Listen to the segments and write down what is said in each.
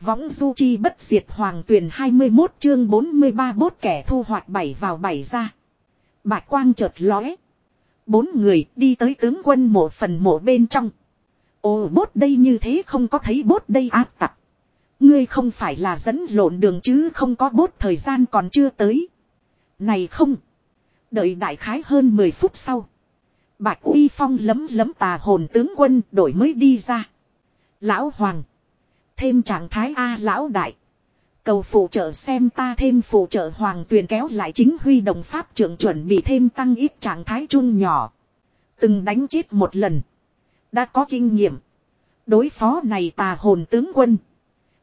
Võng du chi bất diệt hoàng tuyển 21 chương 43 bốt kẻ thu hoạch bảy vào bảy ra. Bạch quang chợt lóe. Bốn người đi tới tướng quân mộ phần mộ bên trong. Ồ, bốt đây như thế không có thấy bốt đây ác tặc. Ngươi không phải là dẫn lộn đường chứ không có bốt thời gian còn chưa tới. Này không. Đợi đại khái hơn 10 phút sau. Bạch uy phong lấm lấm tà hồn tướng quân đổi mới đi ra. Lão Hoàng. Thêm trạng thái A lão đại. Cầu phụ trợ xem ta thêm phụ trợ hoàng tuyền kéo lại chính huy đồng pháp trưởng chuẩn bị thêm tăng ít trạng thái chung nhỏ. Từng đánh chết một lần. Đã có kinh nghiệm. Đối phó này tà hồn tướng quân.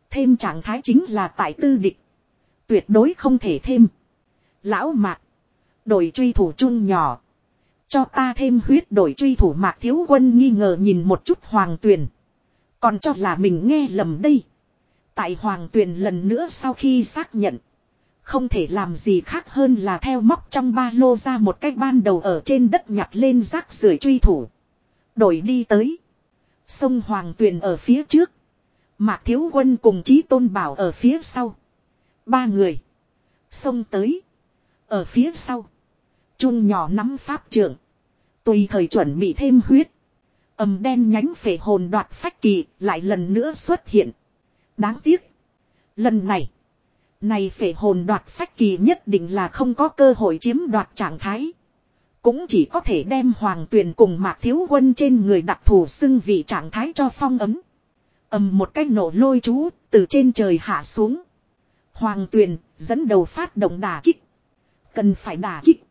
Thêm trạng thái chính là tại tư địch. Tuyệt đối không thể thêm. Lão mạc. Đổi truy thủ chung nhỏ. Cho ta thêm huyết đổi truy thủ mạc thiếu quân nghi ngờ nhìn một chút hoàng tuyền. Còn cho là mình nghe lầm đây. Tại hoàng tuyền lần nữa sau khi xác nhận. Không thể làm gì khác hơn là theo móc trong ba lô ra một cách ban đầu ở trên đất nhặt lên rác rưởi truy thủ. Đổi đi tới. Sông Hoàng Tuyền ở phía trước. Mạc Thiếu Quân cùng Chí Tôn Bảo ở phía sau. Ba người. Sông tới. Ở phía sau. Trung nhỏ nắm pháp trưởng. Tùy thời chuẩn bị thêm huyết ầm đen nhánh phệ hồn đoạt phách kỳ lại lần nữa xuất hiện. Đáng tiếc. Lần này. Này phệ hồn đoạt phách kỳ nhất định là không có cơ hội chiếm đoạt trạng thái. Cũng chỉ có thể đem hoàng tuyền cùng mạc thiếu quân trên người đặc thù xưng vị trạng thái cho phong ấm. ầm một cái nổ lôi chú từ trên trời hạ xuống. Hoàng tuyền dẫn đầu phát động đà kích. Cần phải đà kích.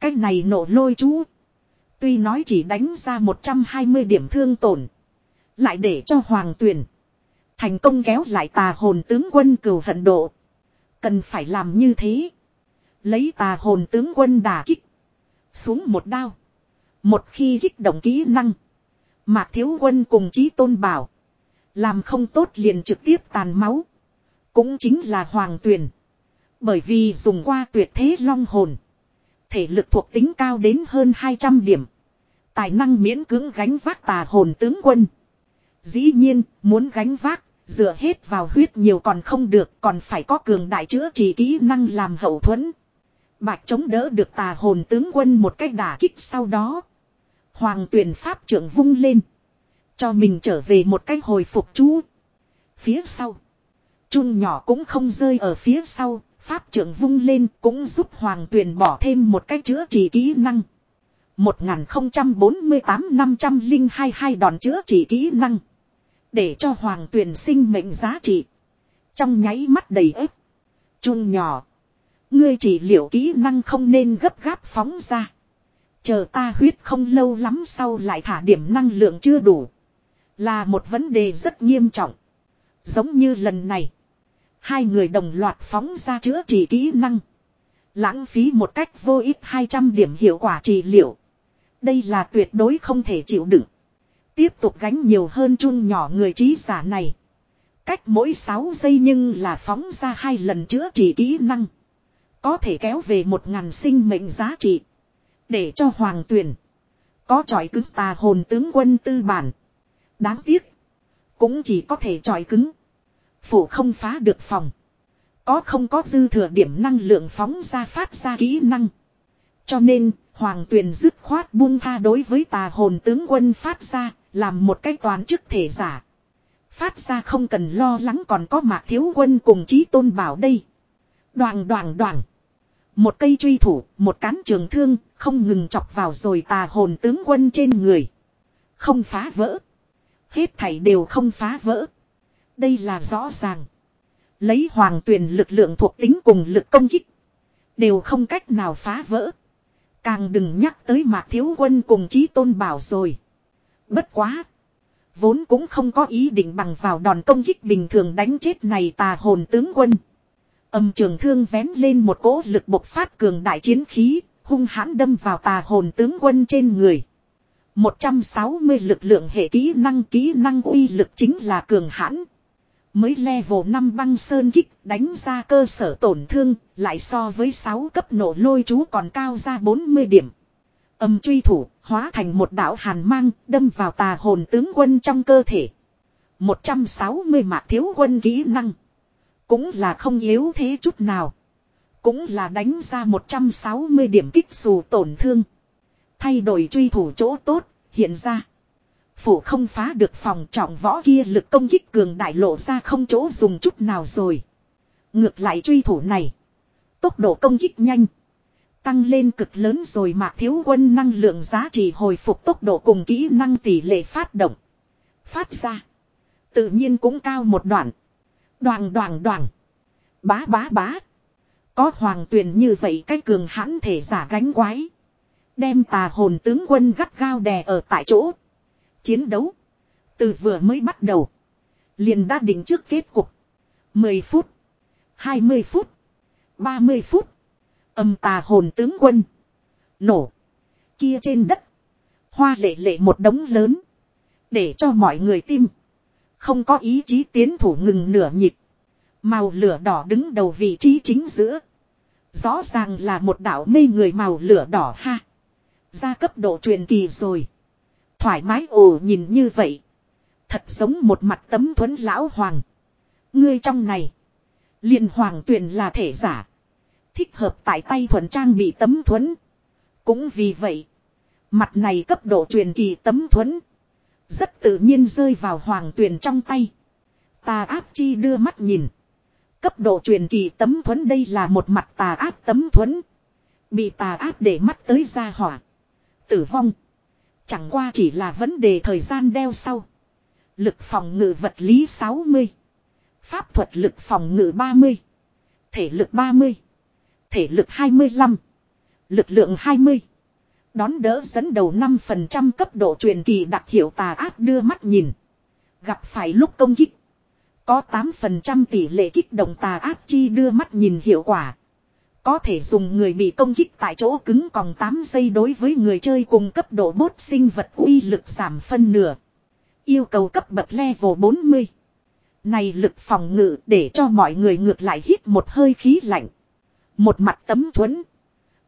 Cái này nổ lôi chú. Tuy nói chỉ đánh ra 120 điểm thương tổn. Lại để cho hoàng tuyền Thành công kéo lại tà hồn tướng quân cừu hận độ. Cần phải làm như thế. Lấy tà hồn tướng quân đà kích. Xuống một đao. Một khi kích động kỹ năng. Mạc thiếu quân cùng chí tôn bảo. Làm không tốt liền trực tiếp tàn máu. Cũng chính là hoàng tuyền. Bởi vì dùng qua tuyệt thế long hồn. Thể lực thuộc tính cao đến hơn 200 điểm. Tài năng miễn cưỡng gánh vác tà hồn tướng quân. Dĩ nhiên, muốn gánh vác, Dựa hết vào huyết nhiều còn không được còn phải có cường đại chữa trị kỹ năng làm hậu thuẫn. Bạch chống đỡ được tà hồn tướng quân một cách đả kích sau đó. Hoàng tuyển pháp trưởng vung lên. Cho mình trở về một cách hồi phục chú. Phía sau. Chun nhỏ cũng không rơi ở phía sau. Pháp trưởng vung lên cũng giúp hoàng tuyển bỏ thêm một cách chữa trị kỹ năng. 1048 502 đòn chữa trị kỹ năng. Để cho hoàng tuyển sinh mệnh giá trị. Trong nháy mắt đầy ếp. Trung nhỏ. Ngươi chỉ liệu kỹ năng không nên gấp gáp phóng ra. Chờ ta huyết không lâu lắm sau lại thả điểm năng lượng chưa đủ. Là một vấn đề rất nghiêm trọng. Giống như lần này. Hai người đồng loạt phóng ra chữa trị kỹ năng. Lãng phí một cách vô ích 200 điểm hiệu quả trị liệu. Đây là tuyệt đối không thể chịu đựng. Tiếp tục gánh nhiều hơn chun nhỏ người trí giả này. Cách mỗi 6 giây nhưng là phóng ra hai lần chữa trị kỹ năng. Có thể kéo về một ngàn sinh mệnh giá trị. Để cho hoàng tuyển. Có tròi cứng tà hồn tướng quân tư bản. Đáng tiếc. Cũng chỉ có thể tròi cứng. Phủ không phá được phòng. Có không có dư thừa điểm năng lượng phóng ra phát ra kỹ năng. Cho nên, Hoàng Tuyền dứt khoát buông tha đối với tà hồn tướng quân phát ra, làm một cái toán chức thể giả. Phát ra không cần lo lắng còn có mạc thiếu quân cùng chí tôn bảo đây. Đoàn đoàn đoàn. Một cây truy thủ, một cán trường thương, không ngừng chọc vào rồi tà hồn tướng quân trên người. Không phá vỡ. Hết thảy đều không phá vỡ. Đây là rõ ràng. Lấy hoàng tuyển lực lượng thuộc tính cùng lực công kích. Đều không cách nào phá vỡ. Càng đừng nhắc tới mạc thiếu quân cùng chí tôn bảo rồi. Bất quá. Vốn cũng không có ý định bằng vào đòn công kích bình thường đánh chết này tà hồn tướng quân. Âm trường thương vén lên một cỗ lực bộc phát cường đại chiến khí, hung hãn đâm vào tà hồn tướng quân trên người. 160 lực lượng hệ kỹ năng kỹ năng uy lực chính là cường hãn. Mới level 5 băng sơn kích đánh ra cơ sở tổn thương, lại so với 6 cấp nổ lôi chú còn cao ra 40 điểm. Âm truy thủ, hóa thành một đạo hàn mang, đâm vào tà hồn tướng quân trong cơ thể. 160 mạc thiếu quân kỹ năng. Cũng là không yếu thế chút nào. Cũng là đánh ra 160 điểm kích dù tổn thương. Thay đổi truy thủ chỗ tốt, hiện ra. Phủ không phá được phòng trọng võ kia lực công kích cường đại lộ ra không chỗ dùng chút nào rồi. Ngược lại truy thủ này. Tốc độ công kích nhanh. Tăng lên cực lớn rồi mà thiếu quân năng lượng giá trị hồi phục tốc độ cùng kỹ năng tỷ lệ phát động. Phát ra. Tự nhiên cũng cao một đoạn. Đoàn đoàn đoàn. Bá bá bá. Có hoàng tuyền như vậy cái cường hãn thể giả gánh quái. Đem tà hồn tướng quân gắt gao đè ở tại chỗ. Chiến đấu. Từ vừa mới bắt đầu. Liền đã định trước kết cục. 10 phút. 20 phút. 30 phút. Âm tà hồn tướng quân. Nổ. Kia trên đất. Hoa lệ lệ một đống lớn. Để cho mọi người tim. Không có ý chí tiến thủ ngừng nửa nhịp. Màu lửa đỏ đứng đầu vị trí chính giữa. Rõ ràng là một đạo mê người màu lửa đỏ ha. Ra cấp độ truyền kỳ rồi. Thoải mái ồ nhìn như vậy. Thật giống một mặt tấm thuấn lão hoàng. Ngươi trong này. liền hoàng tuyền là thể giả. Thích hợp tại tay thuần trang bị tấm thuấn. Cũng vì vậy. Mặt này cấp độ truyền kỳ tấm thuấn. Rất tự nhiên rơi vào hoàng tuyền trong tay. Tà áp chi đưa mắt nhìn. Cấp độ truyền kỳ tấm thuấn đây là một mặt tà áp tấm thuấn. Bị tà áp để mắt tới ra hỏa. Tử vong. Chẳng qua chỉ là vấn đề thời gian đeo sau. Lực phòng ngự vật lý 60. Pháp thuật lực phòng ngự 30. Thể lực 30. Thể lực 25. Lực lượng 20. Đón đỡ dẫn đầu 5% cấp độ truyền kỳ đặc hiệu tà ác đưa mắt nhìn. Gặp phải lúc công kích. Có 8% tỷ lệ kích động tà ác chi đưa mắt nhìn hiệu quả. Có thể dùng người bị công kích tại chỗ cứng còn 8 giây đối với người chơi cùng cấp độ bốt sinh vật uy lực giảm phân nửa. Yêu cầu cấp bậc level 40. Này lực phòng ngự để cho mọi người ngược lại hít một hơi khí lạnh. Một mặt tấm thuẫn.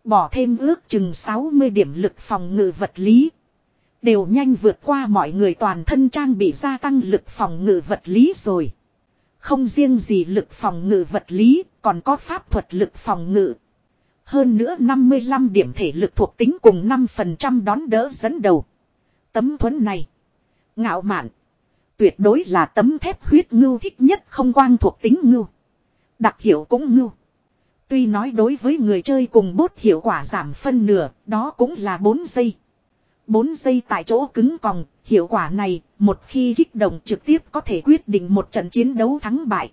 Bỏ thêm ước chừng 60 điểm lực phòng ngự vật lý. Đều nhanh vượt qua mọi người toàn thân trang bị gia tăng lực phòng ngự vật lý rồi. Không riêng gì lực phòng ngự vật lý, còn có pháp thuật lực phòng ngự. Hơn nữa 55 điểm thể lực thuộc tính cùng 5% đón đỡ dẫn đầu. Tấm thuẫn này. Ngạo mạn. Tuyệt đối là tấm thép huyết ngưu thích nhất không quang thuộc tính ngưu. Đặc hiệu cũng ngưu. Tuy nói đối với người chơi cùng bốt hiệu quả giảm phân nửa, đó cũng là 4 giây. 4 giây tại chỗ cứng còng, hiệu quả này, một khi kích động trực tiếp có thể quyết định một trận chiến đấu thắng bại.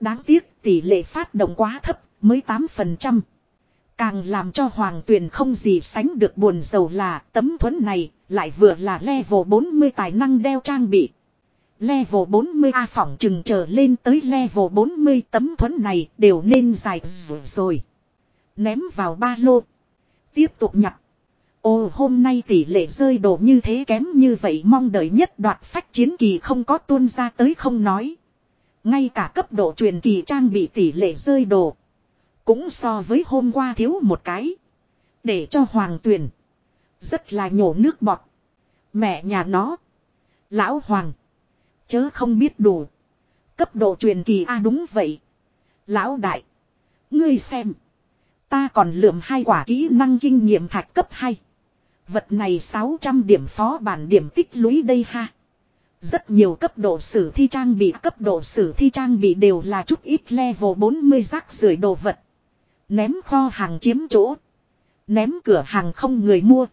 Đáng tiếc tỷ lệ phát động quá thấp, mới 8%. Càng làm cho hoàng tuyền không gì sánh được buồn giàu là tấm thuẫn này, lại vừa là level 40 tài năng đeo trang bị. Level 40 A phỏng chừng trở lên tới level 40 tấm thuẫn này đều nên dài rồi. Ném vào ba lô. Tiếp tục nhặt. Ồ hôm nay tỷ lệ rơi đồ như thế kém như vậy, mong đợi nhất đoạt phách chiến kỳ không có tuôn ra tới không nói. Ngay cả cấp độ truyền kỳ trang bị tỷ lệ rơi đồ. Cũng so với hôm qua thiếu một cái. Để cho hoàng tuyển. Rất là nhổ nước bọt. Mẹ nhà nó. Lão hoàng. Chớ không biết đủ. Cấp độ truyền kỳ a, đúng vậy. Lão đại. Ngươi xem. Ta còn lượm hai quả kỹ năng kinh nghiệm thạch cấp 2. Vật này 600 điểm phó bản điểm tích lũy đây ha. Rất nhiều cấp độ sử thi trang bị, cấp độ sử thi trang bị đều là chút ít level 40 rác rưởi đồ vật. Ném kho hàng chiếm chỗ. Ném cửa hàng không người mua.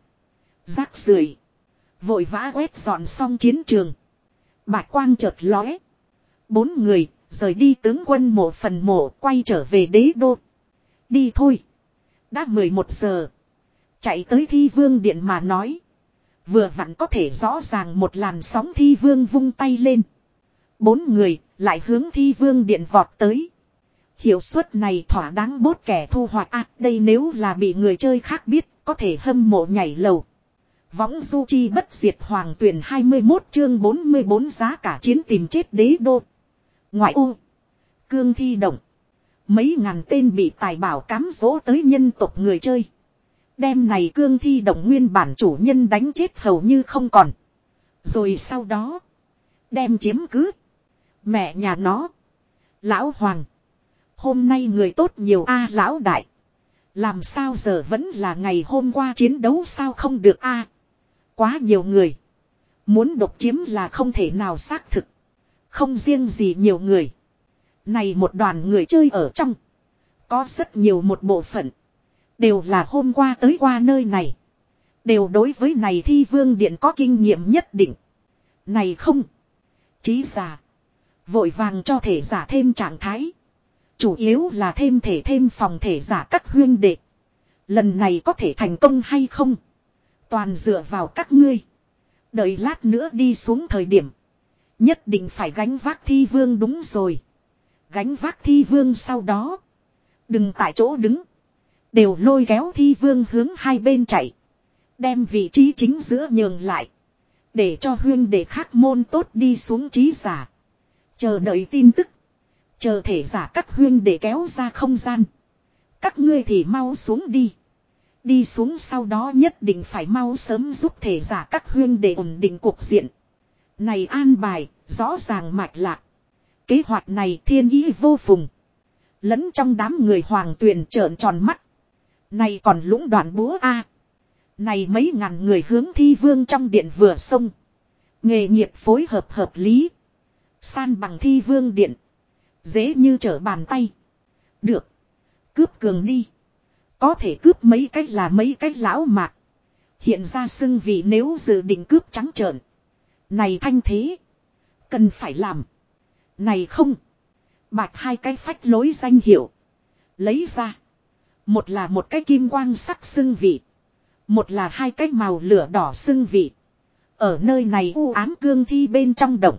Rác rưởi Vội vã quét dọn xong chiến trường. Bạch quang chợt lóe. Bốn người, rời đi tướng quân mộ phần mộ, quay trở về đế đô. Đi thôi. Đã 11 giờ. Chạy tới thi vương điện mà nói. Vừa vặn có thể rõ ràng một làn sóng thi vương vung tay lên. Bốn người lại hướng thi vương điện vọt tới. Hiệu suất này thỏa đáng bốt kẻ thu hoạch à đây nếu là bị người chơi khác biết, có thể hâm mộ nhảy lầu. Võng du chi bất diệt hoàng tuyển 21 chương 44 giá cả chiến tìm chết đế đô. Ngoại ô. Cương thi động. Mấy ngàn tên bị tài bảo cám dỗ tới nhân tộc người chơi. Đêm này cương thi động nguyên bản chủ nhân đánh chết hầu như không còn. Rồi sau đó. Đem chiếm cứ. Mẹ nhà nó. Lão Hoàng. Hôm nay người tốt nhiều a à, lão đại. Làm sao giờ vẫn là ngày hôm qua chiến đấu sao không được a à? Quá nhiều người. Muốn độc chiếm là không thể nào xác thực. Không riêng gì nhiều người. Này một đoàn người chơi ở trong. Có rất nhiều một bộ phận. Đều là hôm qua tới qua nơi này. Đều đối với này thi vương điện có kinh nghiệm nhất định. Này không. Chí giả. Vội vàng cho thể giả thêm trạng thái. Chủ yếu là thêm thể thêm phòng thể giả các huyên đệ. Lần này có thể thành công hay không? Toàn dựa vào các ngươi. Đợi lát nữa đi xuống thời điểm. Nhất định phải gánh vác thi vương đúng rồi. Gánh vác thi vương sau đó. Đừng tại chỗ đứng. Đều lôi kéo thi vương hướng hai bên chạy. Đem vị trí chính giữa nhường lại. Để cho huyên để khác môn tốt đi xuống trí giả. Chờ đợi tin tức. Chờ thể giả các huyên để kéo ra không gian. Các ngươi thì mau xuống đi. Đi xuống sau đó nhất định phải mau sớm giúp thể giả các huyên để ổn định cuộc diện. Này an bài, rõ ràng mạch lạc. Kế hoạch này thiên ý vô phùng. Lẫn trong đám người hoàng tuyền trợn tròn mắt. Này còn lũng đoạn búa a Này mấy ngàn người hướng thi vương trong điện vừa sông. Nghề nghiệp phối hợp hợp lý. San bằng thi vương điện. Dễ như trở bàn tay. Được. Cướp cường đi. Có thể cướp mấy cách là mấy cách lão mạc. Hiện ra xưng vị nếu dự định cướp trắng trợn. Này thanh thế. Cần phải làm. Này không. Bạch hai cái phách lối danh hiệu. Lấy ra. Một là một cái kim quang sắc xưng vị. Một là hai cái màu lửa đỏ xưng vị. Ở nơi này u ám cương thi bên trong động.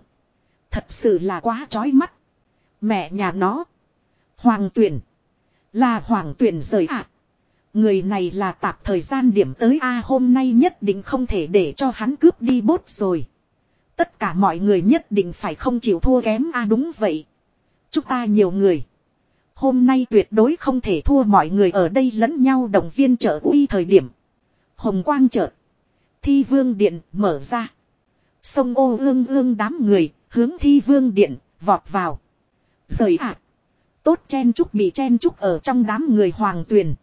Thật sự là quá chói mắt. Mẹ nhà nó. Hoàng tuyển. Là hoàng tuyển rời ạ. Người này là tạp thời gian điểm tới A, hôm nay nhất định không thể để cho hắn cướp đi bốt rồi. Tất cả mọi người nhất định phải không chịu thua kém A, đúng vậy. Chúng ta nhiều người. Hôm nay tuyệt đối không thể thua mọi người ở đây lẫn nhau động viên trợ uy thời điểm. Hồng quang chợt Thi vương điện mở ra. Sông ô ương ương đám người hướng thi vương điện vọt vào. Rời ạ. Tốt chen chúc bị chen chúc ở trong đám người hoàng tuyền.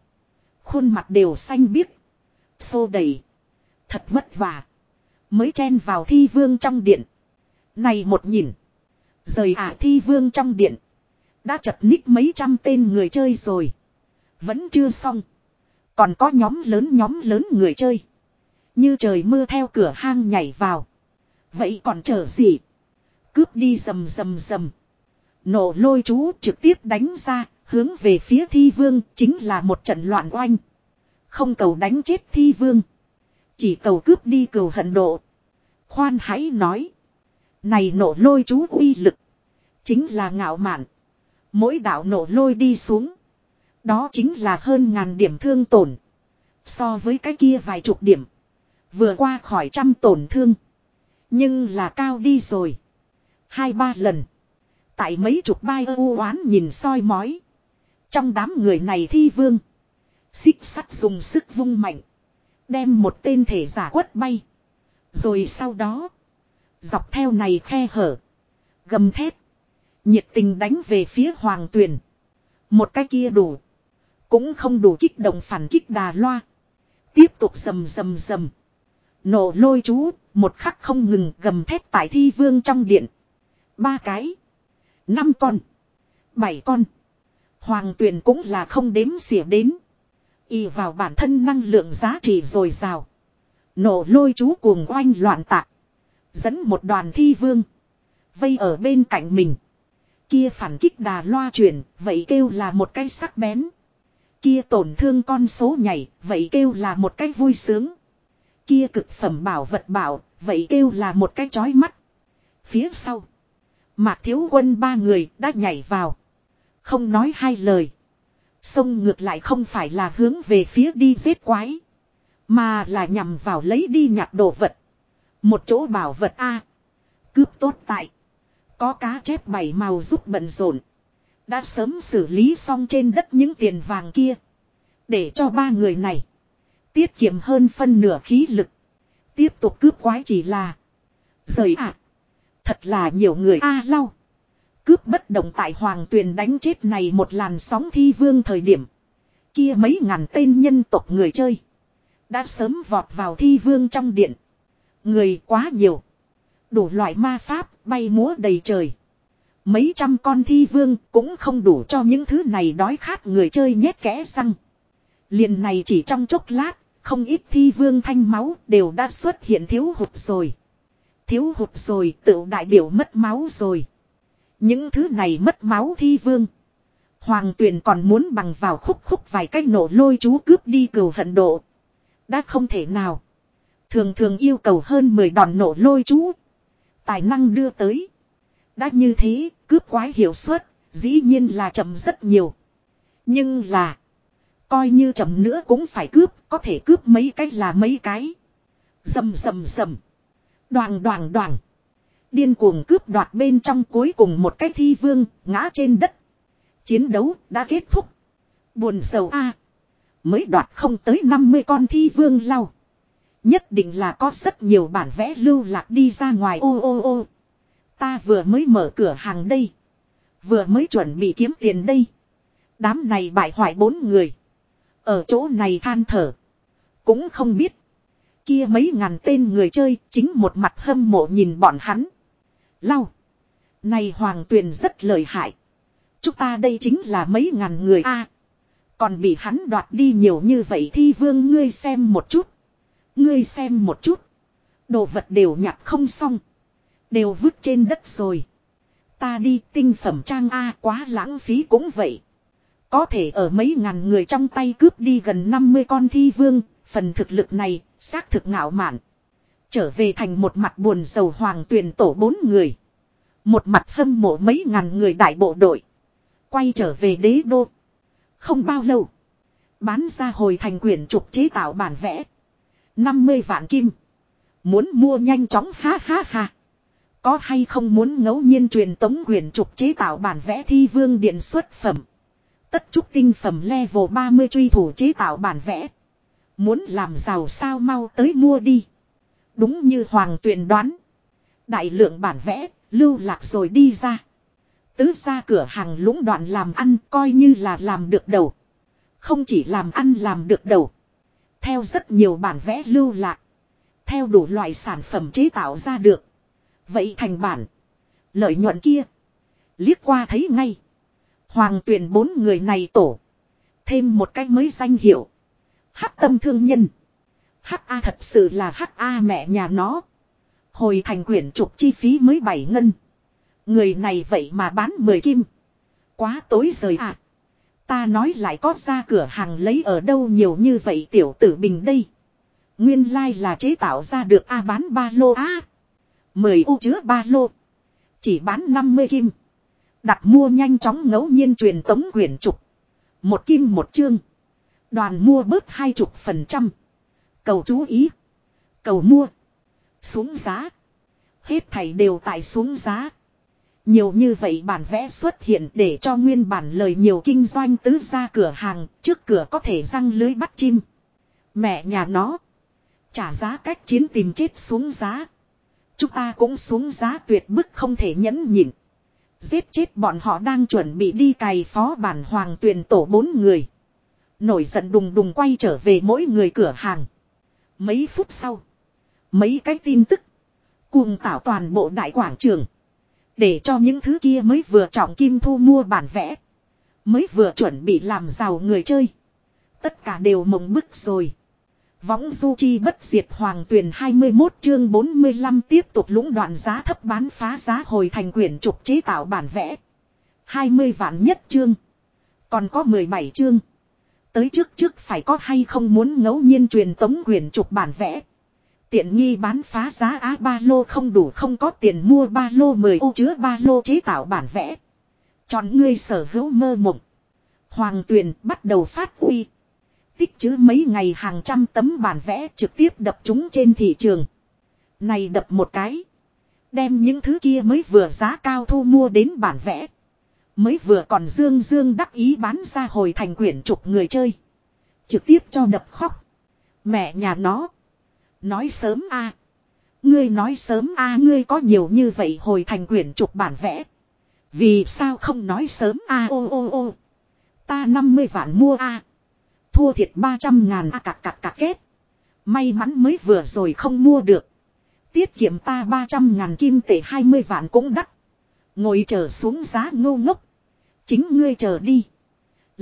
Khuôn mặt đều xanh biếc. Xô đầy. Thật vất vả. Mới chen vào thi vương trong điện. Này một nhìn. Rời ả thi vương trong điện. Đã chật ních mấy trăm tên người chơi rồi. Vẫn chưa xong. Còn có nhóm lớn nhóm lớn người chơi. Như trời mưa theo cửa hang nhảy vào. Vậy còn chờ gì? Cướp đi rầm rầm rầm. Nổ lôi chú trực tiếp đánh ra, hướng về phía thi vương chính là một trận loạn oanh. Không cầu đánh chết thi vương. Chỉ cầu cướp đi cầu hận độ. Khoan hãy nói. Này nổ lôi chú uy lực. Chính là ngạo mạn. Mỗi đạo nổ lôi đi xuống. Đó chính là hơn ngàn điểm thương tổn. So với cái kia vài chục điểm. Vừa qua khỏi trăm tổn thương. Nhưng là cao đi rồi. Hai ba lần. Tại mấy chục bai u oán nhìn soi mói. Trong đám người này thi vương. Xích sắt dùng sức vung mạnh. Đem một tên thể giả quất bay. Rồi sau đó. Dọc theo này khe hở. Gầm thét. Nhiệt tình đánh về phía hoàng tuyền. Một cái kia đủ. Cũng không đủ kích động phản kích đà loa. Tiếp tục rầm rầm rầm. Nổ lôi chú, một khắc không ngừng gầm thép tại thi vương trong điện. Ba cái. Năm con. Bảy con. Hoàng tuyền cũng là không đếm xỉa đến. Y vào bản thân năng lượng giá trị dồi dào. Nổ lôi chú cuồng oanh loạn tạc. Dẫn một đoàn thi vương. Vây ở bên cạnh mình. Kia phản kích đà loa truyền, vậy kêu là một cái sắc bén. Kia tổn thương con số nhảy, vậy kêu là một cái vui sướng. Kia cực phẩm bảo vật bảo, vậy kêu là một cái chói mắt. Phía sau. Mạc thiếu quân ba người đã nhảy vào. Không nói hai lời. Sông ngược lại không phải là hướng về phía đi giết quái. Mà là nhằm vào lấy đi nhặt đồ vật. Một chỗ bảo vật A. Cướp tốt tại. Có cá chép bảy màu giúp bận rộn. Đã sớm xử lý xong trên đất những tiền vàng kia. Để cho ba người này. Tiết kiệm hơn phân nửa khí lực. Tiếp tục cướp quái chỉ là. Rời ạ. Thật là nhiều người a lau. Cướp bất động tại hoàng tuyền đánh chết này một làn sóng thi vương thời điểm. Kia mấy ngàn tên nhân tộc người chơi. Đã sớm vọt vào thi vương trong điện. Người quá nhiều. Đủ loại ma pháp bay múa đầy trời. Mấy trăm con thi vương cũng không đủ cho những thứ này đói khát người chơi nhét kẽ răng. Liền này chỉ trong chốc lát, không ít thi vương thanh máu đều đã xuất hiện thiếu hụt rồi. Thiếu hụt rồi tự đại biểu mất máu rồi. Những thứ này mất máu thi vương. Hoàng tuyền còn muốn bằng vào khúc khúc vài cách nổ lôi chú cướp đi cừu hận độ. Đã không thể nào. Thường thường yêu cầu hơn 10 đòn nổ lôi chú. Tài năng đưa tới. Đã như thế, cướp quái hiệu suất, dĩ nhiên là chậm rất nhiều. Nhưng là, coi như chậm nữa cũng phải cướp, có thể cướp mấy cái là mấy cái. Dầm dầm dầm. Đoàn đoàn đoàn. Điên cuồng cướp đoạt bên trong cuối cùng một cái thi vương, ngã trên đất. Chiến đấu đã kết thúc. Buồn sầu a Mới đoạt không tới 50 con thi vương lau. Nhất định là có rất nhiều bản vẽ lưu lạc đi ra ngoài ô ô ô. Ta vừa mới mở cửa hàng đây. Vừa mới chuẩn bị kiếm tiền đây. Đám này bại hoại bốn người. Ở chỗ này than thở. Cũng không biết. Kia mấy ngàn tên người chơi chính một mặt hâm mộ nhìn bọn hắn. Lau. Này hoàng tuyền rất lợi hại. Chúng ta đây chính là mấy ngàn người a Còn bị hắn đoạt đi nhiều như vậy thi vương ngươi xem một chút. Ngươi xem một chút. Đồ vật đều nhặt không xong. Đều vứt trên đất rồi. Ta đi tinh phẩm trang A quá lãng phí cũng vậy. Có thể ở mấy ngàn người trong tay cướp đi gần 50 con thi vương, phần thực lực này, xác thực ngạo mạn. Trở về thành một mặt buồn sầu hoàng tuyển tổ bốn người. Một mặt hâm mộ mấy ngàn người đại bộ đội. Quay trở về đế đô. Không bao lâu. Bán ra hồi thành quyển trục chế tạo bản vẽ. 50 vạn kim. Muốn mua nhanh chóng ha ha ha. Có hay không muốn ngẫu nhiên truyền tống quyền trục chế tạo bản vẽ thi vương điện xuất phẩm. Tất trúc tinh phẩm level 30 truy thủ chế tạo bản vẽ. Muốn làm giàu sao mau tới mua đi. Đúng như Hoàng tuyển đoán. Đại lượng bản vẽ, lưu lạc rồi đi ra. Tứ ra cửa hàng lũng đoạn làm ăn coi như là làm được đầu. Không chỉ làm ăn làm được đầu. Theo rất nhiều bản vẽ lưu lạc. Theo đủ loại sản phẩm chế tạo ra được. Vậy thành bản. Lợi nhuận kia. Liếc qua thấy ngay. Hoàng tuyển bốn người này tổ. Thêm một cách mới danh hiệu. Hắc tâm thương nhân. Hắc A thật sự là Hắc A mẹ nhà nó. Hồi thành quyển trục chi phí mới bảy ngân. Người này vậy mà bán 10 kim. Quá tối rời à. Ta nói lại có ra cửa hàng lấy ở đâu nhiều như vậy tiểu tử bình đây. Nguyên lai like là chế tạo ra được A bán ba lô A. 10 u chứa ba lô. Chỉ bán 50 kim. Đặt mua nhanh chóng ngẫu nhiên truyền tống quyển trục. Một kim một chương. Đoàn mua bớt hai chục phần trăm. Cầu chú ý. Cầu mua. Xuống giá. Hết thảy đều tại xuống giá. Nhiều như vậy bản vẽ xuất hiện để cho nguyên bản lời nhiều kinh doanh tứ ra cửa hàng, trước cửa có thể răng lưới bắt chim. Mẹ nhà nó. Trả giá cách chiến tìm chết xuống giá. Chúng ta cũng xuống giá tuyệt bức không thể nhẫn nhịn. Giết chết bọn họ đang chuẩn bị đi cày phó bản hoàng tuyển tổ bốn người. Nổi giận đùng đùng quay trở về mỗi người cửa hàng. Mấy phút sau. Mấy cái tin tức. Cuồng tạo toàn bộ đại quảng trường. Để cho những thứ kia mới vừa trọng kim thu mua bản vẽ. Mới vừa chuẩn bị làm giàu người chơi. Tất cả đều mộng bức rồi. Võng du chi bất diệt hoàng tuyển 21 chương 45 tiếp tục lũng đoạn giá thấp bán phá giá hồi thành quyển trục chế tạo bản vẽ. 20 vạn nhất chương. Còn có 17 chương. Tới trước trước phải có hay không muốn ngẫu nhiên truyền tống quyển trục bản vẽ. Tiện nghi bán phá giá á ba lô không đủ không có tiền mua ba lô 10 ô chứa ba lô chế tạo bản vẽ. Chọn ngươi sở hữu mơ mộng. Hoàng tuyền bắt đầu phát uy. Tích chứ mấy ngày hàng trăm tấm bản vẽ trực tiếp đập chúng trên thị trường. Này đập một cái. Đem những thứ kia mới vừa giá cao thu mua đến bản vẽ. Mới vừa còn dương dương đắc ý bán ra hồi thành quyển trục người chơi. Trực tiếp cho đập khóc. Mẹ nhà nó. Nói sớm a Ngươi nói sớm a, ngươi có nhiều như vậy hồi thành quyển trục bản vẽ. Vì sao không nói sớm a, ô ô ô. Ta 50 vạn mua a Thua thiệt 300 ngàn a, cạc cạc cạc kết. May mắn mới vừa rồi không mua được. Tiết kiệm ta 300 ngàn kim tệ 20 vạn cũng đắt. Ngồi chờ xuống giá ngô ngốc. Chính ngươi chờ đi.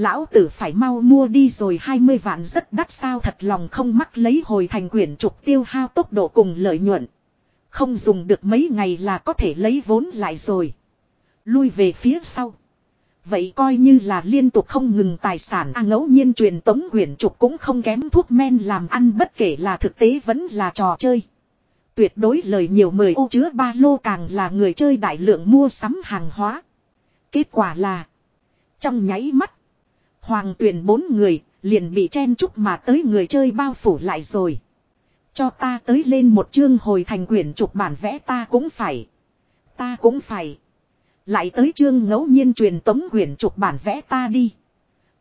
Lão tử phải mau mua đi rồi 20 vạn rất đắt sao thật lòng không mắc lấy hồi thành quyển trục tiêu hao tốc độ cùng lợi nhuận. Không dùng được mấy ngày là có thể lấy vốn lại rồi. Lui về phía sau. Vậy coi như là liên tục không ngừng tài sản à, ngẫu nhiên truyền tống quyển trục cũng không kém thuốc men làm ăn bất kể là thực tế vẫn là trò chơi. Tuyệt đối lời nhiều mời ô chứa ba lô càng là người chơi đại lượng mua sắm hàng hóa. Kết quả là. Trong nháy mắt. Hoàng tuyển bốn người, liền bị chen chúc mà tới người chơi bao phủ lại rồi. Cho ta tới lên một chương hồi thành quyển trục bản vẽ ta cũng phải. Ta cũng phải. Lại tới chương ngẫu nhiên truyền tống quyển trục bản vẽ ta đi.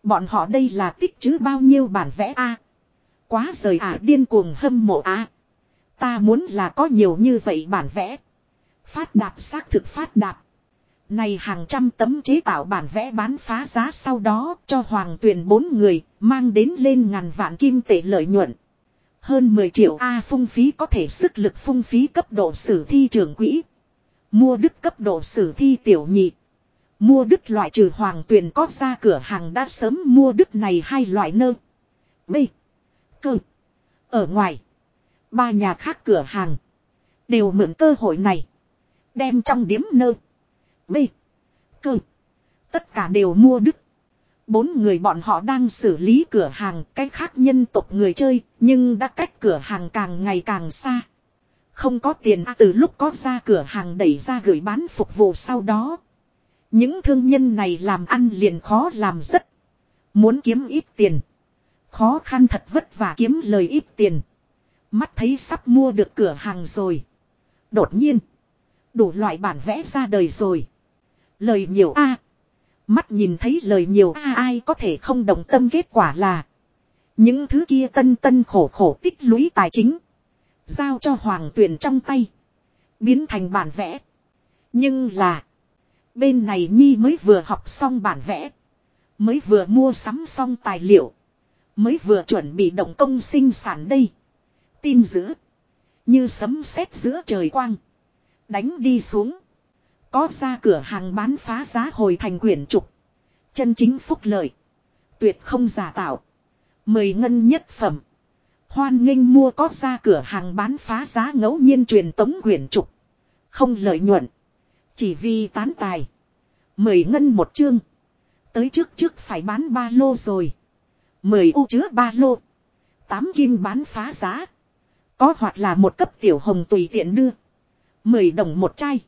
Bọn họ đây là tích chứ bao nhiêu bản vẽ a Quá rời à điên cuồng hâm mộ a Ta muốn là có nhiều như vậy bản vẽ. Phát đạp xác thực phát đạp. Này hàng trăm tấm chế tạo bản vẽ bán phá giá sau đó cho hoàng tuyển bốn người, mang đến lên ngàn vạn kim tệ lợi nhuận. Hơn 10 triệu A phung phí có thể sức lực phung phí cấp độ sử thi trường quỹ. Mua đức cấp độ sử thi tiểu nhị. Mua đức loại trừ hoàng tuyển có ra cửa hàng đã sớm mua đức này hai loại nơ. B. Cơ. Ở ngoài. Ba nhà khác cửa hàng. Đều mượn cơ hội này. Đem trong điếm nơ. B. Cơ. Tất cả đều mua đức. Bốn người bọn họ đang xử lý cửa hàng, cái khác nhân tộc người chơi, nhưng đã cách cửa hàng càng ngày càng xa. Không có tiền, từ lúc có ra cửa hàng đẩy ra gửi bán phục vụ sau đó. Những thương nhân này làm ăn liền khó làm rất. Muốn kiếm ít tiền. Khó khăn thật vất vả kiếm lời ít tiền. Mắt thấy sắp mua được cửa hàng rồi. Đột nhiên. Đủ loại bản vẽ ra đời rồi. Lời nhiều a Mắt nhìn thấy lời nhiều a, ai có thể không đồng tâm kết quả là. Những thứ kia tân tân khổ khổ tích lũy tài chính. Giao cho hoàng tuyển trong tay. Biến thành bản vẽ. Nhưng là. Bên này Nhi mới vừa học xong bản vẽ. Mới vừa mua sắm xong tài liệu. Mới vừa chuẩn bị động công sinh sản đây. Tin dữ. Như sấm sét giữa trời quang. Đánh đi xuống. Có ra cửa hàng bán phá giá hồi thành quyển trục. Chân chính phúc lợi. Tuyệt không giả tạo. Mời ngân nhất phẩm. Hoan nghênh mua có ra cửa hàng bán phá giá ngẫu nhiên truyền tống quyển trục. Không lợi nhuận. Chỉ vì tán tài. Mời ngân một chương. Tới trước trước phải bán ba lô rồi. Mời u chứa ba lô. Tám kim bán phá giá. Có hoặc là một cấp tiểu hồng tùy tiện đưa. Mười đồng một chai.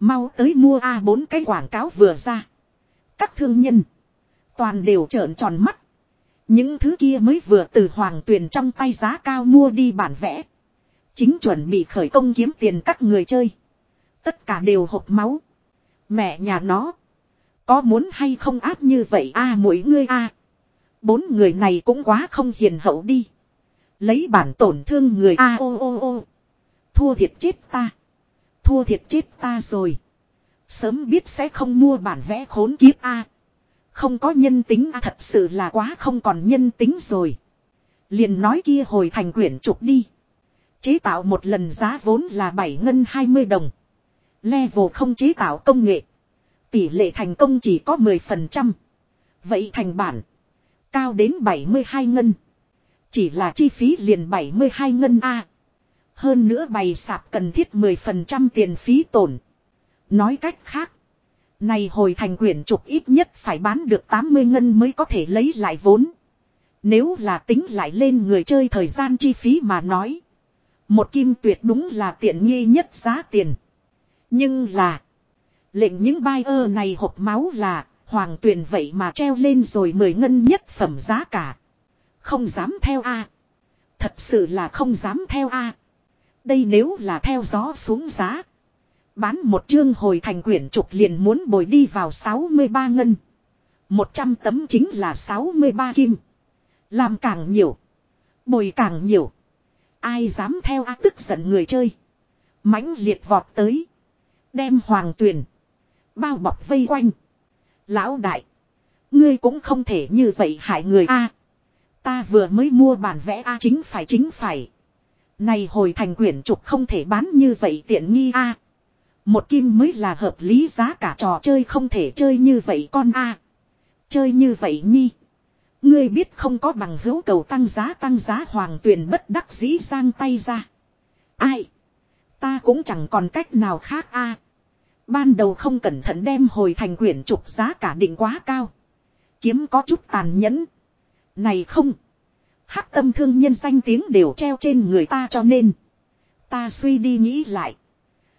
Mau tới mua a bốn cái quảng cáo vừa ra. Các thương nhân. Toàn đều trợn tròn mắt. Những thứ kia mới vừa từ hoàng tuyển trong tay giá cao mua đi bản vẽ. Chính chuẩn bị khởi công kiếm tiền các người chơi. Tất cả đều hộp máu. Mẹ nhà nó. Có muốn hay không áp như vậy a mỗi ngươi a Bốn người này cũng quá không hiền hậu đi. Lấy bản tổn thương người a ô ô ô. Thua thiệt chết ta. Thua thiệt chết ta rồi. Sớm biết sẽ không mua bản vẽ khốn kiếp a. Không có nhân tính a, thật sự là quá không còn nhân tính rồi. Liền nói kia hồi thành quyển trục đi. Chế tạo một lần giá vốn là 7 ngân 20 đồng. Level không chế tạo công nghệ. Tỷ lệ thành công chỉ có 10%. Vậy thành bản. Cao đến 72 ngân. Chỉ là chi phí liền 72 ngân A. Hơn nữa bày sạp cần thiết 10% tiền phí tổn. Nói cách khác. Này hồi thành quyển trục ít nhất phải bán được 80 ngân mới có thể lấy lại vốn. Nếu là tính lại lên người chơi thời gian chi phí mà nói. Một kim tuyệt đúng là tiện nghi nhất giá tiền. Nhưng là. Lệnh những buyer này hộp máu là. Hoàng tuyển vậy mà treo lên rồi mười ngân nhất phẩm giá cả. Không dám theo a Thật sự là không dám theo a đây nếu là theo gió xuống giá. Bán một chương hồi thành quyển trục liền muốn bồi đi vào 63 ngân. 100 tấm chính là 63 kim. Làm càng nhiều. Bồi càng nhiều. Ai dám theo a tức giận người chơi. mãnh liệt vọt tới. Đem hoàng tuyển. Bao bọc vây quanh. Lão đại. Ngươi cũng không thể như vậy hại người a. ta vừa mới mua bản vẽ a chính phải chính phải. Này hồi thành quyển trục không thể bán như vậy tiện nghi a. Một kim mới là hợp lý giá cả trò chơi không thể chơi như vậy con a. Chơi như vậy nhi. Ngươi biết không có bằng hữu cầu tăng giá tăng giá hoàng tuyền bất đắc dĩ giang tay ra. Ai? Ta cũng chẳng còn cách nào khác a. Ban đầu không cẩn thận đem hồi thành quyển trục giá cả định quá cao. Kiếm có chút tàn nhẫn. Này không. Hắc tâm thương nhân danh tiếng đều treo trên người ta cho nên. Ta suy đi nghĩ lại.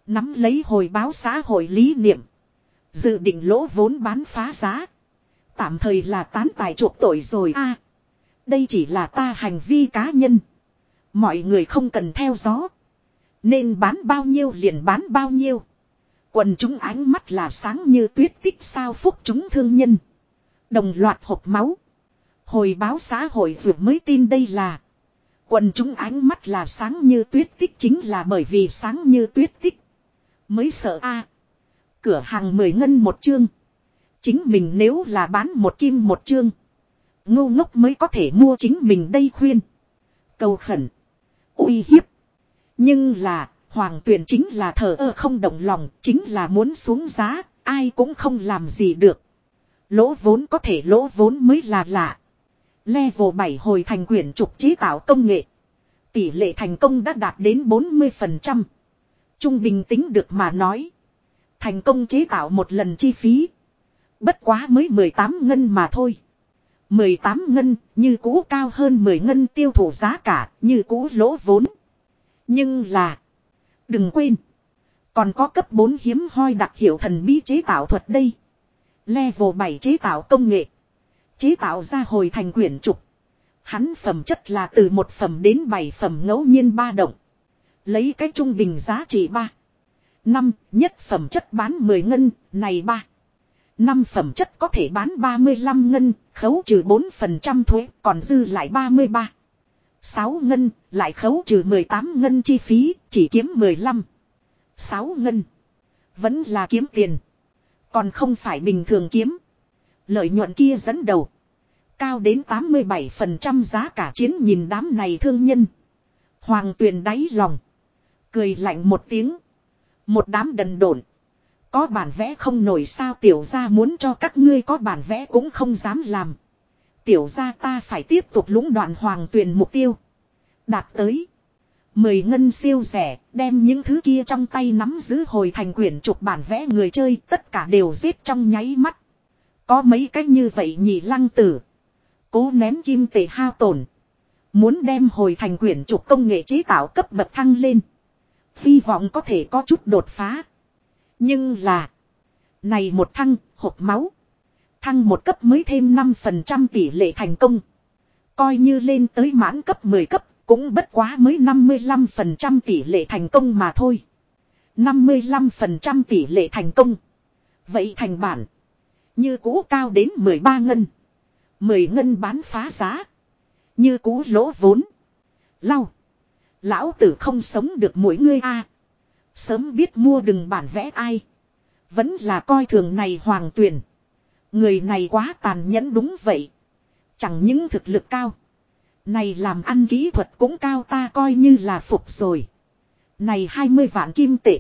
Nắm lấy hồi báo xã hội lý niệm. Dự định lỗ vốn bán phá giá. Tạm thời là tán tài chuộc tội rồi a. đây chỉ là ta hành vi cá nhân. Mọi người không cần theo gió. Nên bán bao nhiêu liền bán bao nhiêu. Quần chúng ánh mắt là sáng như tuyết tích sao phúc chúng thương nhân. Đồng loạt hộp máu. Hồi báo xã hội vừa mới tin đây là. Quần chúng ánh mắt là sáng như tuyết tích chính là bởi vì sáng như tuyết tích. Mới sợ a Cửa hàng mười ngân một chương. Chính mình nếu là bán một kim một chương. Ngu ngốc mới có thể mua chính mình đây khuyên. Cầu khẩn. uy hiếp. Nhưng là, hoàng tuyền chính là thờ ơ không động lòng, chính là muốn xuống giá, ai cũng không làm gì được. Lỗ vốn có thể lỗ vốn mới là lạ. Level 7 hồi thành quyển trục chế tạo công nghệ. Tỷ lệ thành công đã đạt đến 40%. Trung bình tính được mà nói. Thành công chế tạo một lần chi phí. Bất quá mới 18 ngân mà thôi. 18 ngân, như cũ cao hơn 10 ngân tiêu thụ giá cả, như cũ lỗ vốn. Nhưng là. Đừng quên. Còn có cấp 4 hiếm hoi đặc hiệu thần bí chế tạo thuật đây. Level 7 chế tạo công nghệ. Chế tạo ra hồi thành quyển trục. Hắn phẩm chất là từ một phẩm đến bảy phẩm ngẫu nhiên ba động. Lấy cái trung bình giá trị 3. 5 nhất phẩm chất bán 10 ngân, này 3. 5 phẩm chất có thể bán 35 ngân, khấu trừ 4% thuế, còn dư lại 33. 6 ngân, lại khấu trừ 18 ngân chi phí, chỉ kiếm 15. 6 ngân. Vẫn là kiếm tiền. Còn không phải bình thường kiếm. Lợi nhuận kia dẫn đầu. Cao đến 87% giá cả chiến nhìn đám này thương nhân. Hoàng tuyền đáy lòng. Cười lạnh một tiếng. Một đám đần độn. Có bản vẽ không nổi sao tiểu ra muốn cho các ngươi có bản vẽ cũng không dám làm. Tiểu ra ta phải tiếp tục lũng đoạn hoàng tuyền mục tiêu. Đạt tới. Mười ngân siêu rẻ, đem những thứ kia trong tay nắm giữ hồi thành quyển trục bản vẽ người chơi tất cả đều giết trong nháy mắt. Có mấy cách như vậy nhị lăng tử. Cố nén kim tệ hao tổn. Muốn đem hồi thành quyển trục công nghệ chế tạo cấp bậc thăng lên. Hy vọng có thể có chút đột phá. Nhưng là. Này một thăng, hộp máu. Thăng một cấp mới thêm 5% tỷ lệ thành công. Coi như lên tới mãn cấp 10 cấp, cũng bất quá mới 55% tỷ lệ thành công mà thôi. 55% tỷ lệ thành công. Vậy thành bản. Như cũ cao đến 13 ngân. 10 ngân bán phá giá. Như cũ lỗ vốn. Lau. Lão tử không sống được mỗi ngươi a. Sớm biết mua đừng bản vẽ ai. Vẫn là coi thường này hoàng tuyển. Người này quá tàn nhẫn đúng vậy. Chẳng những thực lực cao. Này làm ăn kỹ thuật cũng cao ta coi như là phục rồi. Này 20 vạn kim tệ.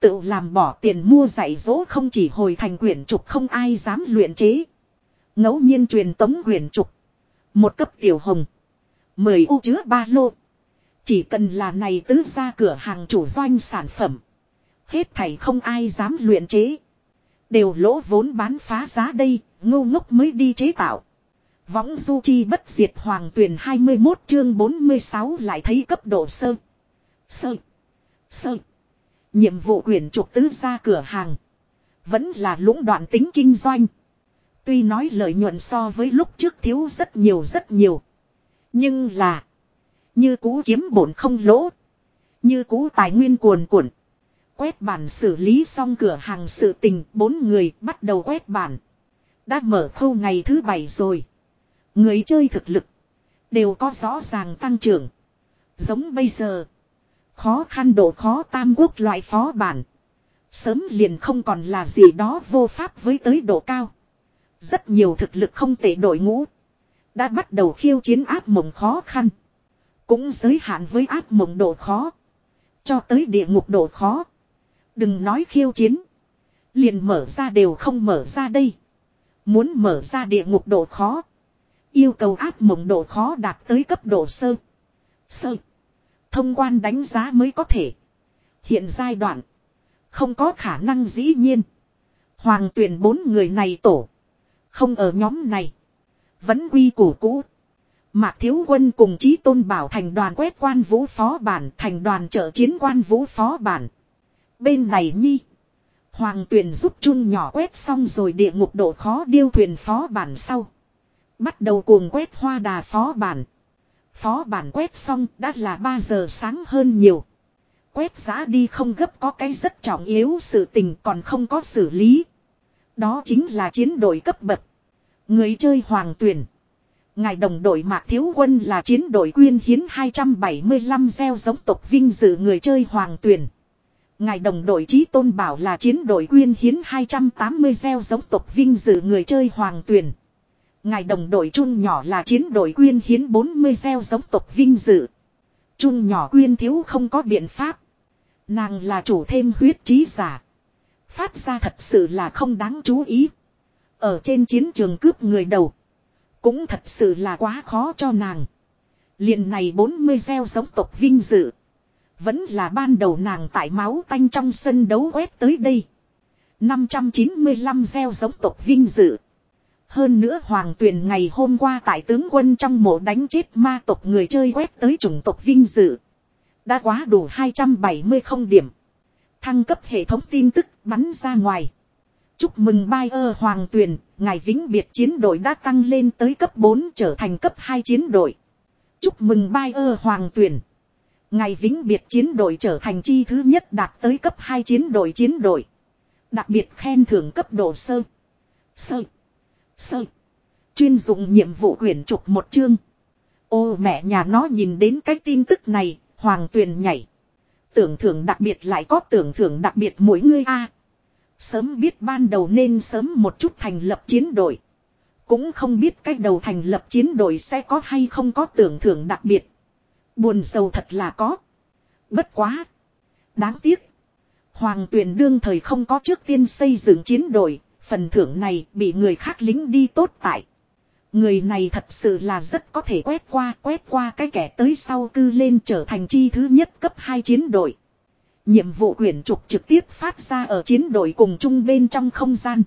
Tự làm bỏ tiền mua dạy dỗ không chỉ hồi thành quyển trục không ai dám luyện chế. ngẫu nhiên truyền tống quyển trục. Một cấp tiểu hồng. Mười u chứa ba lô. Chỉ cần là này tứ ra cửa hàng chủ doanh sản phẩm. Hết thảy không ai dám luyện chế. Đều lỗ vốn bán phá giá đây, ngu ngốc mới đi chế tạo. Võng du chi bất diệt hoàng tuyển 21 chương 46 lại thấy cấp độ sơ. Sơ. Sơ. Nhiệm vụ quyển trục tứ ra cửa hàng. Vẫn là lũng đoạn tính kinh doanh. Tuy nói lợi nhuận so với lúc trước thiếu rất nhiều rất nhiều. Nhưng là. Như cũ kiếm bổn không lỗ. Như cũ tài nguyên cuồn cuộn. Quét bản xử lý xong cửa hàng sự tình. Bốn người bắt đầu quét bản. Đã mở khâu ngày thứ bảy rồi. Người chơi thực lực. Đều có rõ ràng tăng trưởng. Giống bây giờ. Khó khăn độ khó tam quốc loại phó bản. Sớm liền không còn là gì đó vô pháp với tới độ cao. Rất nhiều thực lực không tệ đội ngũ. Đã bắt đầu khiêu chiến áp mộng khó khăn. Cũng giới hạn với áp mộng độ khó. Cho tới địa ngục độ khó. Đừng nói khiêu chiến. Liền mở ra đều không mở ra đây. Muốn mở ra địa ngục độ khó. Yêu cầu áp mộng độ khó đạt tới cấp độ sơ. Sơ. Thông quan đánh giá mới có thể. Hiện giai đoạn. Không có khả năng dĩ nhiên. Hoàng tuyển bốn người này tổ. Không ở nhóm này. Vẫn quy củ cũ. Mạc Thiếu Quân cùng Chí Tôn Bảo thành đoàn quét quan vũ phó bản, thành đoàn trợ chiến quan vũ phó bản. Bên này nhi. Hoàng tuyển giúp chun nhỏ quét xong rồi địa ngục độ khó điêu thuyền phó bản sau. Bắt đầu cuồng quét hoa đà phó bản. Phó bản quét xong đã là 3 giờ sáng hơn nhiều. Quét giá đi không gấp có cái rất trọng yếu sự tình còn không có xử lý. Đó chính là chiến đội cấp bậc. Người chơi hoàng tuyển. Ngài đồng đội Mạc Thiếu Quân là chiến đội quyên hiến 275 gieo giống tộc vinh dự người chơi hoàng tuyển. Ngài đồng đội Trí Tôn Bảo là chiến đội quyên hiến 280 gieo giống tộc vinh dự người chơi hoàng tuyển. Ngài đồng đội Trung nhỏ là chiến đội quyên hiến 40 gieo giống tộc vinh dự. Trung nhỏ quyên thiếu không có biện pháp. Nàng là chủ thêm huyết trí giả. Phát ra thật sự là không đáng chú ý. Ở trên chiến trường cướp người đầu. Cũng thật sự là quá khó cho nàng. liền này 40 gieo giống tộc vinh dự. Vẫn là ban đầu nàng tại máu tanh trong sân đấu quét tới đây. 595 gieo giống tộc vinh dự. Hơn nữa hoàng tuyền ngày hôm qua tại tướng quân trong mộ đánh chết ma tộc người chơi quét tới chủng tộc vinh dự. Đã quá đủ 270 không điểm. Thăng cấp hệ thống tin tức bắn ra ngoài. Chúc mừng bai ơ hoàng tuyền, ngài vĩnh biệt chiến đội đã tăng lên tới cấp 4 trở thành cấp 2 chiến đội. Chúc mừng bai ơ hoàng tuyền Ngài vĩnh biệt chiến đội trở thành chi thứ nhất đạt tới cấp 2 chiến đội chiến đội. Đặc biệt khen thưởng cấp độ sơ. Sơ. Sơ. Chuyên dụng nhiệm vụ quyển trục một chương. Ô mẹ nhà nó nhìn đến cái tin tức này, hoàng tuyền nhảy. Tưởng thưởng đặc biệt lại có tưởng thưởng đặc biệt mỗi người a Sớm biết ban đầu nên sớm một chút thành lập chiến đội. Cũng không biết cách đầu thành lập chiến đội sẽ có hay không có tưởng thưởng đặc biệt. Buồn sầu thật là có. Bất quá. Đáng tiếc. Hoàng tuyển đương thời không có trước tiên xây dựng chiến đội. Phần thưởng này bị người khác lính đi tốt tại. Người này thật sự là rất có thể quét qua quét qua cái kẻ tới sau cư lên trở thành chi thứ nhất cấp 2 chiến đội. Nhiệm vụ quyển trục trực tiếp phát ra ở chiến đội cùng chung bên trong không gian.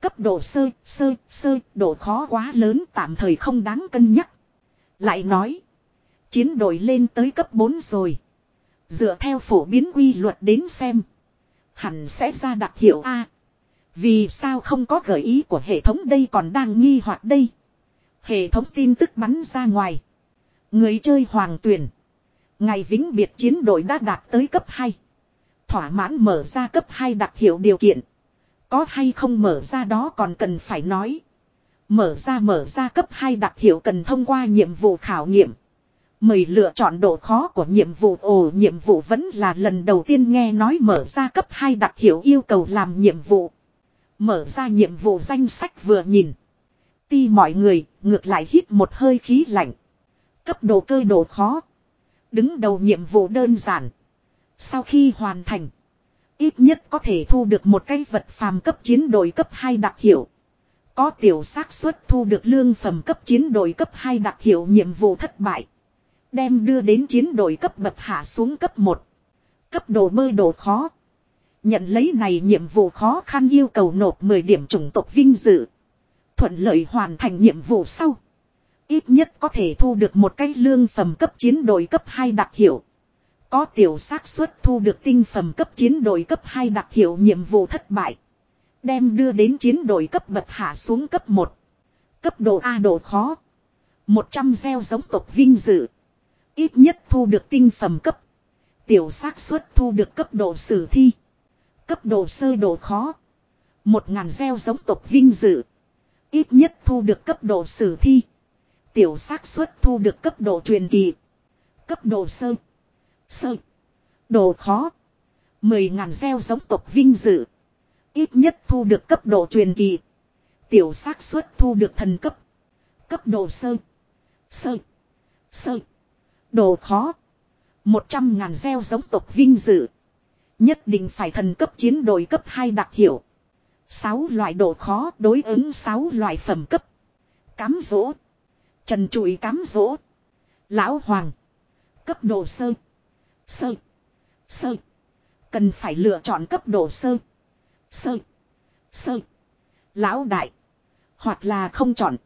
Cấp độ sơ, sơ, sơ, độ khó quá lớn tạm thời không đáng cân nhắc. Lại nói, chiến đội lên tới cấp 4 rồi. Dựa theo phổ biến quy luật đến xem. Hẳn sẽ ra đặc hiệu A. Vì sao không có gợi ý của hệ thống đây còn đang nghi hoặc đây. Hệ thống tin tức bắn ra ngoài. Người chơi hoàng tuyển. Ngày vĩnh biệt chiến đội đã đạt tới cấp 2. Thỏa mãn mở ra cấp 2 đặc hiệu điều kiện. Có hay không mở ra đó còn cần phải nói. Mở ra mở ra cấp 2 đặc hiệu cần thông qua nhiệm vụ khảo nghiệm. Mời lựa chọn độ khó của nhiệm vụ ồ, nhiệm vụ vẫn là lần đầu tiên nghe nói mở ra cấp 2 đặc hiệu yêu cầu làm nhiệm vụ. Mở ra nhiệm vụ danh sách vừa nhìn. Ti mọi người, ngược lại hít một hơi khí lạnh. Cấp độ cơ độ khó. Đứng đầu nhiệm vụ đơn giản. Sau khi hoàn thành. Ít nhất có thể thu được một cái vật phàm cấp chiến đội cấp 2 đặc hiệu. Có tiểu xác suất thu được lương phẩm cấp chiến đội cấp 2 đặc hiệu nhiệm vụ thất bại. Đem đưa đến chiến đội cấp bậc hạ xuống cấp 1. Cấp độ bơi độ khó. Nhận lấy này nhiệm vụ khó khăn yêu cầu nộp 10 điểm chủng tộc vinh dự. Thuận lợi hoàn thành nhiệm vụ sau. Ít nhất có thể thu được một cái lương phẩm cấp chiến đội cấp 2 đặc hiệu. Có tiểu xác suất thu được tinh phẩm cấp chiến đội cấp 2 đặc hiệu nhiệm vụ thất bại. Đem đưa đến chiến đội cấp bậc hạ xuống cấp 1. Cấp độ A độ khó. 100 gieo giống tộc vinh dự. Ít nhất thu được tinh phẩm cấp. Tiểu xác suất thu được cấp độ sử thi. Cấp độ sơ độ khó. một ngàn gieo giống tộc vinh dự. Ít nhất thu được cấp độ sử thi. Tiểu xác suất thu được cấp độ truyền kỳ. Cấp độ sơ. Sơ. Độ khó. Mười ngàn gieo giống tộc vinh dự. Ít nhất thu được cấp độ truyền kỳ. Tiểu xác suất thu được thần cấp. Cấp độ sơ. Sơ. Sơ. Độ khó. Một trăm ngàn gieo giống tộc vinh dự. Nhất định phải thần cấp chiến đội cấp 2 đặc hiệu. 6 loại độ khó đối ứng 6 loại phẩm cấp. Cám dỗ. Trần trụi cám dỗ. Lão Hoàng. Cấp độ sơ. Sơ. Sơ. Cần phải lựa chọn cấp độ sơ. Sơ. Sơ. Lão đại. Hoặc là không chọn.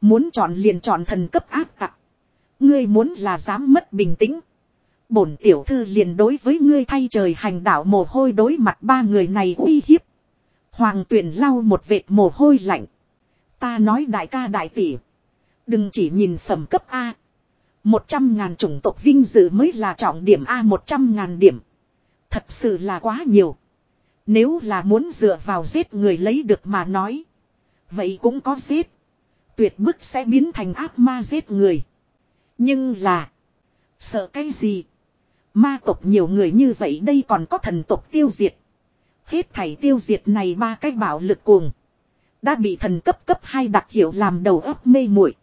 Muốn chọn liền chọn thần cấp áp tặc. Ngươi muốn là dám mất bình tĩnh. Bổn tiểu thư liền đối với ngươi thay trời hành đạo mồ hôi đối mặt ba người này uy hiếp. Hoàng tuyển lau một vệt mồ hôi lạnh. Ta nói đại ca đại tỷ. Đừng chỉ nhìn phẩm cấp A. Một trăm ngàn chủng tộc vinh dự mới là trọng điểm A, một trăm ngàn điểm. Thật sự là quá nhiều. Nếu là muốn dựa vào giết người lấy được mà nói. Vậy cũng có giết. Tuyệt bức sẽ biến thành ác ma giết người. Nhưng là. Sợ cái gì? Ma tộc nhiều người như vậy đây còn có thần tộc tiêu diệt. Hết thảy tiêu diệt này ba cái bảo lực cuồng. Đã bị thần cấp cấp hai đặc hiệu làm đầu óc mê muội.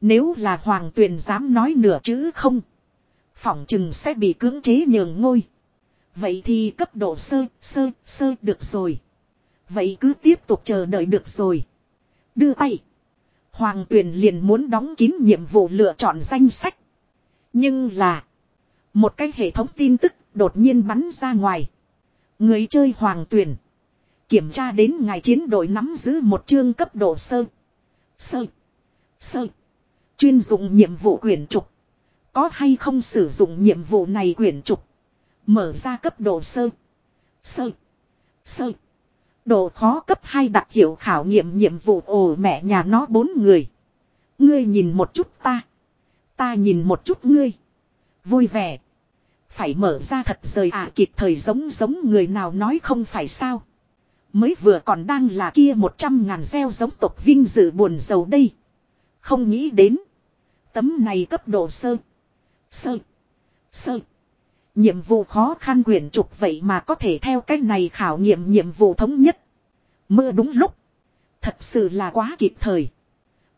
Nếu là hoàng tuyền dám nói nửa chữ không. Phỏng chừng sẽ bị cưỡng chế nhường ngôi. Vậy thì cấp độ sơ, sơ, sơ được rồi. Vậy cứ tiếp tục chờ đợi được rồi. Đưa tay. Hoàng tuyền liền muốn đóng kín nhiệm vụ lựa chọn danh sách. Nhưng là. Một cái hệ thống tin tức đột nhiên bắn ra ngoài. Người chơi hoàng tuyển. Kiểm tra đến ngày chiến đội nắm giữ một chương cấp độ sơ. Sơ. Sơ. Chuyên dụng nhiệm vụ quyển trục. Có hay không sử dụng nhiệm vụ này quyển trục. Mở ra cấp độ sơ. Sơ. Sơ. Độ khó cấp 2 đặc hiệu khảo nghiệm nhiệm vụ ồ, mẹ nhà nó bốn người. Ngươi nhìn một chút ta. Ta nhìn một chút ngươi. Vui vẻ. Phải mở ra thật rời à kịp thời giống giống người nào nói không phải sao. Mới vừa còn đang là kia một trăm ngàn gieo giống tộc vinh dự buồn giàu đây. Không nghĩ đến. Tấm này cấp độ sơ. Sơ. Sơ. Nhiệm vụ khó khăn quyển trục vậy mà có thể theo cách này khảo nghiệm nhiệm vụ thống nhất. Mưa đúng lúc. Thật sự là quá kịp thời.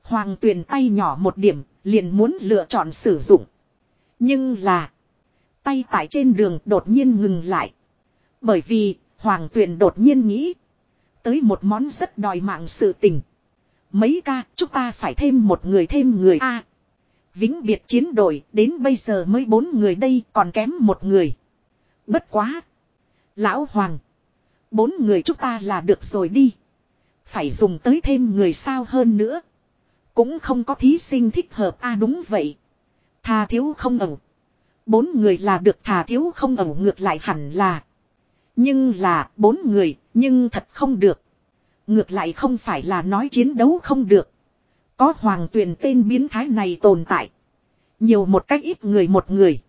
Hoàng tuyền tay nhỏ một điểm, liền muốn lựa chọn sử dụng. Nhưng là. Tay tại trên đường đột nhiên ngừng lại. Bởi vì, Hoàng tuyền đột nhiên nghĩ. Tới một món rất đòi mạng sự tình. Mấy ca, chúng ta phải thêm một người thêm người A. vĩnh biệt chiến đội, đến bây giờ mới bốn người đây, còn kém một người. Bất quá. Lão Hoàng. Bốn người chúng ta là được rồi đi. Phải dùng tới thêm người sao hơn nữa. Cũng không có thí sinh thích hợp a đúng vậy. Thà thiếu không ẩu. Bốn người là được thà thiếu không ẩu ngược lại hẳn là. Nhưng là bốn người, nhưng thật không được. Ngược lại không phải là nói chiến đấu không được. Có hoàng tuyển tên biến thái này tồn tại. Nhiều một cách ít người một người.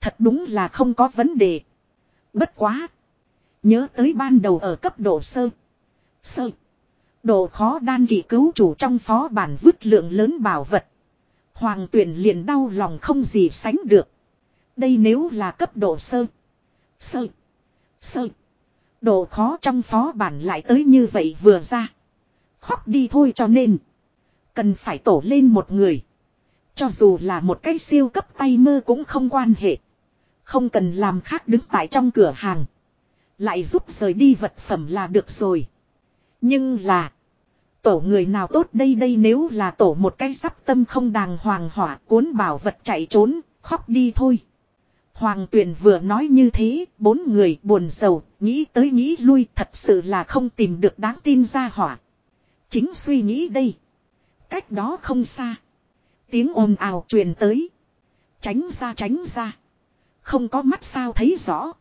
Thật đúng là không có vấn đề. Bất quá. Nhớ tới ban đầu ở cấp độ sơ. Sơ. Độ khó đan kỳ cứu chủ trong phó bản vứt lượng lớn bảo vật. Hoàng tuyển liền đau lòng không gì sánh được. Đây nếu là cấp độ sơ. Sơ. Sơ. Độ khó trong phó bản lại tới như vậy vừa ra. Khóc đi thôi cho nên. Cần phải tổ lên một người. Cho dù là một cái siêu cấp tay mơ cũng không quan hệ. Không cần làm khác đứng tại trong cửa hàng. Lại giúp rời đi vật phẩm là được rồi. Nhưng là. Tổ người nào tốt đây đây nếu là tổ một cái sắp tâm không đàng hoàng hỏa cuốn bảo vật chạy trốn, khóc đi thôi. Hoàng tuyển vừa nói như thế, bốn người buồn sầu, nghĩ tới nghĩ lui thật sự là không tìm được đáng tin ra hỏa. Chính suy nghĩ đây. Cách đó không xa. Tiếng ồn ào truyền tới. Tránh ra tránh ra. Không có mắt sao thấy rõ.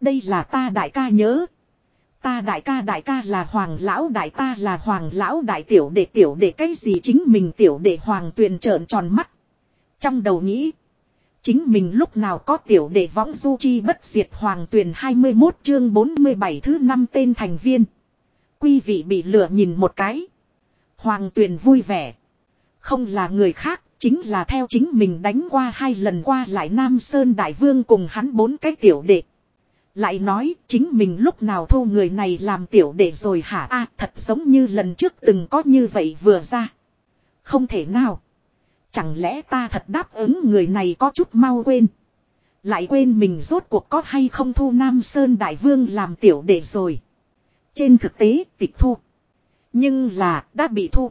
Đây là ta đại ca nhớ. Ta đại ca đại ca là hoàng lão đại ta là hoàng lão đại tiểu đệ tiểu đệ cái gì chính mình tiểu đệ hoàng tuyền trợn tròn mắt. Trong đầu nghĩ. Chính mình lúc nào có tiểu đệ võng du chi bất diệt hoàng tuyền 21 chương 47 thứ năm tên thành viên. Quý vị bị lừa nhìn một cái. Hoàng tuyền vui vẻ. Không là người khác, Chính là theo chính mình đánh qua hai lần qua lại Nam Sơn Đại Vương cùng hắn bốn cái tiểu đệ. Lại nói, chính mình lúc nào thu người này làm tiểu đệ rồi hả a, thật giống như lần trước từng có như vậy vừa ra. Không thể nào. Chẳng lẽ ta thật đáp ứng người này có chút mau quên. Lại quên mình rốt cuộc có hay không thu Nam Sơn Đại Vương làm tiểu đệ rồi. Trên thực tế, tịch thu. Nhưng là, đã bị thu.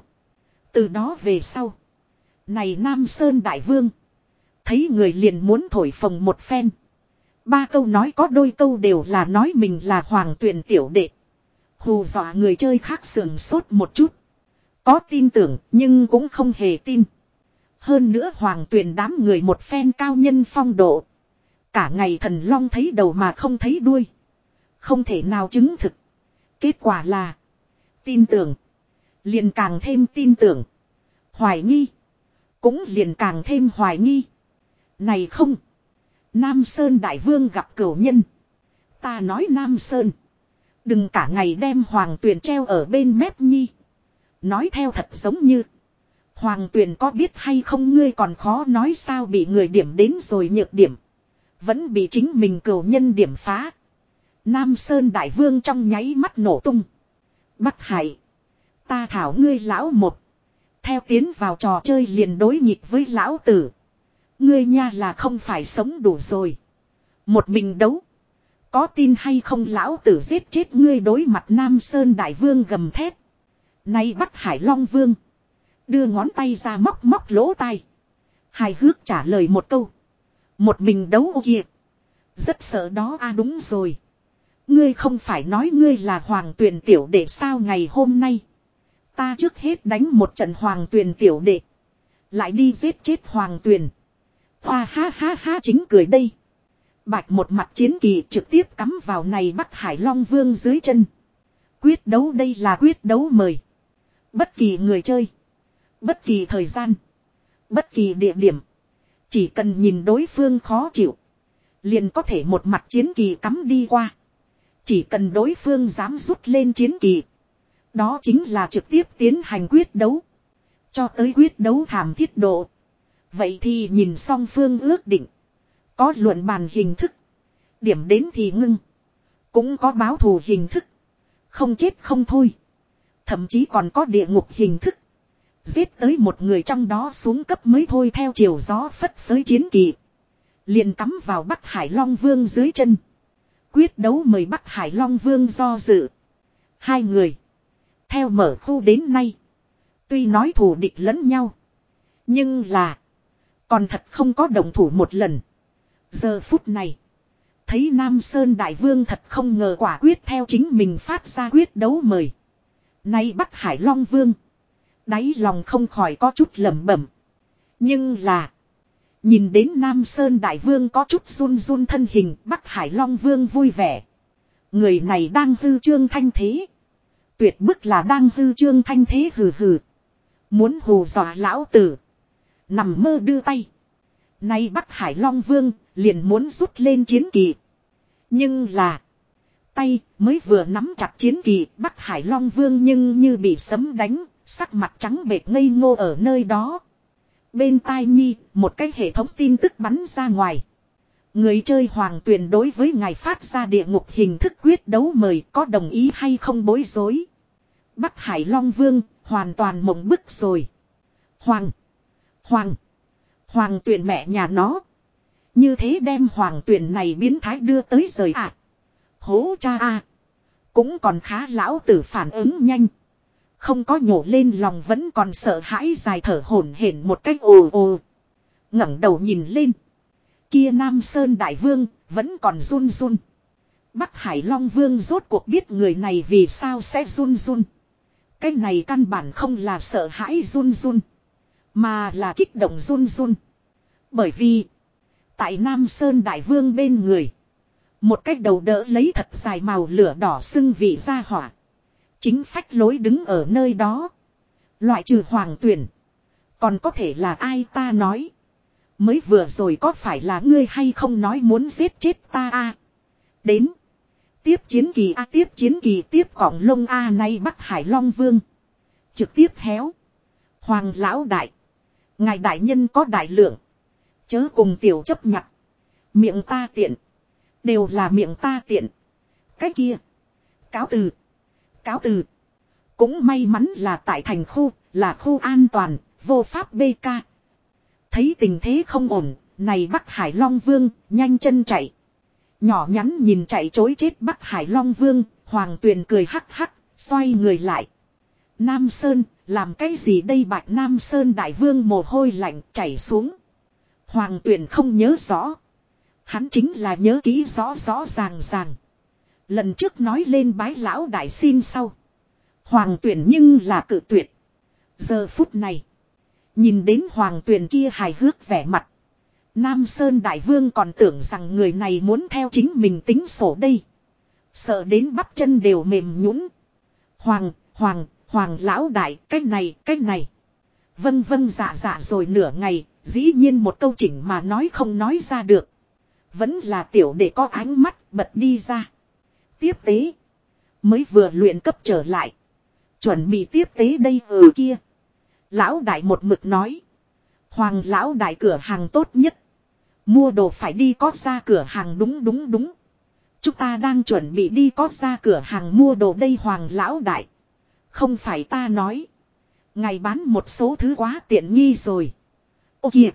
Từ đó về sau. Này Nam Sơn Đại Vương. Thấy người liền muốn thổi phồng một phen. Ba câu nói có đôi câu đều là nói mình là hoàng tuyển tiểu đệ. Hù dọa người chơi khác sườn sốt một chút. Có tin tưởng, nhưng cũng không hề tin. Hơn nữa hoàng tuyển đám người một phen cao nhân phong độ. Cả ngày thần long thấy đầu mà không thấy đuôi. Không thể nào chứng thực. Kết quả là. Tin tưởng. Liền càng thêm tin tưởng. Hoài nghi. Cũng liền càng thêm hoài nghi. Này không. Nam Sơn Đại Vương gặp cửu nhân. Ta nói Nam Sơn. Đừng cả ngày đem hoàng tuyền treo ở bên mép nhi. Nói theo thật giống như. Hoàng tuyền có biết hay không ngươi còn khó nói sao bị người điểm đến rồi nhược điểm. Vẫn bị chính mình cửu nhân điểm phá. Nam Sơn Đại Vương trong nháy mắt nổ tung. Bắc Hải. Ta thảo ngươi lão một. Theo tiến vào trò chơi liền đối nghịch với lão tử. Ngươi nha là không phải sống đủ rồi. Một mình đấu. Có tin hay không lão tử giết chết ngươi đối mặt Nam Sơn Đại Vương gầm thét. Nay bắt Hải Long Vương. Đưa ngón tay ra móc móc lỗ tai. Hài hước trả lời một câu. Một mình đấu ô kìa. Rất sợ đó a đúng rồi. Ngươi không phải nói ngươi là hoàng tuyển tiểu đệ sao ngày hôm nay. Ta trước hết đánh một trận hoàng tuyển tiểu đệ. Lại đi giết chết hoàng tuyển. Hoa ha ha ha chính cười đây. Bạch một mặt chiến kỳ trực tiếp cắm vào này bắt Hải Long Vương dưới chân. Quyết đấu đây là quyết đấu mời. Bất kỳ người chơi. Bất kỳ thời gian. Bất kỳ địa điểm. Chỉ cần nhìn đối phương khó chịu. Liền có thể một mặt chiến kỳ cắm đi qua. Chỉ cần đối phương dám rút lên chiến kỳ. Đó chính là trực tiếp tiến hành quyết đấu. Cho tới quyết đấu thảm thiết độ. Vậy thì nhìn song phương ước định. Có luận bàn hình thức. Điểm đến thì ngưng. Cũng có báo thù hình thức. Không chết không thôi. Thậm chí còn có địa ngục hình thức. Giết tới một người trong đó xuống cấp mới thôi theo chiều gió phất phới chiến kỳ. Liền cắm vào Bắc Hải Long Vương dưới chân. Quyết đấu mời Bắc Hải Long Vương do dự. Hai người. Theo mở khu đến nay. Tuy nói thù địch lẫn nhau. Nhưng là. Còn thật không có đồng thủ một lần. Giờ phút này. Thấy Nam Sơn Đại Vương thật không ngờ quả quyết theo chính mình phát ra quyết đấu mời. Nay Bắc Hải Long Vương. Đáy lòng không khỏi có chút lẩm bẩm. Nhưng là. Nhìn đến Nam Sơn Đại Vương có chút run run thân hình, Bắc Hải Long Vương vui vẻ. Người này đang hư trương thanh thế. Tuyệt bức là đang hư trương thanh thế hừ hừ. Muốn hù dọa lão tử. Nằm mơ đưa tay. Nay Bắc Hải Long Vương liền muốn rút lên chiến kỳ. Nhưng là. Tay mới vừa nắm chặt chiến kỳ, Bắc Hải Long Vương nhưng như bị sấm đánh. Sắc mặt trắng bệt ngây ngô ở nơi đó. Bên tai nhi, một cái hệ thống tin tức bắn ra ngoài. Người chơi hoàng tuyển đối với ngài phát ra địa ngục hình thức quyết đấu mời có đồng ý hay không bối rối. Bắc Hải Long Vương hoàn toàn mộng bức rồi. Hoàng. Hoàng. Hoàng tuyển mẹ nhà nó. Như thế đem hoàng tuyển này biến thái đưa tới rời ạ. À. Hố cha a Cũng còn khá lão tử phản ứng nhanh. Không có nhổ lên lòng vẫn còn sợ hãi dài thở hổn hển một cách ồ ồ. ngẩng đầu nhìn lên. Kia Nam Sơn Đại Vương vẫn còn run run. Bắc Hải Long Vương rốt cuộc biết người này vì sao sẽ run run. Cái này căn bản không là sợ hãi run run. Mà là kích động run run. Bởi vì. Tại Nam Sơn Đại Vương bên người. Một cách đầu đỡ lấy thật dài màu lửa đỏ xưng vị ra hỏa. Chính phách lối đứng ở nơi đó. Loại trừ hoàng tuyển. Còn có thể là ai ta nói. Mới vừa rồi có phải là ngươi hay không nói muốn giết chết ta a Đến. Tiếp chiến kỳ a, tiếp chiến kỳ, tiếp cỏng lông a, nay Bắc Hải Long Vương. Trực tiếp héo. Hoàng lão đại. Ngài đại nhân có đại lượng. Chớ cùng tiểu chấp nhặt. Miệng ta tiện. Đều là miệng ta tiện. Cái kia. Cáo từ. Cáo từ. Cũng may mắn là tại thành khu, là khu an toàn, vô pháp BK. Thấy tình thế không ổn, này Bắc Hải Long Vương, nhanh chân chạy. Nhỏ nhắn nhìn chạy chối chết Bắc Hải Long Vương, Hoàng Tuyền cười hắc hắc, xoay người lại. Nam Sơn, làm cái gì đây bạch Nam Sơn Đại Vương mồ hôi lạnh chảy xuống. Hoàng Tuyền không nhớ rõ. Hắn chính là nhớ kỹ rõ rõ ràng ràng. Lần trước nói lên bái lão đại xin sau. Hoàng tuyển nhưng là cự tuyệt. Giờ phút này. Nhìn đến hoàng tuyển kia hài hước vẻ mặt. Nam Sơn Đại Vương còn tưởng rằng người này muốn theo chính mình tính sổ đây. Sợ đến bắp chân đều mềm nhũn. Hoàng, hoàng, hoàng lão đại, cái này, cái này. Vâng vâng dạ dạ rồi nửa ngày, dĩ nhiên một câu chỉnh mà nói không nói ra được. Vẫn là tiểu để có ánh mắt bật đi ra. Tiếp tế. Mới vừa luyện cấp trở lại. Chuẩn bị tiếp tế đây ở ừ kia. Lão đại một mực nói. Hoàng lão đại cửa hàng tốt nhất. Mua đồ phải đi có ra cửa hàng đúng đúng đúng. Chúng ta đang chuẩn bị đi có ra cửa hàng mua đồ đây hoàng lão đại. Không phải ta nói. Ngày bán một số thứ quá tiện nghi rồi. Ô kìa.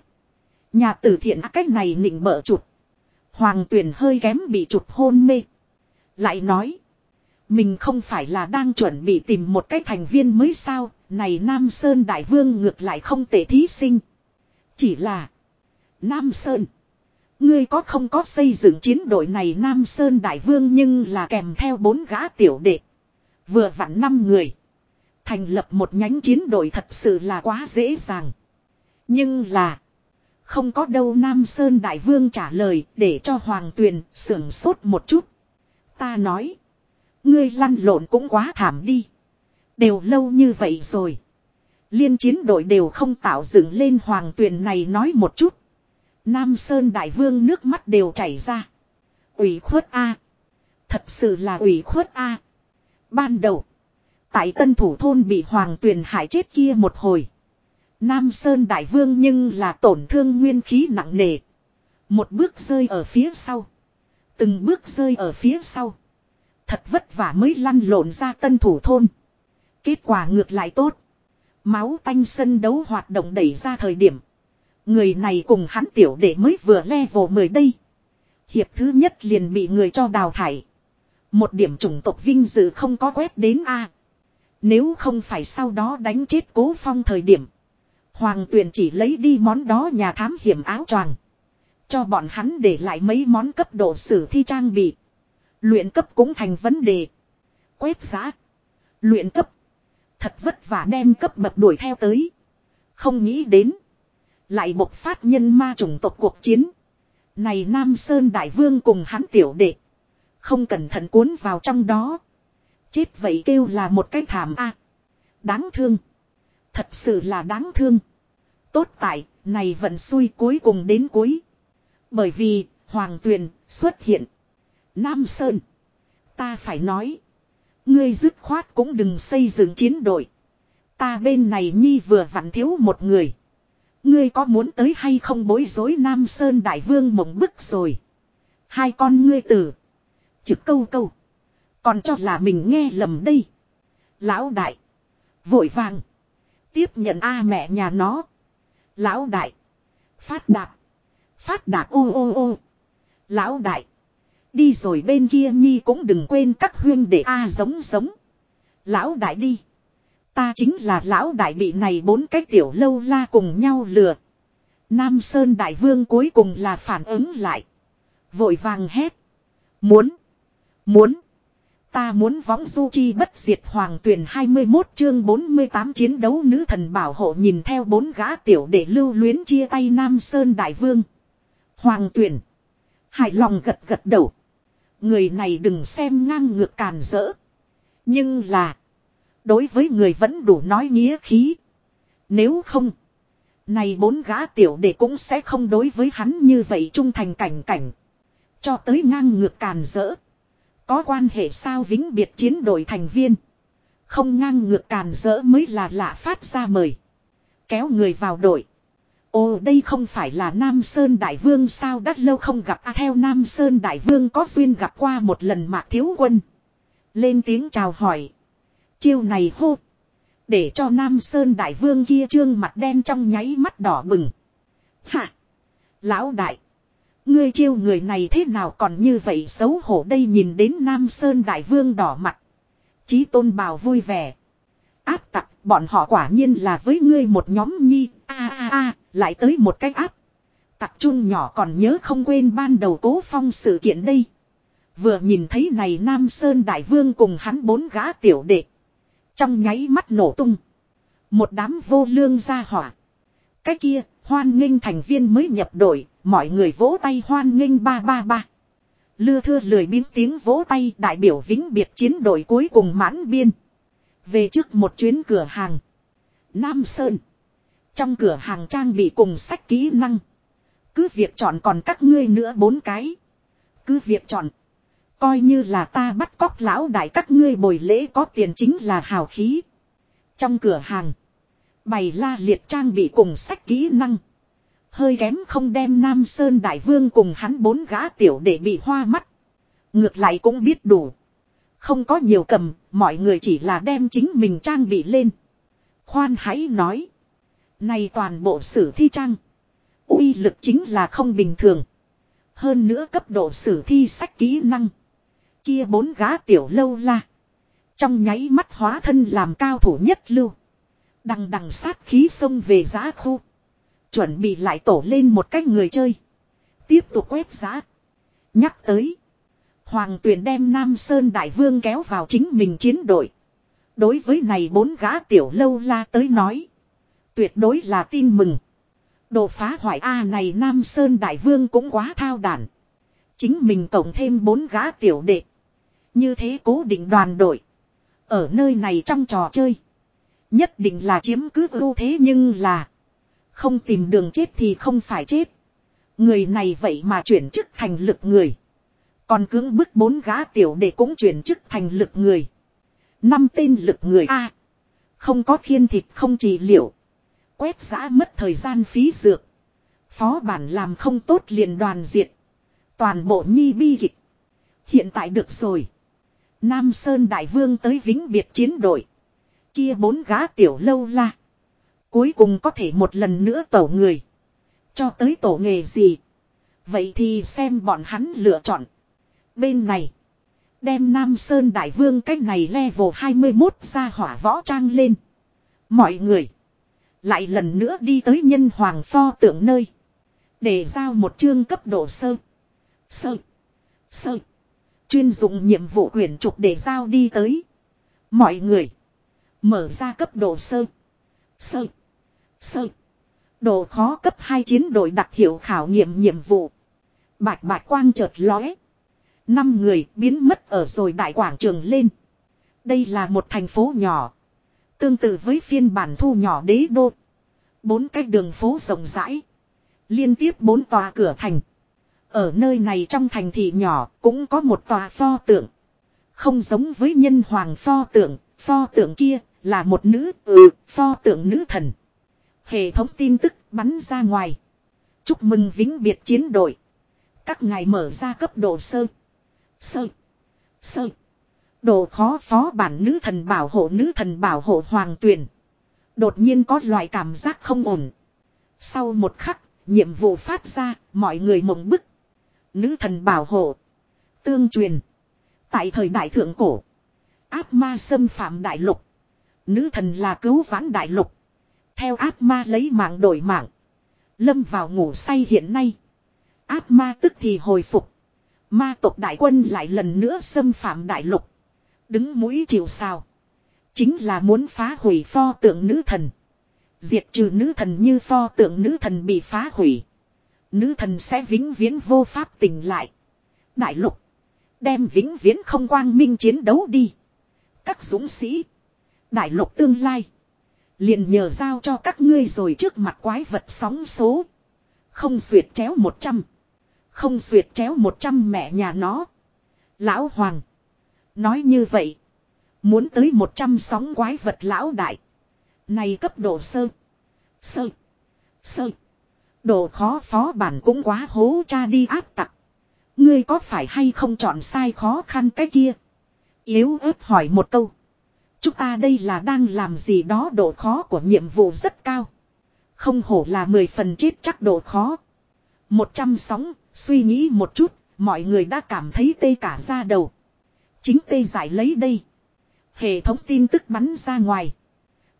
Nhà tử thiện à, cách này nịnh bợ chụp. Hoàng tuyển hơi kém bị chụp hôn mê. Lại nói. Mình không phải là đang chuẩn bị tìm một cái thành viên mới sao. Này Nam Sơn Đại Vương ngược lại không tệ thí sinh. Chỉ là. Nam Sơn. Ngươi có không có xây dựng chiến đội này Nam Sơn Đại Vương nhưng là kèm theo bốn gã tiểu đệ. Vừa vặn năm người. Thành lập một nhánh chiến đội thật sự là quá dễ dàng. Nhưng là. Không có đâu Nam Sơn Đại Vương trả lời để cho Hoàng Tuyền sưởng sốt một chút. Ta nói. Ngươi lăn lộn cũng quá thảm đi. Đều lâu như vậy rồi. Liên chiến đội đều không tạo dựng lên Hoàng Tuyền này nói một chút. Nam Sơn Đại Vương nước mắt đều chảy ra. ủy khuất A. Thật sự là ủy khuất A. Ban đầu. Tại tân thủ thôn bị Hoàng Tuyền hại chết kia một hồi. Nam Sơn Đại Vương nhưng là tổn thương nguyên khí nặng nề. Một bước rơi ở phía sau. Từng bước rơi ở phía sau. Thật vất vả mới lăn lộn ra tân thủ thôn. Kết quả ngược lại tốt. Máu tanh sân đấu hoạt động đẩy ra thời điểm. Người này cùng hắn tiểu đệ mới vừa level 10 đây. Hiệp thứ nhất liền bị người cho đào thải. Một điểm chủng tộc vinh dự không có quét đến A. Nếu không phải sau đó đánh chết cố phong thời điểm. Hoàng tuyền chỉ lấy đi món đó nhà thám hiểm áo choàng. Cho bọn hắn để lại mấy món cấp độ sử thi trang bị. Luyện cấp cũng thành vấn đề. Quét giá. Luyện cấp. Thật vất vả đem cấp bậc đuổi theo tới. Không nghĩ đến. Lại bộc phát nhân ma chủng tộc cuộc chiến. Này Nam Sơn Đại Vương cùng hắn tiểu đệ. Không cẩn thận cuốn vào trong đó. Chết vậy kêu là một cái thảm a Đáng thương. Thật sự là đáng thương. Tốt tại, này vẫn xui cuối cùng đến cuối. Bởi vì, Hoàng Tuyền xuất hiện. Nam Sơn. Ta phải nói. Ngươi dứt khoát cũng đừng xây dựng chiến đội. Ta bên này nhi vừa vặn thiếu một người. Ngươi có muốn tới hay không bối rối Nam Sơn Đại Vương mộng bức rồi. Hai con ngươi tử. Trực câu câu. Còn cho là mình nghe lầm đây. Lão đại. Vội vàng. Tiếp nhận A mẹ nhà nó. Lão đại. Phát đạt. Phát đạt ô ô ô. Lão đại. Đi rồi bên kia nhi cũng đừng quên các huyên để A giống giống. Lão đại đi. Ta chính là lão đại bị này bốn cái tiểu lâu la cùng nhau lừa. Nam Sơn Đại Vương cuối cùng là phản ứng lại. Vội vàng hét. Muốn. Muốn. Ta muốn võng du chi bất diệt hoàng tuyển 21 chương 48 chiến đấu nữ thần bảo hộ nhìn theo bốn gã tiểu để lưu luyến chia tay Nam Sơn Đại Vương. Hoàng tuyển. Hài lòng gật gật đầu. Người này đừng xem ngang ngược càn rỡ. Nhưng là. Đối với người vẫn đủ nói nghĩa khí. Nếu không. Này bốn gã tiểu đệ cũng sẽ không đối với hắn như vậy trung thành cảnh cảnh. Cho tới ngang ngược càn rỡ. Có quan hệ sao vĩnh biệt chiến đội thành viên. Không ngang ngược càn rỡ mới là lạ phát ra mời. Kéo người vào đội. Ồ đây không phải là Nam Sơn Đại Vương sao đã lâu không gặp à, theo Nam Sơn Đại Vương có duyên gặp qua một lần mạc thiếu quân. Lên tiếng chào hỏi. Chiêu này hô. Để cho Nam Sơn Đại Vương kia trương mặt đen trong nháy mắt đỏ bừng. hạ Lão đại. Ngươi chiêu người này thế nào còn như vậy xấu hổ đây nhìn đến Nam Sơn Đại Vương đỏ mặt. Chí tôn bào vui vẻ. Áp tặc, bọn họ quả nhiên là với ngươi một nhóm nhi, a a a, lại tới một cái áp. Tặc chung nhỏ còn nhớ không quên ban đầu cố phong sự kiện đây. Vừa nhìn thấy này Nam Sơn Đại Vương cùng hắn bốn gã tiểu đệ. Trong nháy mắt nổ tung. Một đám vô lương ra hỏa. Cái kia, hoan nghênh thành viên mới nhập đội, mọi người vỗ tay hoan nghênh ba ba ba. Lưa thưa lười biến tiếng vỗ tay đại biểu vĩnh biệt chiến đội cuối cùng mãn biên. Về trước một chuyến cửa hàng. Nam Sơn. Trong cửa hàng trang bị cùng sách kỹ năng. Cứ việc chọn còn các ngươi nữa bốn cái. Cứ việc chọn. Coi như là ta bắt cóc lão đại các ngươi bồi lễ có tiền chính là hào khí. Trong cửa hàng. Bày la liệt trang bị cùng sách kỹ năng. Hơi kém không đem Nam Sơn Đại Vương cùng hắn bốn gã tiểu để bị hoa mắt. Ngược lại cũng biết đủ. Không có nhiều cầm, mọi người chỉ là đem chính mình trang bị lên. Khoan hãy nói. Này toàn bộ sử thi trang. uy lực chính là không bình thường. Hơn nữa cấp độ sử thi sách kỹ năng. Kia bốn gã tiểu lâu la. Trong nháy mắt hóa thân làm cao thủ nhất lưu. Đằng đằng sát khí xông về giá khu. Chuẩn bị lại tổ lên một cách người chơi. Tiếp tục quét giá. Nhắc tới. Hoàng tuyển đem Nam Sơn Đại Vương kéo vào chính mình chiến đội. Đối với này bốn gã tiểu lâu la tới nói. Tuyệt đối là tin mừng. Đồ phá hoại A này Nam Sơn Đại Vương cũng quá thao đản. Chính mình cộng thêm bốn gã tiểu đệ. Như thế cố định đoàn đội. Ở nơi này trong trò chơi. Nhất định là chiếm cứ ưu thế nhưng là. Không tìm đường chết thì không phải chết. Người này vậy mà chuyển chức thành lực người. Còn cưỡng bức bốn gã tiểu để cũng chuyển chức thành lực người. Năm tên lực người A. không có khiên thịt, không trị liệu. Quét giã mất thời gian phí dược. Phó bản làm không tốt liền đoàn diệt. Toàn bộ nhi bi kịch. Hiện tại được rồi. Nam Sơn Đại Vương tới vĩnh biệt chiến đội. Kia bốn gã tiểu lâu la. Cuối cùng có thể một lần nữa tổ người. Cho tới tổ nghề gì. Vậy thì xem bọn hắn lựa chọn. Bên này. Đem Nam Sơn Đại Vương cách này level 21 ra hỏa võ trang lên. Mọi người. Lại lần nữa đi tới nhân hoàng pho tượng nơi. Để giao một chương cấp độ sơ. Sơ. Sơ. Chuyên dụng nhiệm vụ quyển trục để giao đi tới. Mọi người. Mở ra cấp độ sơ. Sơ. Sơ. Độ khó cấp 2 chiến đội đặc hiệu khảo nghiệm nhiệm vụ. Bạch bạch quang chợt lóe. Năm người biến mất ở rồi đại quảng trường lên. Đây là một thành phố nhỏ. Tương tự với phiên bản thu nhỏ đế đô. Bốn cái đường phố rộng rãi. Liên tiếp bốn tòa cửa thành. Ở nơi này trong thành thị nhỏ cũng có một tòa pho tượng. Không giống với nhân hoàng pho tượng, pho tượng kia là một nữ, ừ, pho tượng nữ thần. Hệ thống tin tức bắn ra ngoài. Chúc mừng vĩnh biệt chiến đội. Các ngài mở ra cấp độ sơ. Sơ. Sơ. Độ khó phó bản nữ thần bảo hộ nữ thần bảo hộ hoàng tuyển. Đột nhiên có loại cảm giác không ổn. Sau một khắc, nhiệm vụ phát ra, mọi người mộng bức. Nữ thần bảo hộ. Tương truyền. Tại thời đại thượng cổ. Áp ma xâm phạm đại lục. Nữ thần là cứu vãn đại lục. Theo ác ma lấy mạng đổi mạng. Lâm vào ngủ say hiện nay. Ác ma tức thì hồi phục. Ma tộc đại quân lại lần nữa xâm phạm đại lục. Đứng mũi chịu sao. Chính là muốn phá hủy pho tượng nữ thần. Diệt trừ nữ thần như pho tượng nữ thần bị phá hủy. Nữ thần sẽ vĩnh viễn vô pháp tỉnh lại. Đại lục. Đem vĩnh viễn không quang minh chiến đấu đi. Các dũng sĩ. Đại lục tương lai. Liền nhờ giao cho các ngươi rồi trước mặt quái vật sóng số. Không xuyệt chéo một trăm Không xuyệt chéo một trăm mẹ nhà nó. Lão Hoàng. Nói như vậy. Muốn tới một trăm sóng quái vật lão đại. Này cấp độ sơ. Sơ. Sơ. Độ khó phó bản cũng quá hố cha đi áp tặc. Ngươi có phải hay không chọn sai khó khăn cái kia? Yếu ớt hỏi một câu. Chúng ta đây là đang làm gì đó độ khó của nhiệm vụ rất cao. Không hổ là 10 phần chết chắc độ khó. Một trăm sóng, suy nghĩ một chút, mọi người đã cảm thấy tê cả ra đầu. Chính tê giải lấy đây. Hệ thống tin tức bắn ra ngoài.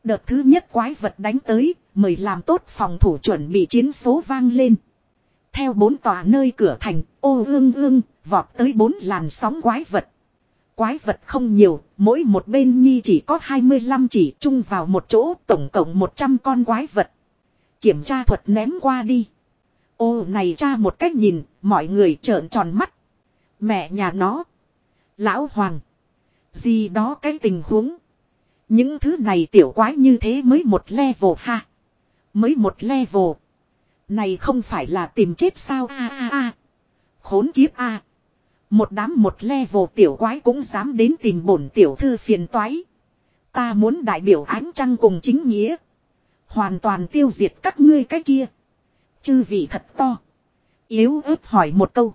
Đợt thứ nhất quái vật đánh tới, mời làm tốt phòng thủ chuẩn bị chiến số vang lên. Theo bốn tòa nơi cửa thành, ô ương ương, vọt tới bốn làn sóng quái vật. Quái vật không nhiều, mỗi một bên nhi chỉ có 25 chỉ chung vào một chỗ, tổng cộng 100 con quái vật. Kiểm tra thuật ném qua đi. Ô này cha một cách nhìn, mọi người trợn tròn mắt. Mẹ nhà nó. Lão Hoàng. Gì đó cái tình huống. Những thứ này tiểu quái như thế mới một level ha. Mới một level. Này không phải là tìm chết sao a a a. Khốn kiếp a. Một đám một level tiểu quái cũng dám đến tìm bổn tiểu thư phiền toái. Ta muốn đại biểu ánh trăng cùng chính nghĩa. Hoàn toàn tiêu diệt các ngươi cái kia. Chư vị thật to. Yếu ớt hỏi một câu.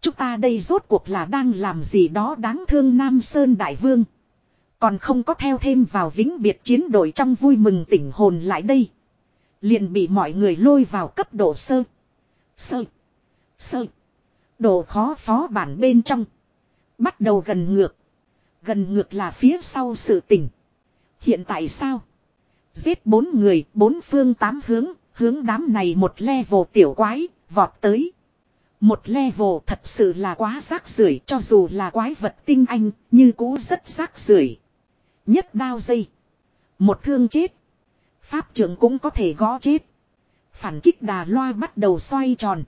Chúng ta đây rốt cuộc là đang làm gì đó đáng thương Nam Sơn Đại Vương. Còn không có theo thêm vào vĩnh biệt chiến đội trong vui mừng tỉnh hồn lại đây. Liền bị mọi người lôi vào cấp độ sơ. Sơ. Sơ. Độ khó phó bản bên trong. Bắt đầu gần ngược. Gần ngược là phía sau sự tình Hiện tại sao? Giết bốn người, bốn phương tám hướng, hướng đám này một level tiểu quái, vọt tới. Một level thật sự là quá rác rưởi cho dù là quái vật tinh anh, như cũ rất rác rưởi Nhất đao dây. Một thương chết. Pháp trưởng cũng có thể gõ chết. Phản kích đà loa bắt đầu xoay tròn.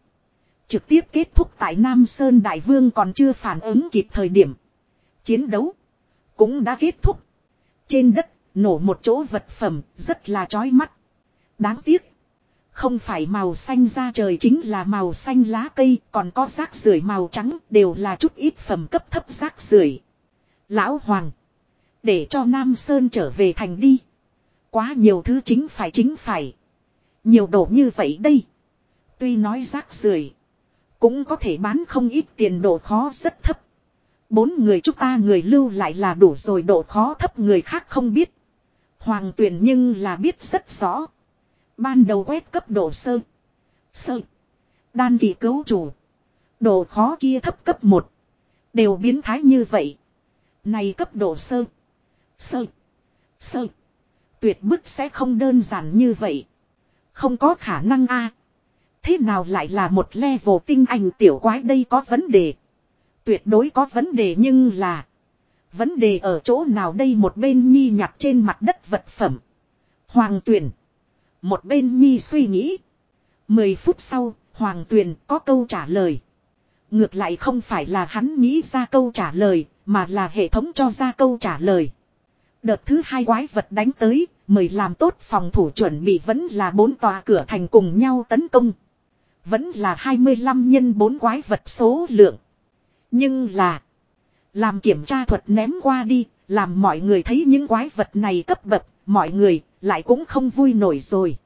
Trực tiếp kết thúc tại Nam Sơn Đại Vương còn chưa phản ứng kịp thời điểm. Chiến đấu. Cũng đã kết thúc. Trên đất, nổ một chỗ vật phẩm, rất là chói mắt. Đáng tiếc. Không phải màu xanh da trời chính là màu xanh lá cây, còn có rác rưởi màu trắng, đều là chút ít phẩm cấp thấp rác rưởi. Lão Hoàng. Để cho Nam Sơn trở về thành đi. Quá nhiều thứ chính phải chính phải. Nhiều đồ như vậy đây. Tuy nói rác rưởi cũng có thể bán không ít tiền độ khó rất thấp. Bốn người chúng ta người lưu lại là đủ rồi, độ khó thấp người khác không biết. Hoàng tuyển nhưng là biết rất rõ. Ban đầu quét cấp độ sơ. Sơ. Đan kỳ cấu chủ. Độ khó kia thấp cấp 1. Đều biến thái như vậy. Này cấp độ sơ. Sơ. Sơ. Tuyệt bức sẽ không đơn giản như vậy. Không có khả năng a. Thế nào lại là một level tinh anh tiểu quái đây có vấn đề. Tuyệt đối có vấn đề nhưng là. Vấn đề ở chỗ nào đây một bên nhi nhặt trên mặt đất vật phẩm. Hoàng tuyển. Một bên nhi suy nghĩ. Mười phút sau, Hoàng tuyển có câu trả lời. Ngược lại không phải là hắn nghĩ ra câu trả lời, mà là hệ thống cho ra câu trả lời. Đợt thứ hai quái vật đánh tới, mời làm tốt phòng thủ chuẩn bị vẫn là bốn tòa cửa thành cùng nhau tấn công. Vẫn là 25 nhân bốn quái vật số lượng. Nhưng là, làm kiểm tra thuật ném qua đi, làm mọi người thấy những quái vật này cấp bậc, mọi người lại cũng không vui nổi rồi.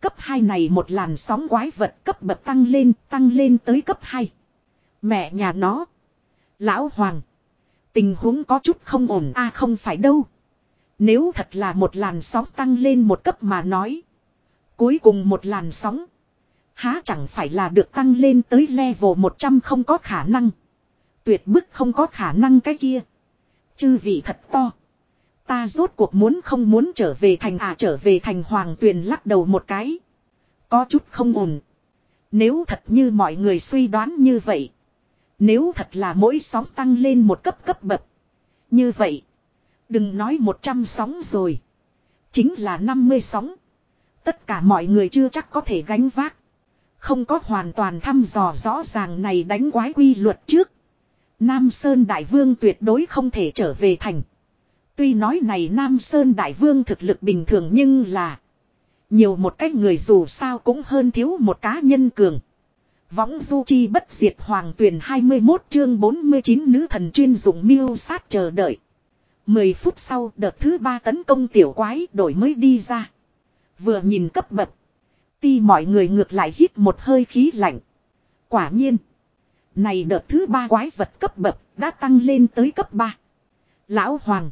Cấp 2 này một làn sóng quái vật cấp bậc tăng lên, tăng lên tới cấp 2. Mẹ nhà nó. Lão Hoàng. Tình huống có chút không ổn a không phải đâu. Nếu thật là một làn sóng tăng lên một cấp mà nói. Cuối cùng một làn sóng. Há chẳng phải là được tăng lên tới level 100 không có khả năng. Tuyệt bức không có khả năng cái kia. Chư vị thật to. Ta rốt cuộc muốn không muốn trở về thành à trở về thành hoàng tuyền lắc đầu một cái. Có chút không ổn. Nếu thật như mọi người suy đoán như vậy. Nếu thật là mỗi sóng tăng lên một cấp cấp bậc. Như vậy. Đừng nói 100 sóng rồi. Chính là 50 sóng. Tất cả mọi người chưa chắc có thể gánh vác. Không có hoàn toàn thăm dò rõ ràng này đánh quái quy luật trước. Nam Sơn Đại Vương tuyệt đối không thể trở về thành. Tuy nói này Nam Sơn Đại Vương thực lực bình thường nhưng là. Nhiều một cách người dù sao cũng hơn thiếu một cá nhân cường. Võng du chi bất diệt hoàng tuyển 21 chương 49 nữ thần chuyên dụng miêu sát chờ đợi. 10 phút sau đợt thứ ba tấn công tiểu quái đổi mới đi ra. Vừa nhìn cấp bậc. Ti mọi người ngược lại hít một hơi khí lạnh. Quả nhiên. Này đợt thứ ba quái vật cấp bậc đã tăng lên tới cấp 3. Lão Hoàng.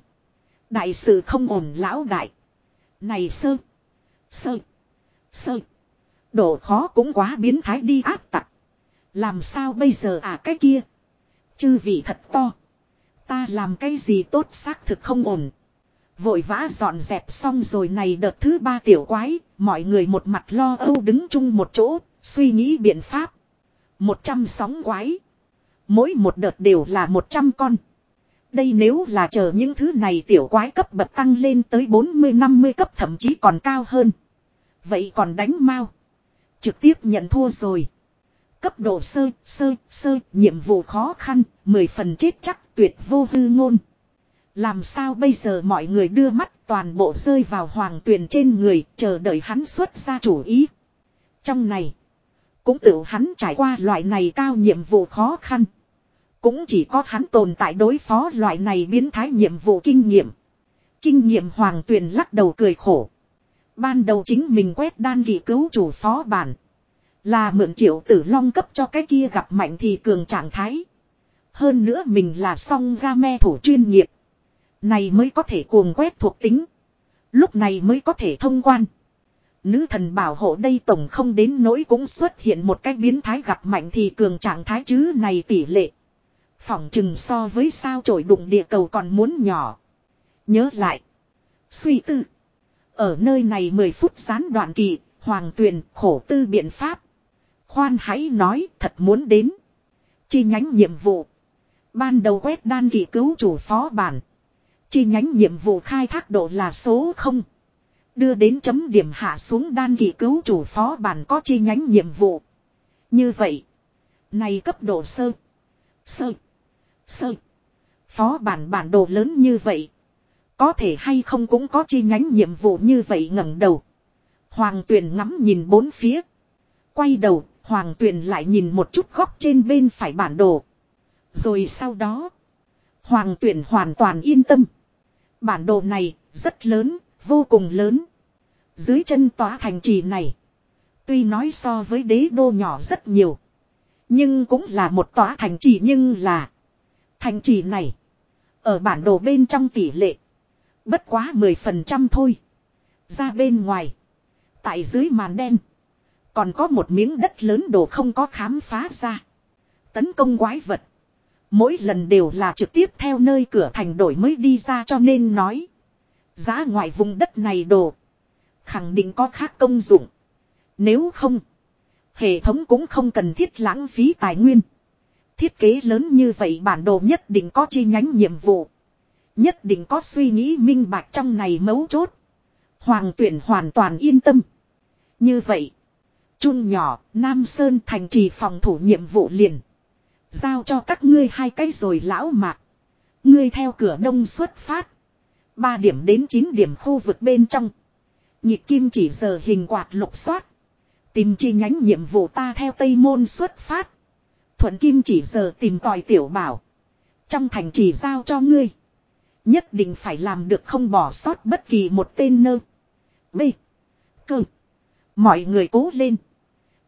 Đại sự không ổn lão đại. Này sơ. Sơ. Sơ. Độ khó cũng quá biến thái đi áp tặc. Làm sao bây giờ à cái kia. Chư vị thật to. Ta làm cái gì tốt xác thực không ổn. Vội vã dọn dẹp xong rồi này đợt thứ ba tiểu quái. Mọi người một mặt lo âu đứng chung một chỗ. Suy nghĩ biện pháp. Một trăm sóng quái. Mỗi một đợt đều là một trăm con. Đây nếu là chờ những thứ này tiểu quái cấp bậc tăng lên tới 40-50 cấp thậm chí còn cao hơn. Vậy còn đánh mau. Trực tiếp nhận thua rồi. Cấp độ sơ, sơ, sơ, nhiệm vụ khó khăn, 10 phần chết chắc tuyệt vô hư ngôn. Làm sao bây giờ mọi người đưa mắt toàn bộ rơi vào hoàng tuyền trên người, chờ đợi hắn xuất ra chủ ý. Trong này, cũng tự hắn trải qua loại này cao nhiệm vụ khó khăn. Cũng chỉ có hắn tồn tại đối phó loại này biến thái nhiệm vụ kinh nghiệm. Kinh nghiệm hoàng tuyền lắc đầu cười khổ. Ban đầu chính mình quét đan ghi cứu chủ phó bản. Là mượn triệu tử long cấp cho cái kia gặp mạnh thì cường trạng thái. Hơn nữa mình là song ga me thủ chuyên nghiệp. Này mới có thể cuồng quét thuộc tính. Lúc này mới có thể thông quan. Nữ thần bảo hộ đây tổng không đến nỗi cũng xuất hiện một cái biến thái gặp mạnh thì cường trạng thái chứ này tỷ lệ. Phỏng chừng so với sao trổi đụng địa cầu còn muốn nhỏ. Nhớ lại. Suy tư. Ở nơi này 10 phút gián đoạn kỳ, hoàng tuyền khổ tư biện pháp. Khoan hãy nói thật muốn đến. Chi nhánh nhiệm vụ. Ban đầu quét đan kỳ cứu chủ phó bản. Chi nhánh nhiệm vụ khai thác độ là số 0. Đưa đến chấm điểm hạ xuống đan kỳ cứu chủ phó bản có chi nhánh nhiệm vụ. Như vậy. Này cấp độ sơ. Sơ. Sơ. Phó bản bản đồ lớn như vậy. Có thể hay không cũng có chi nhánh nhiệm vụ như vậy ngẩng đầu. Hoàng tuyền ngắm nhìn bốn phía. Quay đầu, Hoàng tuyền lại nhìn một chút góc trên bên phải bản đồ. Rồi sau đó, Hoàng tuyền hoàn toàn yên tâm. Bản đồ này, rất lớn, vô cùng lớn. Dưới chân tòa thành trì này, tuy nói so với đế đô nhỏ rất nhiều. Nhưng cũng là một tòa thành trì nhưng là Thành trì này. Ở bản đồ bên trong tỷ lệ. Bất quá 10% thôi. Ra bên ngoài. Tại dưới màn đen. Còn có một miếng đất lớn đồ không có khám phá ra. Tấn công quái vật. Mỗi lần đều là trực tiếp theo nơi cửa thành đổi mới đi ra cho nên nói. Giá ngoài vùng đất này đồ. Khẳng định có khác công dụng. Nếu không. Hệ thống cũng không cần thiết lãng phí tài nguyên. Thiết kế lớn như vậy bản đồ nhất định có chi nhánh nhiệm vụ. Nhất định có suy nghĩ minh bạch trong này mấu chốt. Hoàng tuyển hoàn toàn yên tâm. Như vậy. Chun nhỏ, Nam Sơn thành trì phòng thủ nhiệm vụ liền. Giao cho các ngươi hai cái rồi lão mạc. Ngươi theo cửa đông xuất phát. ba điểm đến 9 điểm khu vực bên trong. Nhịp kim chỉ giờ hình quạt lục soát. Tìm chi nhánh nhiệm vụ ta theo Tây Môn xuất phát. Thuận Kim chỉ giờ tìm tòi tiểu bảo. Trong thành chỉ giao cho ngươi. Nhất định phải làm được không bỏ sót bất kỳ một tên nơ. B. Cơ. Mọi người cố lên.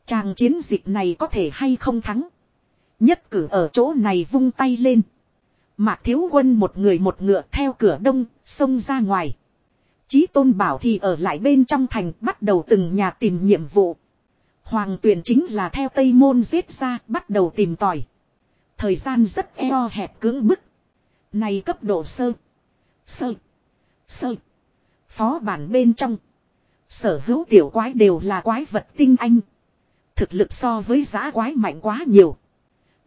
Chàng chiến dịch này có thể hay không thắng. Nhất cử ở chỗ này vung tay lên. Mạc thiếu quân một người một ngựa theo cửa đông, xông ra ngoài. Chí tôn bảo thì ở lại bên trong thành bắt đầu từng nhà tìm nhiệm vụ. Hoàng tuyển chính là theo Tây Môn giết ra bắt đầu tìm tòi. Thời gian rất eo hẹp cưỡng bức. Này cấp độ sơ. Sơ. Sơ. Phó bản bên trong. Sở hữu tiểu quái đều là quái vật tinh anh. Thực lực so với giá quái mạnh quá nhiều.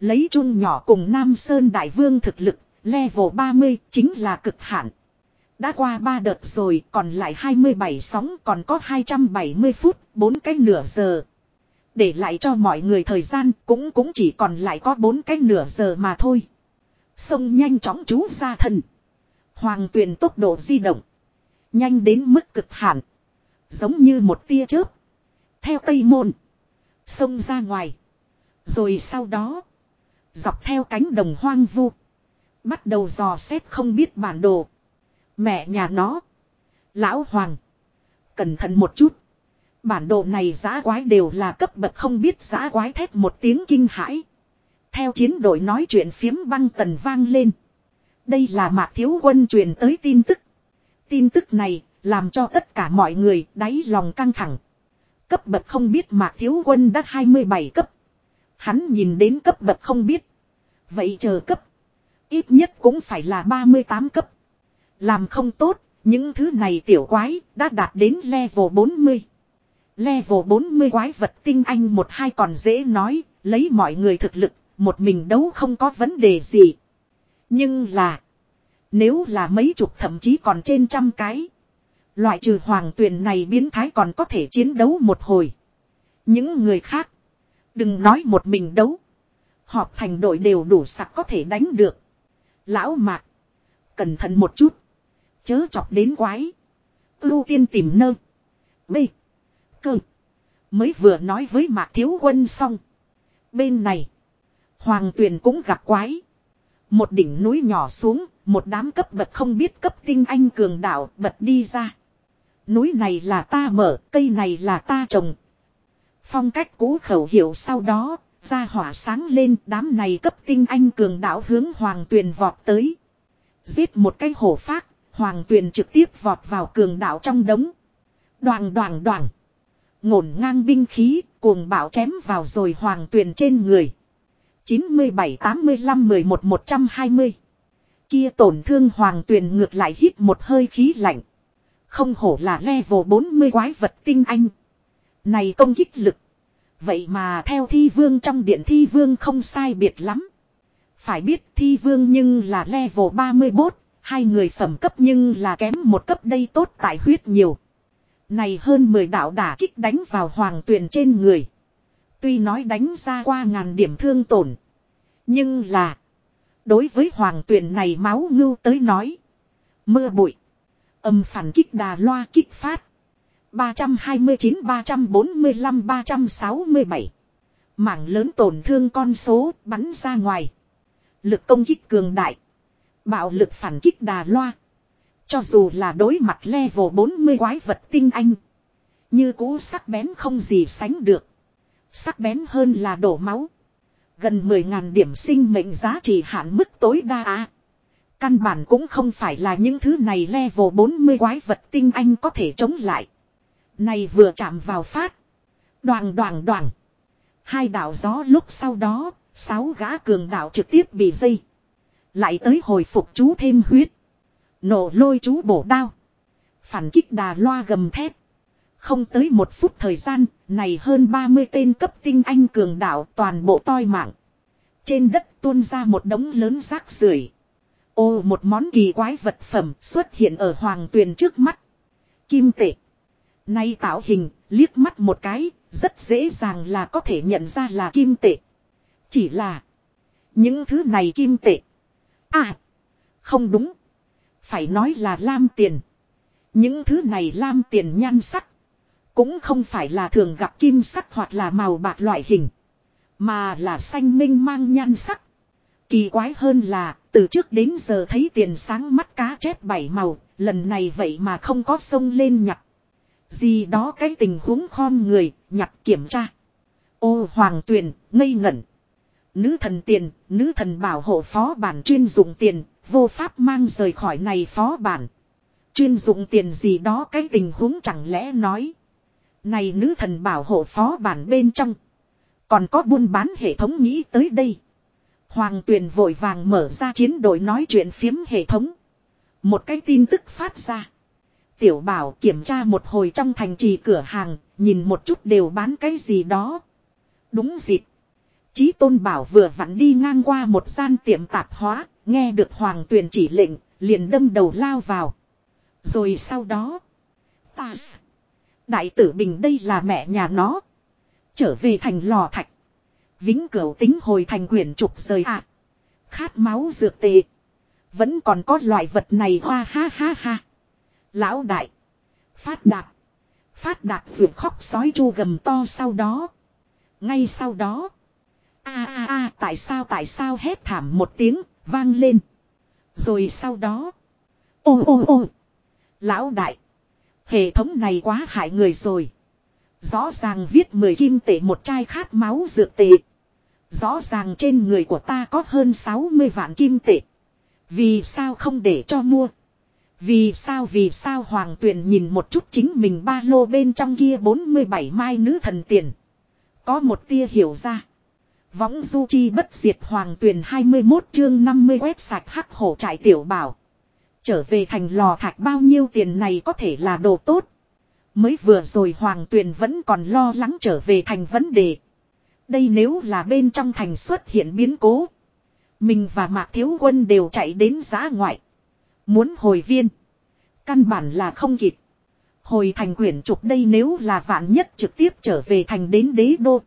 Lấy chun nhỏ cùng Nam Sơn Đại Vương thực lực, level 30 chính là cực hạn. Đã qua 3 đợt rồi, còn lại 27 sóng còn có 270 phút, 4 cái nửa giờ. Để lại cho mọi người thời gian cũng cũng chỉ còn lại có bốn cái nửa giờ mà thôi. Sông nhanh chóng chú ra thần. Hoàng tuyền tốc độ di động. Nhanh đến mức cực hạn. Giống như một tia chớp. Theo tây môn. Sông ra ngoài. Rồi sau đó. Dọc theo cánh đồng hoang vu. Bắt đầu dò xét không biết bản đồ. Mẹ nhà nó. Lão Hoàng. Cẩn thận một chút. Bản đồ này giã quái đều là cấp bậc không biết giã quái thét một tiếng kinh hãi. Theo chiến đội nói chuyện phiếm băng tần vang lên. Đây là mạc thiếu quân truyền tới tin tức. Tin tức này làm cho tất cả mọi người đáy lòng căng thẳng. Cấp bậc không biết mạc thiếu quân đã 27 cấp. Hắn nhìn đến cấp bậc không biết. Vậy chờ cấp. Ít nhất cũng phải là 38 cấp. Làm không tốt, những thứ này tiểu quái đã đạt đến level 40. Level 40 quái vật tinh anh một hai còn dễ nói, lấy mọi người thực lực, một mình đấu không có vấn đề gì. Nhưng là, nếu là mấy chục thậm chí còn trên trăm cái, loại trừ hoàng tuyển này biến thái còn có thể chiến đấu một hồi. Những người khác, đừng nói một mình đấu. Họp thành đội đều đủ sặc có thể đánh được. Lão mạc, cẩn thận một chút. Chớ chọc đến quái. Ưu tiên tìm nơ. Bê. Cơ. Mới vừa nói với mạc thiếu quân xong. Bên này. Hoàng tuyền cũng gặp quái. Một đỉnh núi nhỏ xuống. Một đám cấp bậc không biết cấp tinh anh cường đạo bật đi ra. Núi này là ta mở, cây này là ta trồng. Phong cách cũ khẩu hiệu sau đó, ra hỏa sáng lên đám này cấp tinh anh cường đạo hướng hoàng tuyền vọt tới. Giết một cái hổ phát, hoàng tuyền trực tiếp vọt vào cường đạo trong đống. Đoàn đoàn đoàn. Ngổn ngang binh khí, cuồng bạo chém vào rồi hoàng tuyền trên người. 97 85 11 120. Kia tổn thương hoàng tuyền ngược lại hít một hơi khí lạnh. Không hổ là level 40 quái vật tinh anh. Này công kích lực. Vậy mà theo thi vương trong điện thi vương không sai biệt lắm. Phải biết thi vương nhưng là level 34, hai người phẩm cấp nhưng là kém một cấp đây tốt tại huyết nhiều. Này hơn 10 đạo đả kích đánh vào hoàng tuyền trên người. Tuy nói đánh ra qua ngàn điểm thương tổn. Nhưng là. Đối với hoàng tuyền này máu ngưu tới nói. Mưa bụi. Âm phản kích đà loa kích phát. 329-345-367. Mảng lớn tổn thương con số bắn ra ngoài. Lực công kích cường đại. Bạo lực phản kích đà loa. Cho dù là đối mặt level 40 quái vật tinh anh. Như cũ sắc bén không gì sánh được. Sắc bén hơn là đổ máu. Gần 10.000 điểm sinh mệnh giá trị hạn mức tối đa á. Căn bản cũng không phải là những thứ này level 40 quái vật tinh anh có thể chống lại. Này vừa chạm vào phát. Đoàn đoàn đoàn. Hai đạo gió lúc sau đó, sáu gã cường đạo trực tiếp bị dây. Lại tới hồi phục chú thêm huyết. Nổ lôi chú bổ đao. Phản kích đà loa gầm thép. Không tới một phút thời gian, này hơn 30 tên cấp tinh anh cường đạo toàn bộ toi mạng. Trên đất tuôn ra một đống lớn rác rưởi. Ô một món kỳ quái vật phẩm xuất hiện ở hoàng tuyền trước mắt. Kim tệ. Nay tạo hình, liếc mắt một cái, rất dễ dàng là có thể nhận ra là kim tệ. Chỉ là, những thứ này kim tệ. À, không đúng. Phải nói là lam tiền. Những thứ này lam tiền nhan sắc. Cũng không phải là thường gặp kim sắc hoặc là màu bạc loại hình. Mà là xanh minh mang nhan sắc. Kỳ quái hơn là, từ trước đến giờ thấy tiền sáng mắt cá chép bảy màu, lần này vậy mà không có sông lên nhặt. Gì đó cái tình huống khom người, nhặt kiểm tra. Ô hoàng tuyền, ngây ngẩn. Nữ thần tiền, nữ thần bảo hộ phó bản chuyên dụng tiền, vô pháp mang rời khỏi này phó bản. Chuyên dụng tiền gì đó cái tình huống chẳng lẽ nói. Này nữ thần bảo hộ phó bản bên trong. Còn có buôn bán hệ thống nghĩ tới đây. Hoàng tuyền vội vàng mở ra chiến đội nói chuyện phiếm hệ thống. Một cái tin tức phát ra. Tiểu bảo kiểm tra một hồi trong thành trì cửa hàng, nhìn một chút đều bán cái gì đó. Đúng dịp. Chí tôn bảo vừa vặn đi ngang qua một gian tiệm tạp hóa, nghe được hoàng tuyền chỉ lệnh, liền đâm đầu lao vào. Rồi sau đó. Ta. Đại tử Bình đây là mẹ nhà nó. Trở về thành lò thạch. Vĩnh cửu tính hồi thành quyển trục rời ạ. À. Khát máu dược tệ. Vẫn còn có loại vật này hoa ha ha ha. Lão đại. Phát đạt. Phát đạt vượt khóc sói chu gầm to sau đó. Ngay sau đó. a a a, tại sao tại sao hét thảm một tiếng, vang lên. Rồi sau đó. Ô ô ô. Lão đại. Hệ thống này quá hại người rồi. Rõ ràng viết 10 kim tệ một chai khát máu dược tệ. Rõ ràng trên người của ta có hơn 60 vạn kim tệ. Vì sao không để cho mua? Vì sao vì sao hoàng tuyền nhìn một chút chính mình ba lô bên trong kia 47 mai nữ thần tiền. Có một tia hiểu ra. Võng du chi bất diệt hoàng tuyền 21 chương 50 quét sạch hắc hổ trại tiểu bảo. Trở về thành lò thạch bao nhiêu tiền này có thể là đồ tốt. Mới vừa rồi hoàng tuyền vẫn còn lo lắng trở về thành vấn đề. Đây nếu là bên trong thành xuất hiện biến cố. Mình và Mạc Thiếu Quân đều chạy đến giá ngoại. Muốn hồi viên. Căn bản là không kịp. Hồi thành quyển trục đây nếu là vạn nhất trực tiếp trở về thành đến đế đô.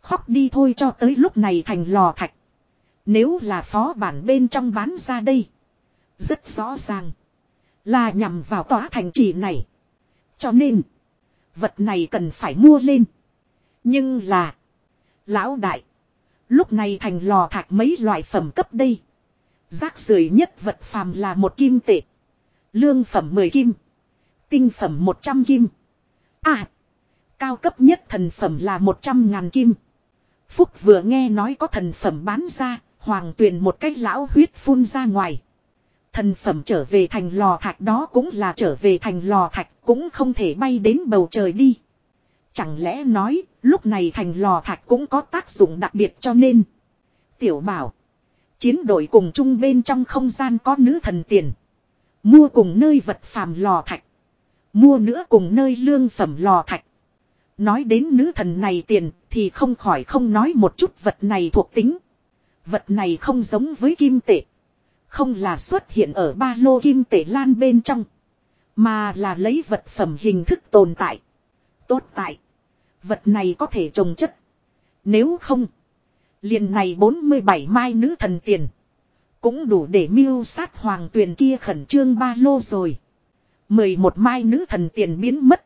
Khóc đi thôi cho tới lúc này thành lò thạch. Nếu là phó bản bên trong bán ra đây. Rất rõ ràng. Là nhằm vào tòa thành trì này. Cho nên. Vật này cần phải mua lên. Nhưng là. Lão đại. Lúc này thành lò thạch mấy loại phẩm cấp đây. Rác rưởi nhất vật phàm là một kim tệ. Lương phẩm 10 kim. Tinh phẩm 100 kim. À. Cao cấp nhất thần phẩm là 100 ngàn kim. Phúc vừa nghe nói có thần phẩm bán ra. Hoàng tuyền một cách lão huyết phun ra ngoài. Thần phẩm trở về thành lò thạch đó cũng là trở về thành lò thạch, cũng không thể bay đến bầu trời đi. Chẳng lẽ nói, lúc này thành lò thạch cũng có tác dụng đặc biệt cho nên. Tiểu bảo. Chiến đội cùng chung bên trong không gian có nữ thần tiền. Mua cùng nơi vật phàm lò thạch. Mua nữa cùng nơi lương phẩm lò thạch. Nói đến nữ thần này tiền thì không khỏi không nói một chút vật này thuộc tính. Vật này không giống với kim tệ. Không là xuất hiện ở ba lô kim tệ lan bên trong. Mà là lấy vật phẩm hình thức tồn tại. Tốt tại. Vật này có thể trồng chất. Nếu không. Liền này 47 mai nữ thần tiền. Cũng đủ để mưu sát hoàng tuyền kia khẩn trương ba lô rồi. 11 mai nữ thần tiền biến mất.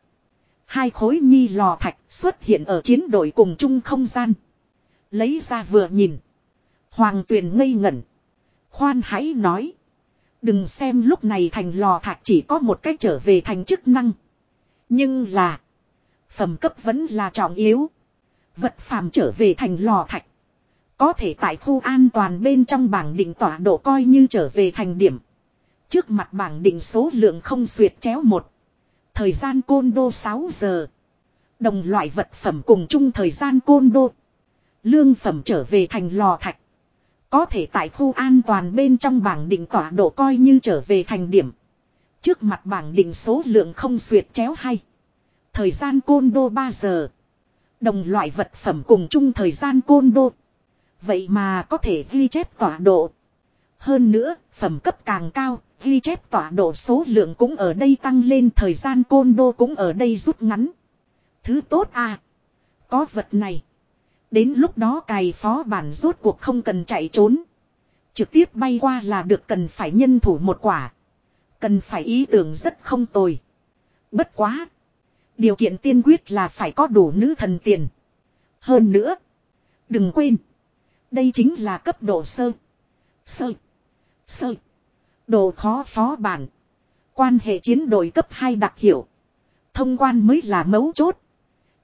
Hai khối nhi lò thạch xuất hiện ở chiến đội cùng chung không gian. Lấy ra vừa nhìn. Hoàng tuyền ngây ngẩn. Khoan hãy nói. Đừng xem lúc này thành lò thạch chỉ có một cách trở về thành chức năng. Nhưng là. Phẩm cấp vẫn là trọng yếu. Vật phàm trở về thành lò thạch. Có thể tại khu an toàn bên trong bảng định tọa độ coi như trở về thành điểm. Trước mặt bảng định số lượng không xuyệt chéo một. Thời gian côn đô 6 giờ. Đồng loại vật phẩm cùng chung thời gian côn đô. Lương phẩm trở về thành lò thạch. Có thể tại khu an toàn bên trong bảng định tọa độ coi như trở về thành điểm. Trước mặt bảng định số lượng không xuyệt chéo hay. Thời gian côn đô 3 giờ. Đồng loại vật phẩm cùng chung thời gian côn đô. Vậy mà có thể ghi chép tọa độ. Hơn nữa, phẩm cấp càng cao, ghi chép tọa độ số lượng cũng ở đây tăng lên thời gian côn đô cũng ở đây rút ngắn. Thứ tốt à. Có vật này. Đến lúc đó cài phó bản rốt cuộc không cần chạy trốn. Trực tiếp bay qua là được cần phải nhân thủ một quả. Cần phải ý tưởng rất không tồi. Bất quá. Điều kiện tiên quyết là phải có đủ nữ thần tiền. Hơn nữa. Đừng quên. Đây chính là cấp độ sơ. Sơ. Sơ. Độ khó phó bản. Quan hệ chiến đội cấp 2 đặc hiệu. Thông quan mới là mấu chốt.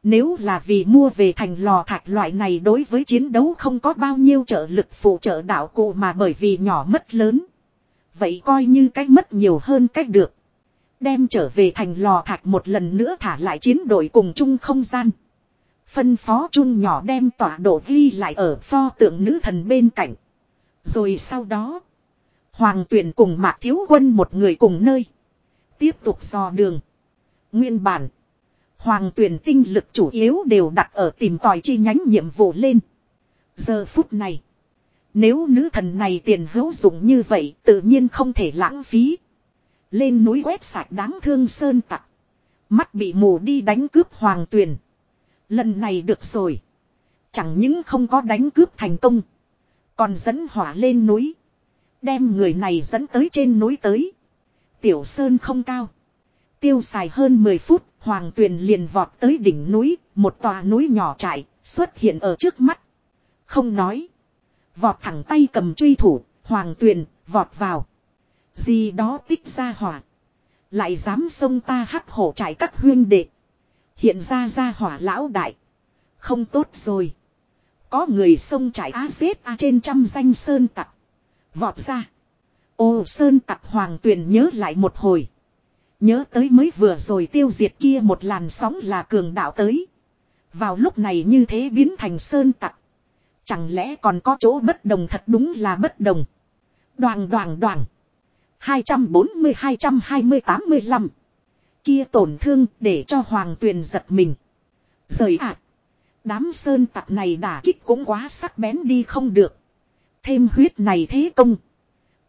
Nếu là vì mua về thành lò thạch loại này đối với chiến đấu không có bao nhiêu trợ lực phụ trợ đạo cụ mà bởi vì nhỏ mất lớn. Vậy coi như cách mất nhiều hơn cách được. Đem trở về thành lò thạch một lần nữa thả lại chiến đội cùng chung không gian. Phân phó chun nhỏ đem tọa độ ghi lại ở pho tượng nữ thần bên cạnh. Rồi sau đó. Hoàng tuyển cùng mạc thiếu quân một người cùng nơi. Tiếp tục dò đường. Nguyên bản. Hoàng tuyển tinh lực chủ yếu đều đặt ở tìm tòi chi nhánh nhiệm vụ lên. Giờ phút này. Nếu nữ thần này tiền hữu dụng như vậy tự nhiên không thể lãng phí. Lên núi quét sạch đáng thương sơn tặc. Mắt bị mù đi đánh cướp hoàng tuyền. Lần này được rồi. Chẳng những không có đánh cướp thành công. Còn dẫn hỏa lên núi. Đem người này dẫn tới trên núi tới. Tiểu sơn không cao. Tiêu xài hơn 10 phút. Hoàng tuyền liền vọt tới đỉnh núi. Một tòa núi nhỏ trải xuất hiện ở trước mắt. Không nói. Vọt thẳng tay cầm truy thủ. Hoàng tuyền, vọt vào. Gì đó tích ra hỏa. Lại dám xông ta hắc hổ trải các huyên đệ. Hiện ra ra hỏa lão đại. Không tốt rồi. Có người sông trải á xếp a trên trăm danh sơn tặc. Vọt ra. Ô, sơn tặc hoàng tuyền nhớ lại một hồi. Nhớ tới mới vừa rồi tiêu diệt kia một làn sóng là cường đạo tới. Vào lúc này như thế biến thành sơn tặc. Chẳng lẽ còn có chỗ bất đồng thật đúng là bất đồng. Đoàn đoàn đoàn. 240-220-85. Kia tổn thương để cho hoàng tuyền giật mình. Rời ạ. Đám sơn tặc này đả kích cũng quá sắc bén đi không được. Thêm huyết này thế công.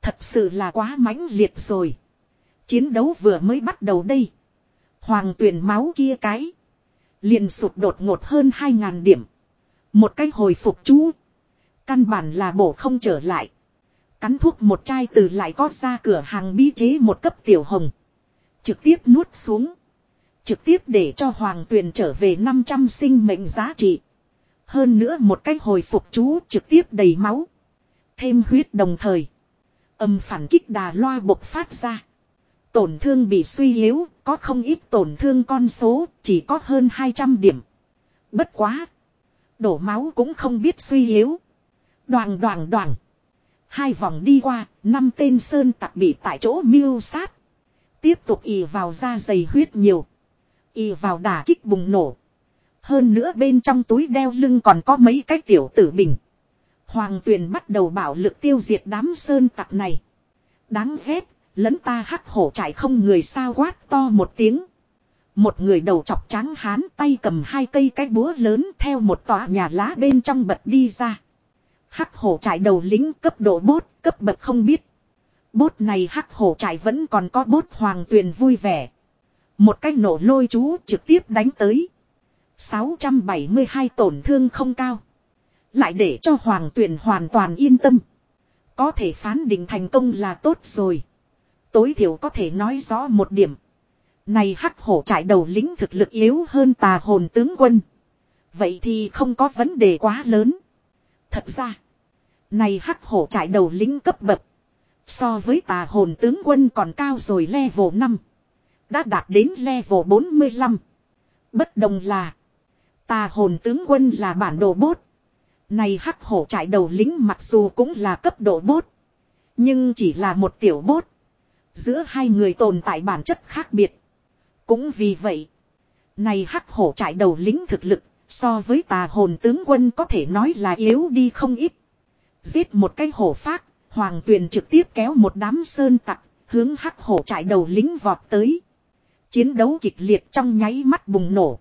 Thật sự là quá mãnh liệt rồi. Chiến đấu vừa mới bắt đầu đây. Hoàng tuyển máu kia cái. Liền sụt đột ngột hơn 2.000 điểm. Một cái hồi phục chú. Căn bản là bổ không trở lại. Cắn thuốc một chai từ lại có ra cửa hàng bí chế một cấp tiểu hồng. Trực tiếp nuốt xuống. Trực tiếp để cho hoàng tuyền trở về 500 sinh mệnh giá trị. Hơn nữa một cái hồi phục chú trực tiếp đầy máu. Thêm huyết đồng thời. Âm phản kích đà loa bộc phát ra. Tổn thương bị suy yếu, có không ít tổn thương con số, chỉ có hơn 200 điểm. Bất quá. Đổ máu cũng không biết suy yếu. Đoàn đoàn đoàn. Hai vòng đi qua, năm tên sơn tặc bị tại chỗ miêu sát. Tiếp tục ì vào da dày huyết nhiều. ì vào đả kích bùng nổ. Hơn nữa bên trong túi đeo lưng còn có mấy cái tiểu tử bình. Hoàng tuyền bắt đầu bảo lực tiêu diệt đám sơn tặc này. Đáng ghét, lẫn ta hắc hổ chạy không người sao quát to một tiếng. Một người đầu chọc trắng hán tay cầm hai cây cái búa lớn theo một tòa nhà lá bên trong bật đi ra. Hắc hổ trải đầu lính cấp độ bốt, cấp bậc không biết. Bốt này hắc hổ trải vẫn còn có bốt hoàng tuyền vui vẻ. Một cái nổ lôi chú trực tiếp đánh tới. 672 tổn thương không cao. Lại để cho hoàng tuyền hoàn toàn yên tâm. Có thể phán định thành công là tốt rồi. Tối thiểu có thể nói rõ một điểm. Này hắc hổ trải đầu lính thực lực yếu hơn tà hồn tướng quân. Vậy thì không có vấn đề quá lớn. Thật ra. Này hắc hổ trải đầu lính cấp bậc. So với tà hồn tướng quân còn cao rồi level 5. Đã đạt đến level 45. Bất đồng là. Tà hồn tướng quân là bản đồ bốt. Này hắc hổ trại đầu lính mặc dù cũng là cấp độ bốt. Nhưng chỉ là một tiểu bốt. Giữa hai người tồn tại bản chất khác biệt. Cũng vì vậy. Này hắc hổ trại đầu lính thực lực. So với tà hồn tướng quân có thể nói là yếu đi không ít. Giết một cái hổ phát. Hoàng tuyền trực tiếp kéo một đám sơn tặc. Hướng hắc hổ trại đầu lính vọt tới. Chiến đấu kịch liệt trong nháy mắt bùng nổ.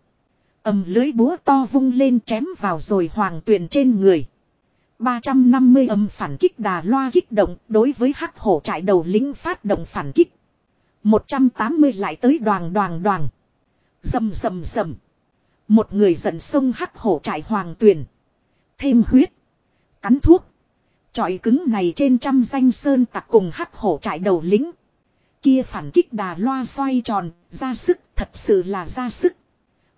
ầm lưới búa to vung lên chém vào rồi hoàng tuyền trên người. 350 âm phản kích đà loa kích động đối với hắc hổ trại đầu lính phát động phản kích. 180 lại tới đoàn đoàn đoàn. Dầm dầm dầm. Một người giận sông hắc hổ trại hoàng tuyền. Thêm huyết. Cắn thuốc. Trọi cứng này trên trăm danh sơn tặc cùng hắc hổ trại đầu lính. Kia phản kích đà loa xoay tròn, ra sức, thật sự là ra sức.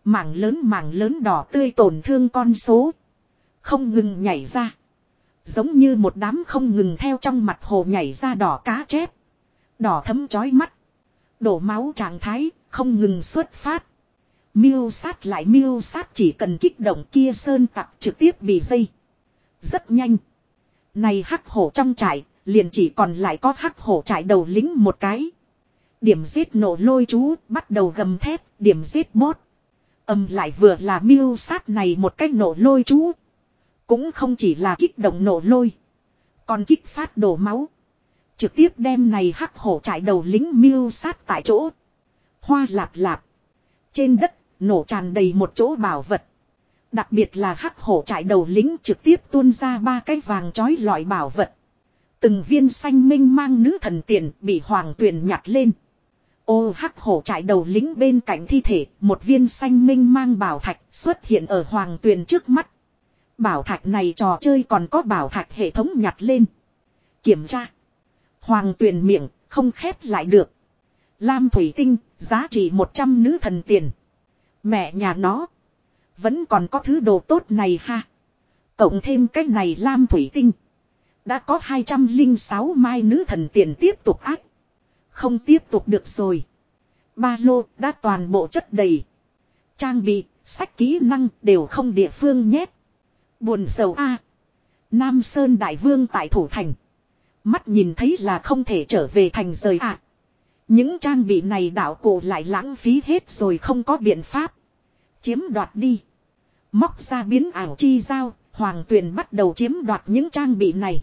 Mảng lớn mảng lớn đỏ tươi tổn thương con số. Không ngừng nhảy ra. Giống như một đám không ngừng theo trong mặt hồ nhảy ra đỏ cá chép. Đỏ thấm chói mắt. Đổ máu trạng thái, không ngừng xuất phát. Miêu sát lại miêu sát chỉ cần kích động kia sơn tặc trực tiếp bị dây. Rất nhanh. Này hắc hổ trong trại, liền chỉ còn lại có hắc hổ trại đầu lính một cái. Điểm giết nổ lôi chú, bắt đầu gầm thép, điểm giết bốt. Âm lại vừa là miêu sát này một cách nổ lôi chú. Cũng không chỉ là kích động nổ lôi. Còn kích phát đổ máu. Trực tiếp đem này hắc hổ trại đầu lính miêu sát tại chỗ. Hoa lạp lạp. Trên đất, nổ tràn đầy một chỗ bảo vật. Đặc biệt là hắc hổ trại đầu lính trực tiếp tuôn ra ba cái vàng chói lọi bảo vật. Từng viên xanh minh mang nữ thần tiền bị hoàng tuyền nhặt lên. Ô hắc hổ trại đầu lính bên cạnh thi thể, một viên xanh minh mang bảo thạch xuất hiện ở hoàng tuyền trước mắt. Bảo thạch này trò chơi còn có bảo thạch hệ thống nhặt lên. Kiểm tra. Hoàng tuyền miệng, không khép lại được. Lam thủy tinh, giá trị 100 nữ thần tiền. Mẹ nhà nó. Vẫn còn có thứ đồ tốt này ha. Cộng thêm cái này lam thủy tinh. Đã có 206 mai nữ thần tiền tiếp tục ác. Không tiếp tục được rồi. Ba lô đã toàn bộ chất đầy. Trang bị, sách kỹ năng đều không địa phương nhét. Buồn sầu a Nam Sơn Đại Vương tại Thủ Thành. Mắt nhìn thấy là không thể trở về thành rời ạ. Những trang bị này đạo cổ lại lãng phí hết rồi không có biện pháp. Chiếm đoạt đi. Móc ra biến ảo chi giao, hoàng tuyền bắt đầu chiếm đoạt những trang bị này.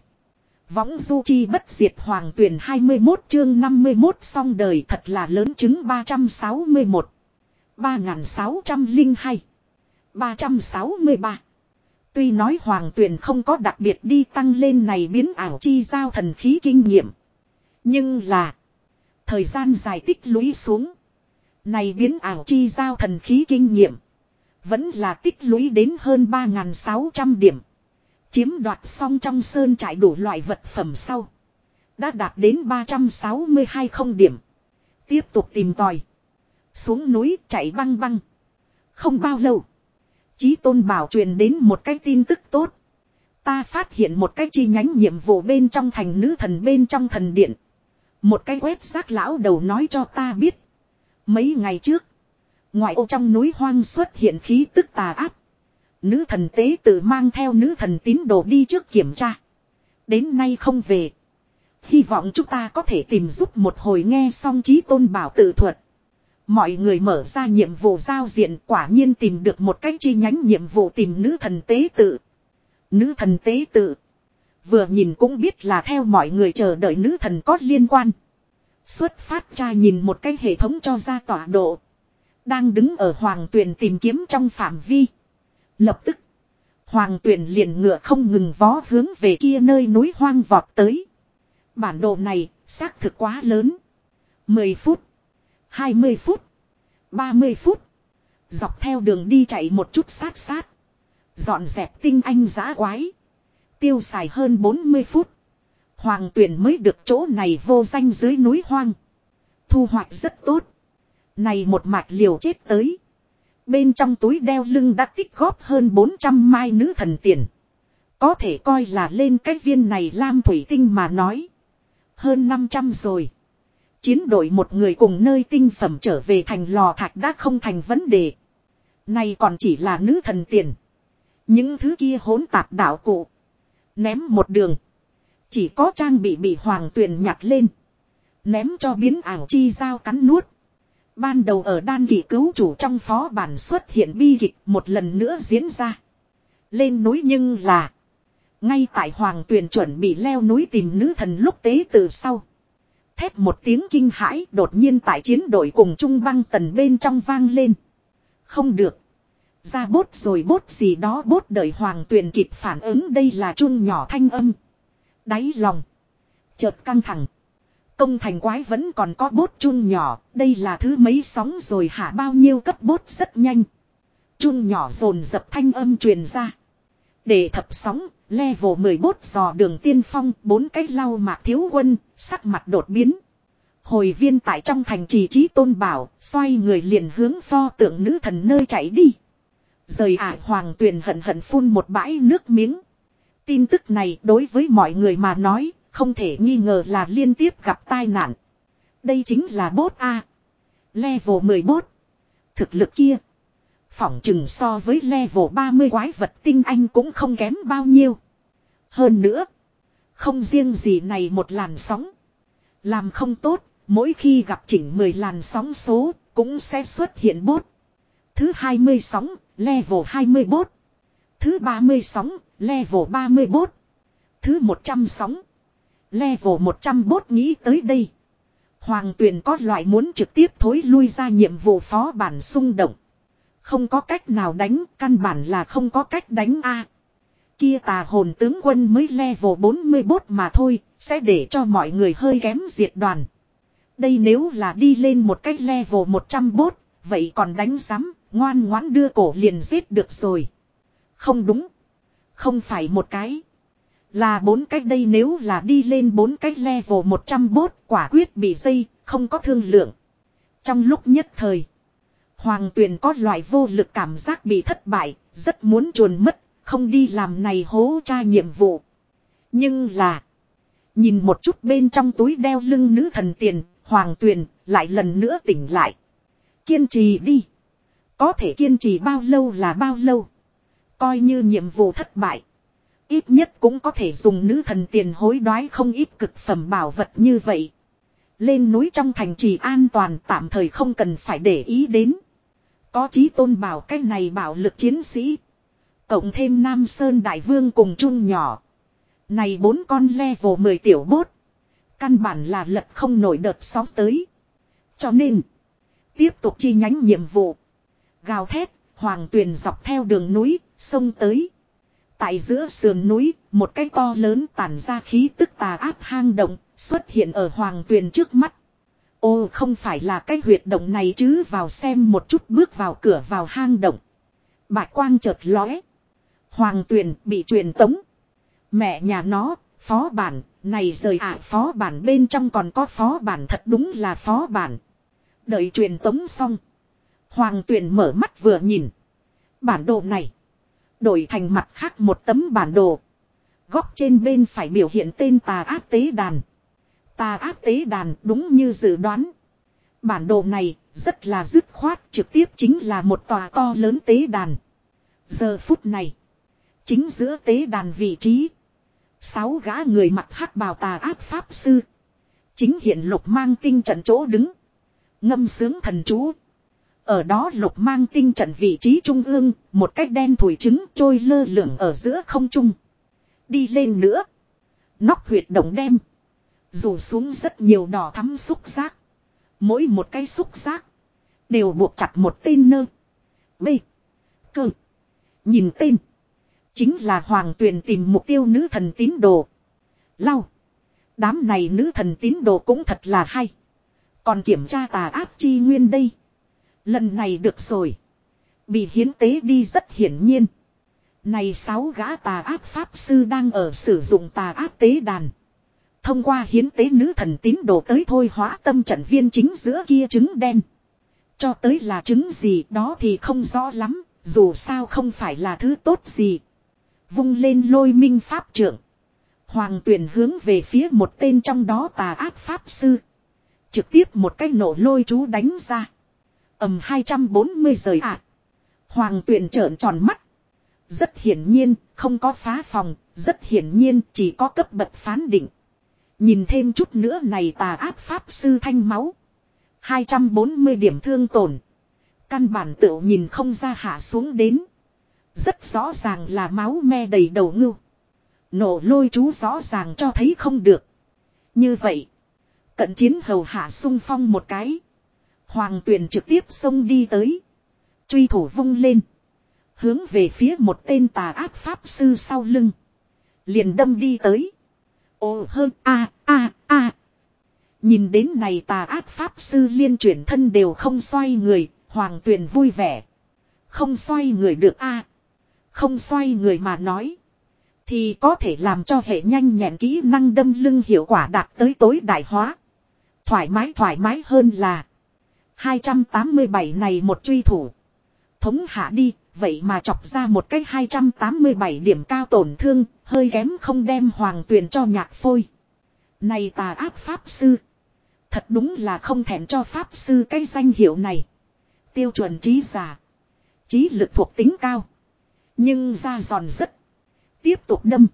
Võng du chi bất diệt hoàng tuyển 21 chương 51 xong đời thật là lớn chứng 361. 3602. 363. Tuy nói hoàng tuyển không có đặc biệt đi tăng lên này biến ảo chi giao thần khí kinh nghiệm. Nhưng là. Thời gian dài tích lũy xuống. Này biến ảo chi giao thần khí kinh nghiệm. Vẫn là tích lũy đến hơn 3.600 điểm. Chiếm đoạt xong trong sơn trại đủ loại vật phẩm sau. Đã đạt đến 362 không điểm. Tiếp tục tìm tòi. Xuống núi chạy băng băng. Không bao lâu. Chí tôn bảo truyền đến một cái tin tức tốt. Ta phát hiện một cái chi nhánh nhiệm vụ bên trong thành nữ thần bên trong thần điện. Một cái quét xác lão đầu nói cho ta biết. Mấy ngày trước. Ngoại ô trong núi hoang xuất hiện khí tức tà áp. Nữ thần tế tự mang theo nữ thần tín đồ đi trước kiểm tra. Đến nay không về. Hy vọng chúng ta có thể tìm giúp một hồi nghe xong trí tôn bảo tự thuật. Mọi người mở ra nhiệm vụ giao diện, quả nhiên tìm được một cách chi nhánh nhiệm vụ tìm nữ thần tế tự. Nữ thần tế tự. Vừa nhìn cũng biết là theo mọi người chờ đợi nữ thần có liên quan. Xuất phát tra nhìn một cái hệ thống cho ra tọa độ. Đang đứng ở hoàng tuyền tìm kiếm trong phạm vi. Lập tức. Hoàng Tuyền liền ngựa không ngừng vó hướng về kia nơi núi hoang vọt tới. Bản đồ này xác thực quá lớn. 10 phút. 20 phút. 30 phút. Dọc theo đường đi chạy một chút sát sát. Dọn dẹp tinh anh giã quái. Tiêu xài hơn 40 phút. Hoàng tuyển mới được chỗ này vô danh dưới núi hoang. Thu hoạch rất tốt. Này một mạch liều chết tới. Bên trong túi đeo lưng đã tích góp hơn 400 mai nữ thần tiền. Có thể coi là lên cái viên này lam thủy tinh mà nói. Hơn 500 rồi. Chiến đội một người cùng nơi tinh phẩm trở về thành lò thạch đã không thành vấn đề. Này còn chỉ là nữ thần tiền. Những thứ kia hỗn tạp đạo cụ. Ném một đường. Chỉ có trang bị bị hoàng tuyền nhặt lên. Ném cho biến ảo chi dao cắn nuốt. Ban đầu ở đan kỳ cứu chủ trong phó bản xuất hiện bi kịch một lần nữa diễn ra. Lên núi nhưng là. Ngay tại hoàng tuyền chuẩn bị leo núi tìm nữ thần lúc tế từ sau. Thét một tiếng kinh hãi đột nhiên tại chiến đội cùng trung băng tần bên trong vang lên. Không được. Ra bốt rồi bốt gì đó bốt đợi hoàng tuyền kịp phản ứng đây là chun nhỏ thanh âm. Đáy lòng. Chợt căng thẳng. Công thành quái vẫn còn có bốt chun nhỏ, đây là thứ mấy sóng rồi hả bao nhiêu cấp bốt rất nhanh. Chun nhỏ rồn dập thanh âm truyền ra. Để thập sóng, level 10 bốt dò đường tiên phong, bốn cái lau mạc thiếu quân, sắc mặt đột biến. Hồi viên tại trong thành trì trí tôn bảo, xoay người liền hướng pho tượng nữ thần nơi chạy đi. Rời ả hoàng tuyền hận hận phun một bãi nước miếng. Tin tức này đối với mọi người mà nói, không thể nghi ngờ là liên tiếp gặp tai nạn. Đây chính là bốt A. Level 10 bốt. Thực lực kia. Phỏng chừng so với level 30 quái vật tinh anh cũng không kém bao nhiêu. Hơn nữa. Không riêng gì này một làn sóng. Làm không tốt, mỗi khi gặp chỉnh 10 làn sóng số, cũng sẽ xuất hiện bốt. Thứ 20 sóng, level 20 bốt. Thứ 30 sóng, level 30 bốt. Thứ 100 sóng, Level 100 bốt nghĩ tới đây. Hoàng tuyền có loại muốn trực tiếp thối lui ra nhiệm vụ phó bản xung động. Không có cách nào đánh, căn bản là không có cách đánh a. kia tà hồn tướng quân mới level 40 bốt mà thôi, sẽ để cho mọi người hơi kém diệt đoàn. Đây nếu là đi lên một cách level 100 bốt, vậy còn đánh giám, ngoan ngoãn đưa cổ liền giết được rồi. Không đúng. Không phải một cái. Là bốn cách đây nếu là đi lên bốn cách level 100 bốt quả quyết bị dây, không có thương lượng. Trong lúc nhất thời, Hoàng Tuyền có loại vô lực cảm giác bị thất bại, rất muốn chuồn mất, không đi làm này hố tra nhiệm vụ. Nhưng là, nhìn một chút bên trong túi đeo lưng nữ thần tiền, Hoàng Tuyền lại lần nữa tỉnh lại. Kiên trì đi. Có thể kiên trì bao lâu là bao lâu. Coi như nhiệm vụ thất bại. Ít nhất cũng có thể dùng nữ thần tiền hối đoái không ít cực phẩm bảo vật như vậy. Lên núi trong thành trì an toàn tạm thời không cần phải để ý đến. Có chí tôn bảo cái này bảo lực chiến sĩ. Cộng thêm Nam Sơn Đại Vương cùng chung nhỏ. Này bốn con level 10 tiểu bốt. Căn bản là lật không nổi đợt sóng tới. Cho nên. Tiếp tục chi nhánh nhiệm vụ. Gào thét, hoàng tuyền dọc theo đường núi, sông tới. Tại giữa sườn núi, một cái to lớn tản ra khí tức tà áp hang động, xuất hiện ở hoàng tuyền trước mắt. Ô không phải là cái huyệt động này chứ vào xem một chút bước vào cửa vào hang động. Bạch quang chợt lóe. Hoàng tuyền bị truyền tống. Mẹ nhà nó, phó bản, này rời ạ phó bản bên trong còn có phó bản thật đúng là phó bản. Đợi truyền tống xong. Hoàng tuyền mở mắt vừa nhìn. Bản đồ này. Đổi thành mặt khác một tấm bản đồ. Góc trên bên phải biểu hiện tên tà ác tế đàn. Tà ác tế đàn đúng như dự đoán. Bản đồ này rất là dứt khoát trực tiếp chính là một tòa to lớn tế đàn. Giờ phút này. Chính giữa tế đàn vị trí. Sáu gã người mặt hắc bào tà ác pháp sư. Chính hiện lục mang tinh trận chỗ đứng. Ngâm sướng thần chú. Ở đó lục mang tinh trận vị trí trung ương, một cách đen thủi trứng trôi lơ lửng ở giữa không trung. Đi lên nữa. Nóc huyệt động đem. Rủ xuống rất nhiều đỏ thắm xúc giác. Mỗi một cái xúc giác. Đều buộc chặt một tên nơ. B. Cơ. Nhìn tên. Chính là hoàng tuyền tìm mục tiêu nữ thần tín đồ. Lau. Đám này nữ thần tín đồ cũng thật là hay. Còn kiểm tra tà áp chi nguyên đây. Lần này được rồi. Bị hiến tế đi rất hiển nhiên. Này sáu gã tà ác pháp sư đang ở sử dụng tà ác tế đàn. Thông qua hiến tế nữ thần tín đồ tới thôi hóa tâm trận viên chính giữa kia trứng đen. Cho tới là trứng gì đó thì không rõ lắm, dù sao không phải là thứ tốt gì. Vung lên lôi minh pháp trưởng. Hoàng tuyển hướng về phía một tên trong đó tà ác pháp sư. Trực tiếp một cái nổ lôi chú đánh ra ầm 240 rời ạ. Hoàng tuyển trợn tròn mắt. Rất hiển nhiên, không có phá phòng, rất hiển nhiên chỉ có cấp bậc phán định. Nhìn thêm chút nữa này tà áp pháp sư thanh máu. 240 điểm thương tổn. Căn bản tự nhìn không ra hạ xuống đến. Rất rõ ràng là máu me đầy đầu ngưu. Nổ lôi chú rõ ràng cho thấy không được. Như vậy. Cận chiến hầu hạ sung phong một cái. Hoàng tuyền trực tiếp xông đi tới. Truy thủ vung lên. Hướng về phía một tên tà ác pháp sư sau lưng. Liền đâm đi tới. Ô hơn a a a. Nhìn đến này tà ác pháp sư liên chuyển thân đều không xoay người. Hoàng tuyền vui vẻ. Không xoay người được a Không xoay người mà nói. Thì có thể làm cho hệ nhanh nhẹn kỹ năng đâm lưng hiệu quả đạt tới tối đại hóa. Thoải mái thoải mái hơn là. 287 này một truy thủ. Thống hạ đi, vậy mà chọc ra một cái 287 điểm cao tổn thương, hơi kém không đem hoàng tuyền cho nhạc phôi. Này tà ác pháp sư. Thật đúng là không thèm cho pháp sư cái danh hiệu này. Tiêu chuẩn trí giả. Trí lực thuộc tính cao. Nhưng ra giòn rất. Tiếp tục đâm.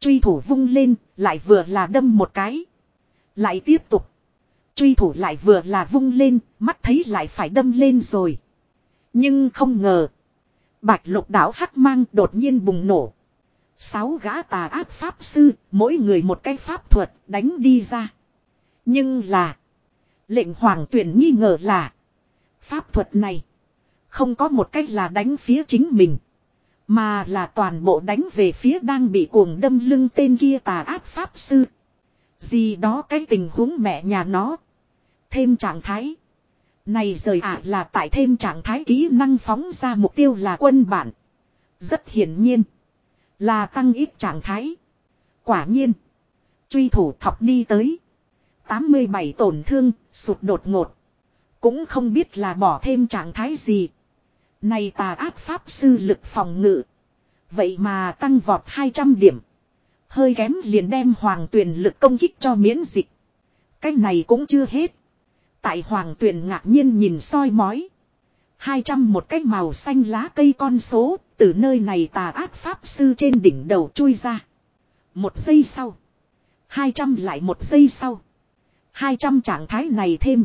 Truy thủ vung lên, lại vừa là đâm một cái. Lại tiếp tục. Truy thủ lại vừa là vung lên, mắt thấy lại phải đâm lên rồi. Nhưng không ngờ. Bạch lục đảo hắc mang đột nhiên bùng nổ. Sáu gã tà ác pháp sư, mỗi người một cái pháp thuật đánh đi ra. Nhưng là. Lệnh hoàng tuyển nghi ngờ là. Pháp thuật này. Không có một cách là đánh phía chính mình. Mà là toàn bộ đánh về phía đang bị cuồng đâm lưng tên kia tà ác pháp sư. Gì đó cái tình huống mẹ nhà nó. Thêm trạng thái. Này rời ạ là tại thêm trạng thái kỹ năng phóng ra mục tiêu là quân bản. Rất hiển nhiên. Là tăng ít trạng thái. Quả nhiên. Truy thủ thọc đi tới. 87 tổn thương, sụt đột ngột. Cũng không biết là bỏ thêm trạng thái gì. Này tà ác pháp sư lực phòng ngự. Vậy mà tăng vọt 200 điểm. Hơi kém liền đem hoàng tuyển lực công kích cho miễn dịch. Cái này cũng chưa hết. Tại hoàng tuyển ngạc nhiên nhìn soi mói. 200 một cái màu xanh lá cây con số, từ nơi này tà ác pháp sư trên đỉnh đầu chui ra. Một giây sau. 200 lại một giây sau. 200 trạng thái này thêm.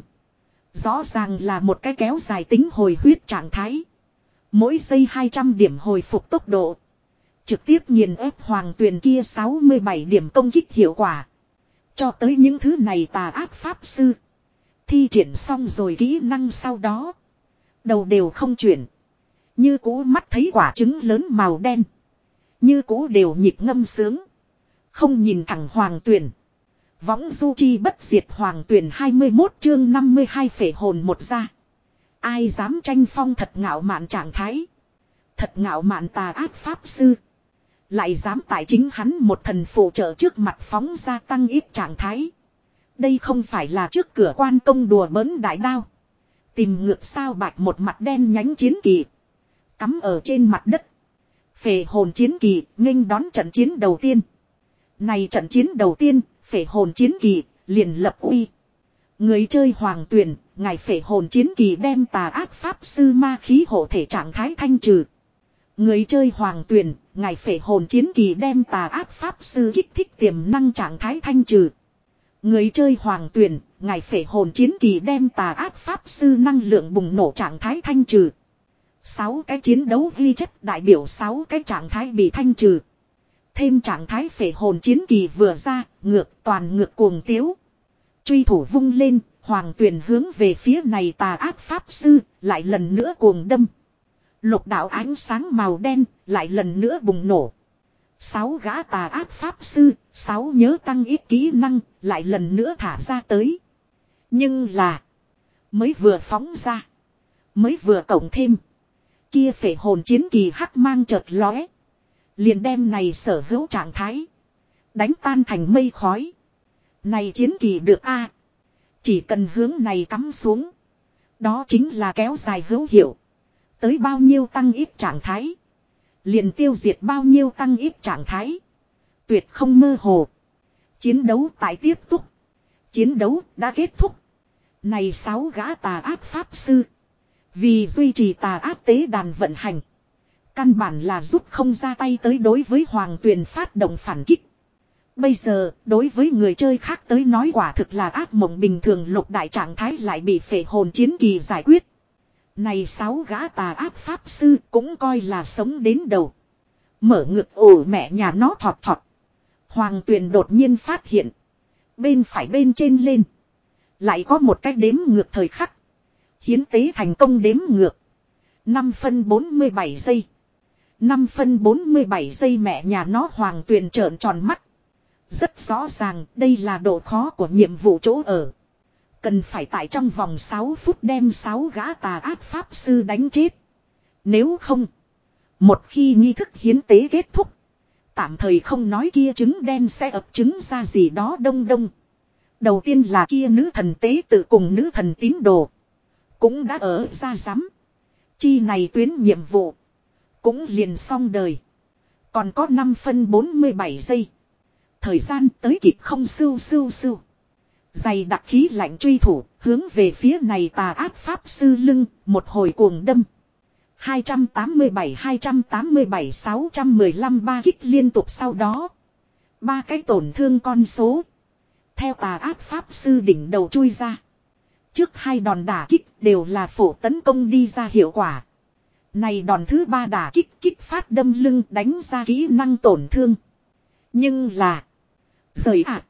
Rõ ràng là một cái kéo dài tính hồi huyết trạng thái. Mỗi giây 200 điểm hồi phục tốc độ. Trực tiếp nghiền ép hoàng tuyền kia 67 điểm công kích hiệu quả. Cho tới những thứ này tà ác pháp sư. Thi triển xong rồi kỹ năng sau đó. Đầu đều không chuyển. Như cũ mắt thấy quả trứng lớn màu đen. Như cũ đều nhịp ngâm sướng. Không nhìn thẳng hoàng tuyển. Võng du chi bất diệt hoàng tuyển 21 chương 52 phể hồn một ra. Ai dám tranh phong thật ngạo mạn trạng thái. Thật ngạo mạn tà ác pháp sư. Lại dám tại chính hắn một thần phụ trợ trước mặt phóng ra tăng ít trạng thái. Đây không phải là trước cửa quan công đùa bỡn đại đao. Tìm ngược sao bạch một mặt đen nhánh chiến kỳ. Cắm ở trên mặt đất. Phệ hồn chiến kỳ nghênh đón trận chiến đầu tiên. Này trận chiến đầu tiên, phệ hồn chiến kỳ, liền lập uy. Người chơi hoàng tuyển, ngài phệ hồn chiến kỳ đem tà ác pháp sư ma khí hộ thể trạng thái thanh trừ. Người chơi hoàng tuyển, ngài phệ hồn chiến kỳ đem tà ác pháp sư kích thích tiềm năng trạng thái thanh trừ. Người chơi hoàng tuyển, ngài phệ hồn chiến kỳ đem tà ác pháp sư năng lượng bùng nổ trạng thái thanh trừ. sáu cái chiến đấu ghi chất đại biểu sáu cái trạng thái bị thanh trừ. Thêm trạng thái phệ hồn chiến kỳ vừa ra, ngược toàn ngược cuồng tiếu. Truy thủ vung lên, hoàng tuyển hướng về phía này tà ác pháp sư, lại lần nữa cuồng đâm. Lục đạo ánh sáng màu đen, lại lần nữa bùng nổ. Sáu gã tà ác pháp sư, sáu nhớ tăng ít kỹ năng, lại lần nữa thả ra tới. Nhưng là, mới vừa phóng ra, mới vừa cộng thêm. Kia phệ hồn chiến kỳ hắc mang chợt lóe. Liền đem này sở hữu trạng thái. Đánh tan thành mây khói. Này chiến kỳ được a Chỉ cần hướng này cắm xuống. Đó chính là kéo dài hữu hiệu. Tới bao nhiêu tăng ít trạng thái. Liền tiêu diệt bao nhiêu tăng ít trạng thái. Tuyệt không mơ hồ. Chiến đấu tại tiếp tục. Chiến đấu đã kết thúc. Này sáu gã tà ác pháp sư. Vì duy trì tà ác tế đàn vận hành. Căn bản là giúp không ra tay tới đối với hoàng tuyền phát động phản kích. Bây giờ, đối với người chơi khác tới nói quả thực là ác mộng bình thường lục đại trạng thái lại bị phệ hồn chiến kỳ giải quyết. Này sáu gã tà áp pháp sư cũng coi là sống đến đầu. Mở ngực ổ mẹ nhà nó thọt thọt. Hoàng tuyền đột nhiên phát hiện. Bên phải bên trên lên. Lại có một cái đếm ngược thời khắc. Hiến tế thành công đếm ngược. 5 phân 47 giây. 5 phân 47 giây mẹ nhà nó hoàng tuyền trợn tròn mắt. Rất rõ ràng đây là độ khó của nhiệm vụ chỗ ở. Cần phải tại trong vòng 6 phút đem 6 gã tà ác pháp sư đánh chết. Nếu không. Một khi nghi thức hiến tế kết thúc. Tạm thời không nói kia trứng đen sẽ ập trứng ra gì đó đông đông. Đầu tiên là kia nữ thần tế tự cùng nữ thần tín đồ. Cũng đã ở ra giám. Chi này tuyến nhiệm vụ. Cũng liền xong đời. Còn có 5 phân 47 giây. Thời gian tới kịp không sưu sưu sưu. Dày đặc khí lạnh truy thủ, hướng về phía này tà ác pháp sư lưng, một hồi cuồng đâm. 287-287-615 ba kích liên tục sau đó. Ba cái tổn thương con số. Theo tà ác pháp sư đỉnh đầu chui ra. Trước hai đòn đả kích đều là phổ tấn công đi ra hiệu quả. Này đòn thứ ba đả kích kích phát đâm lưng đánh ra kỹ năng tổn thương. Nhưng là. Rời ạ.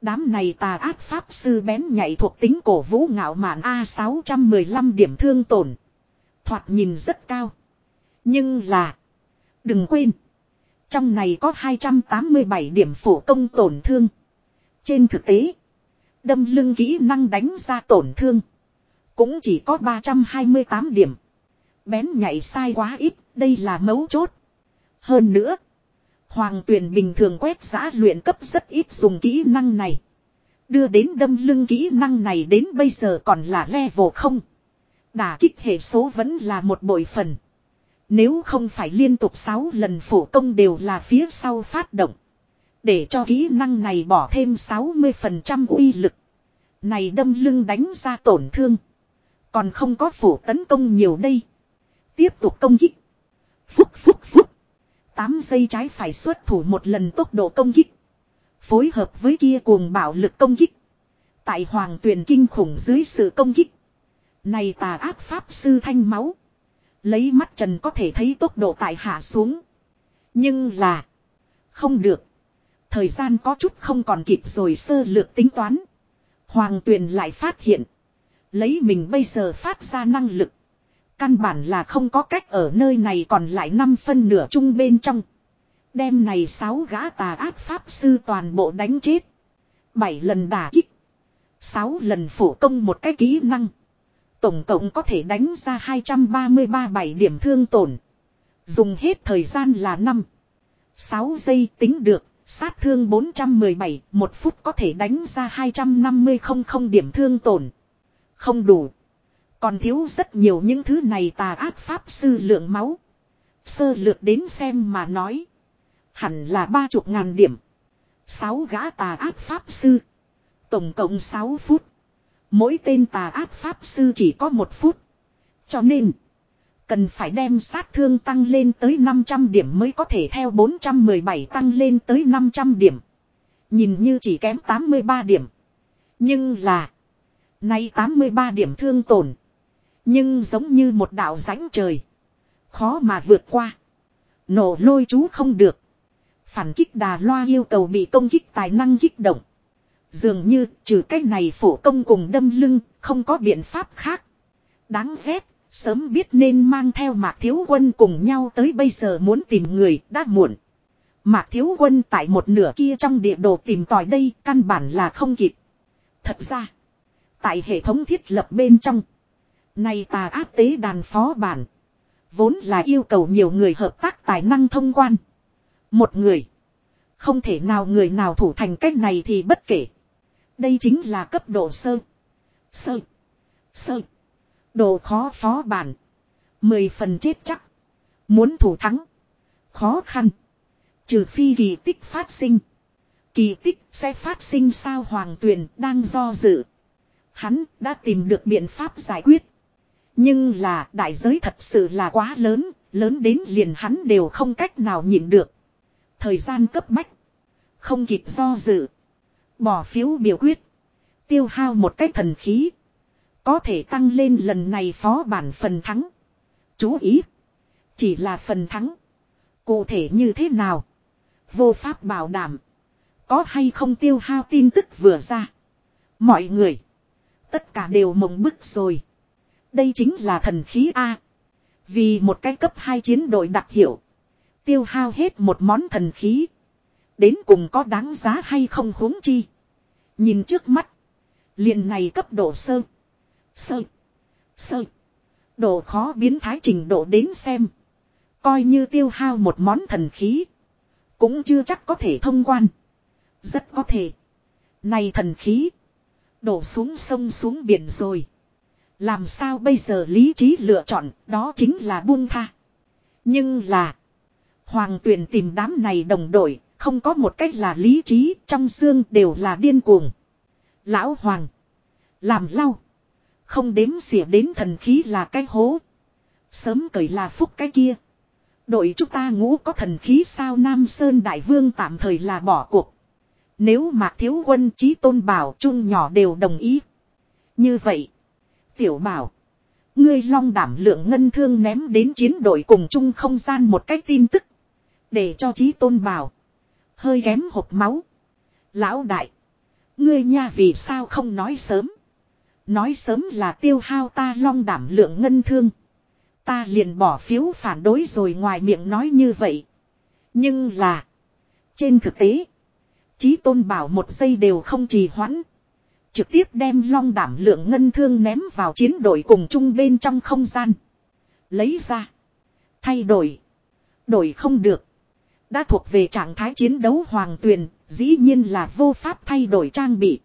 Đám này tà ác pháp sư bén nhạy thuộc tính cổ vũ ngạo mạn A615 điểm thương tổn. Thoạt nhìn rất cao. Nhưng là. Đừng quên. Trong này có 287 điểm phổ công tổn thương. Trên thực tế. Đâm lưng kỹ năng đánh ra tổn thương. Cũng chỉ có 328 điểm. Bén nhạy sai quá ít. Đây là mấu chốt. Hơn nữa. Hoàng tuyển bình thường quét giã luyện cấp rất ít dùng kỹ năng này. Đưa đến đâm lưng kỹ năng này đến bây giờ còn là level không. Đả kích hệ số vẫn là một bội phần. Nếu không phải liên tục 6 lần phổ công đều là phía sau phát động. Để cho kỹ năng này bỏ thêm 60% uy lực. Này đâm lưng đánh ra tổn thương. Còn không có phủ tấn công nhiều đây. Tiếp tục công kích. Phúc phúc phúc. 8 giây trái phải xuất thủ một lần tốc độ công kích. Phối hợp với kia cuồng bạo lực công kích. Tại hoàng tuyển kinh khủng dưới sự công kích. Này tà ác pháp sư thanh máu. Lấy mắt trần có thể thấy tốc độ tại hạ xuống. Nhưng là. Không được. Thời gian có chút không còn kịp rồi sơ lược tính toán. Hoàng tuyền lại phát hiện. Lấy mình bây giờ phát ra năng lực. Căn bản là không có cách ở nơi này còn lại 5 phân nửa chung bên trong. Đêm này 6 gã tà ác pháp sư toàn bộ đánh chết. 7 lần đả kích. 6 lần phủ công một cái kỹ năng. Tổng cộng có thể đánh ra 233 bảy điểm thương tổn. Dùng hết thời gian là 5. 6 giây tính được, sát thương 417, 1 phút có thể đánh ra 250 điểm thương tổn. Không đủ. Còn thiếu rất nhiều những thứ này tà ác pháp sư lượng máu. Sơ lược đến xem mà nói. Hẳn là ba chục ngàn điểm. Sáu gã tà ác pháp sư. Tổng cộng sáu phút. Mỗi tên tà ác pháp sư chỉ có một phút. Cho nên. Cần phải đem sát thương tăng lên tới 500 điểm mới có thể theo 417 tăng lên tới 500 điểm. Nhìn như chỉ kém 83 điểm. Nhưng là. Nay 83 điểm thương tổn. Nhưng giống như một đạo rãnh trời. Khó mà vượt qua. Nổ lôi chú không được. Phản kích đà loa yêu cầu bị công kích tài năng kích động. Dường như trừ cái này phổ công cùng đâm lưng, không có biện pháp khác. Đáng ghét, sớm biết nên mang theo mạc thiếu quân cùng nhau tới bây giờ muốn tìm người, đã muộn. Mạc thiếu quân tại một nửa kia trong địa đồ tìm tòi đây, căn bản là không kịp. Thật ra, tại hệ thống thiết lập bên trong, này tà ác tế đàn phó bản, vốn là yêu cầu nhiều người hợp tác tài năng thông quan. Một người, không thể nào người nào thủ thành cách này thì bất kể. Đây chính là cấp độ sơ. Sơ. Sơ. Độ khó phó bản. Mười phần chết chắc. Muốn thủ thắng. Khó khăn. Trừ phi kỳ tích phát sinh. Kỳ tích sẽ phát sinh sao hoàng tuyền đang do dự. Hắn đã tìm được biện pháp giải quyết. Nhưng là đại giới thật sự là quá lớn. Lớn đến liền hắn đều không cách nào nhịn được. Thời gian cấp bách. Không kịp do dự. Bỏ phiếu biểu quyết. Tiêu hao một cách thần khí. Có thể tăng lên lần này phó bản phần thắng. Chú ý. Chỉ là phần thắng. Cụ thể như thế nào? Vô pháp bảo đảm. Có hay không tiêu hao tin tức vừa ra. Mọi người. Tất cả đều mộng bức rồi. Đây chính là thần khí A. Vì một cái cấp 2 chiến đội đặc hiệu. Tiêu hao hết một món thần khí. Đến cùng có đáng giá hay không huống chi. Nhìn trước mắt. liền này cấp độ sơ. Sơ. Sơ. Độ khó biến thái trình độ đến xem. Coi như tiêu hao một món thần khí. Cũng chưa chắc có thể thông quan. Rất có thể. Này thần khí. Đổ xuống sông xuống biển rồi. Làm sao bây giờ lý trí lựa chọn, đó chính là buông tha. Nhưng là. Hoàng tuyển tìm đám này đồng đội. Không có một cách là lý trí. Trong xương đều là điên cuồng. Lão Hoàng. Làm lau. Không đếm xỉa đến thần khí là cái hố. Sớm cởi là phúc cái kia. Đội chúng ta ngũ có thần khí sao Nam Sơn Đại Vương tạm thời là bỏ cuộc. Nếu mà Thiếu Quân trí tôn bảo chung nhỏ đều đồng ý. Như vậy. Tiểu bảo. Ngươi long đảm lượng ngân thương ném đến chiến đội cùng chung không gian một cách tin tức. Để cho trí tôn bảo. Hơi kém hộp máu. Lão đại. Ngươi nha vì sao không nói sớm. Nói sớm là tiêu hao ta long đảm lượng ngân thương. Ta liền bỏ phiếu phản đối rồi ngoài miệng nói như vậy. Nhưng là. Trên thực tế. Chí tôn bảo một giây đều không trì hoãn. Trực tiếp đem long đảm lượng ngân thương ném vào chiến đội cùng chung bên trong không gian. Lấy ra. Thay đổi. Đổi không được. Đã thuộc về trạng thái chiến đấu hoàng tuyền, dĩ nhiên là vô pháp thay đổi trang bị.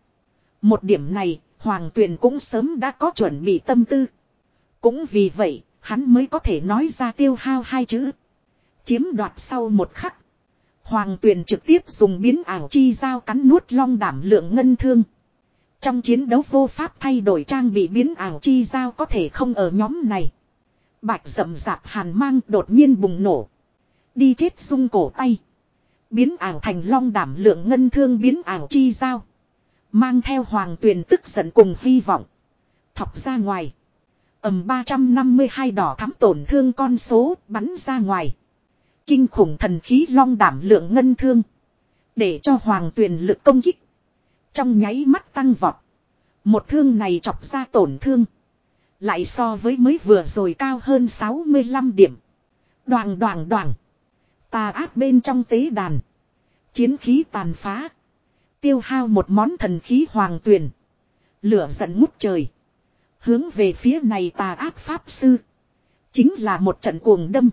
Một điểm này, hoàng tuyền cũng sớm đã có chuẩn bị tâm tư. Cũng vì vậy, hắn mới có thể nói ra tiêu hao hai chữ. Chiếm đoạt sau một khắc. Hoàng tuyền trực tiếp dùng biến ảo chi dao cắn nuốt long đảm lượng ngân thương. Trong chiến đấu vô pháp thay đổi trang bị biến ảo chi giao có thể không ở nhóm này. Bạch rậm rạp hàn mang đột nhiên bùng nổ. Đi chết sung cổ tay. Biến ảo thành long đảm lượng ngân thương biến ảo chi giao. Mang theo hoàng tuyền tức giận cùng hy vọng. Thọc ra ngoài. ầm 352 đỏ thắm tổn thương con số bắn ra ngoài. Kinh khủng thần khí long đảm lượng ngân thương. Để cho hoàng tuyền lực công kích. Trong nháy mắt tăng vọt. Một thương này chọc ra tổn thương. Lại so với mới vừa rồi cao hơn 65 điểm. Đoàn đoàn đoàn. Tà ác bên trong tế đàn. Chiến khí tàn phá. Tiêu hao một món thần khí hoàng tuyền. Lửa giận ngút trời. Hướng về phía này tà ác pháp sư. Chính là một trận cuồng đâm.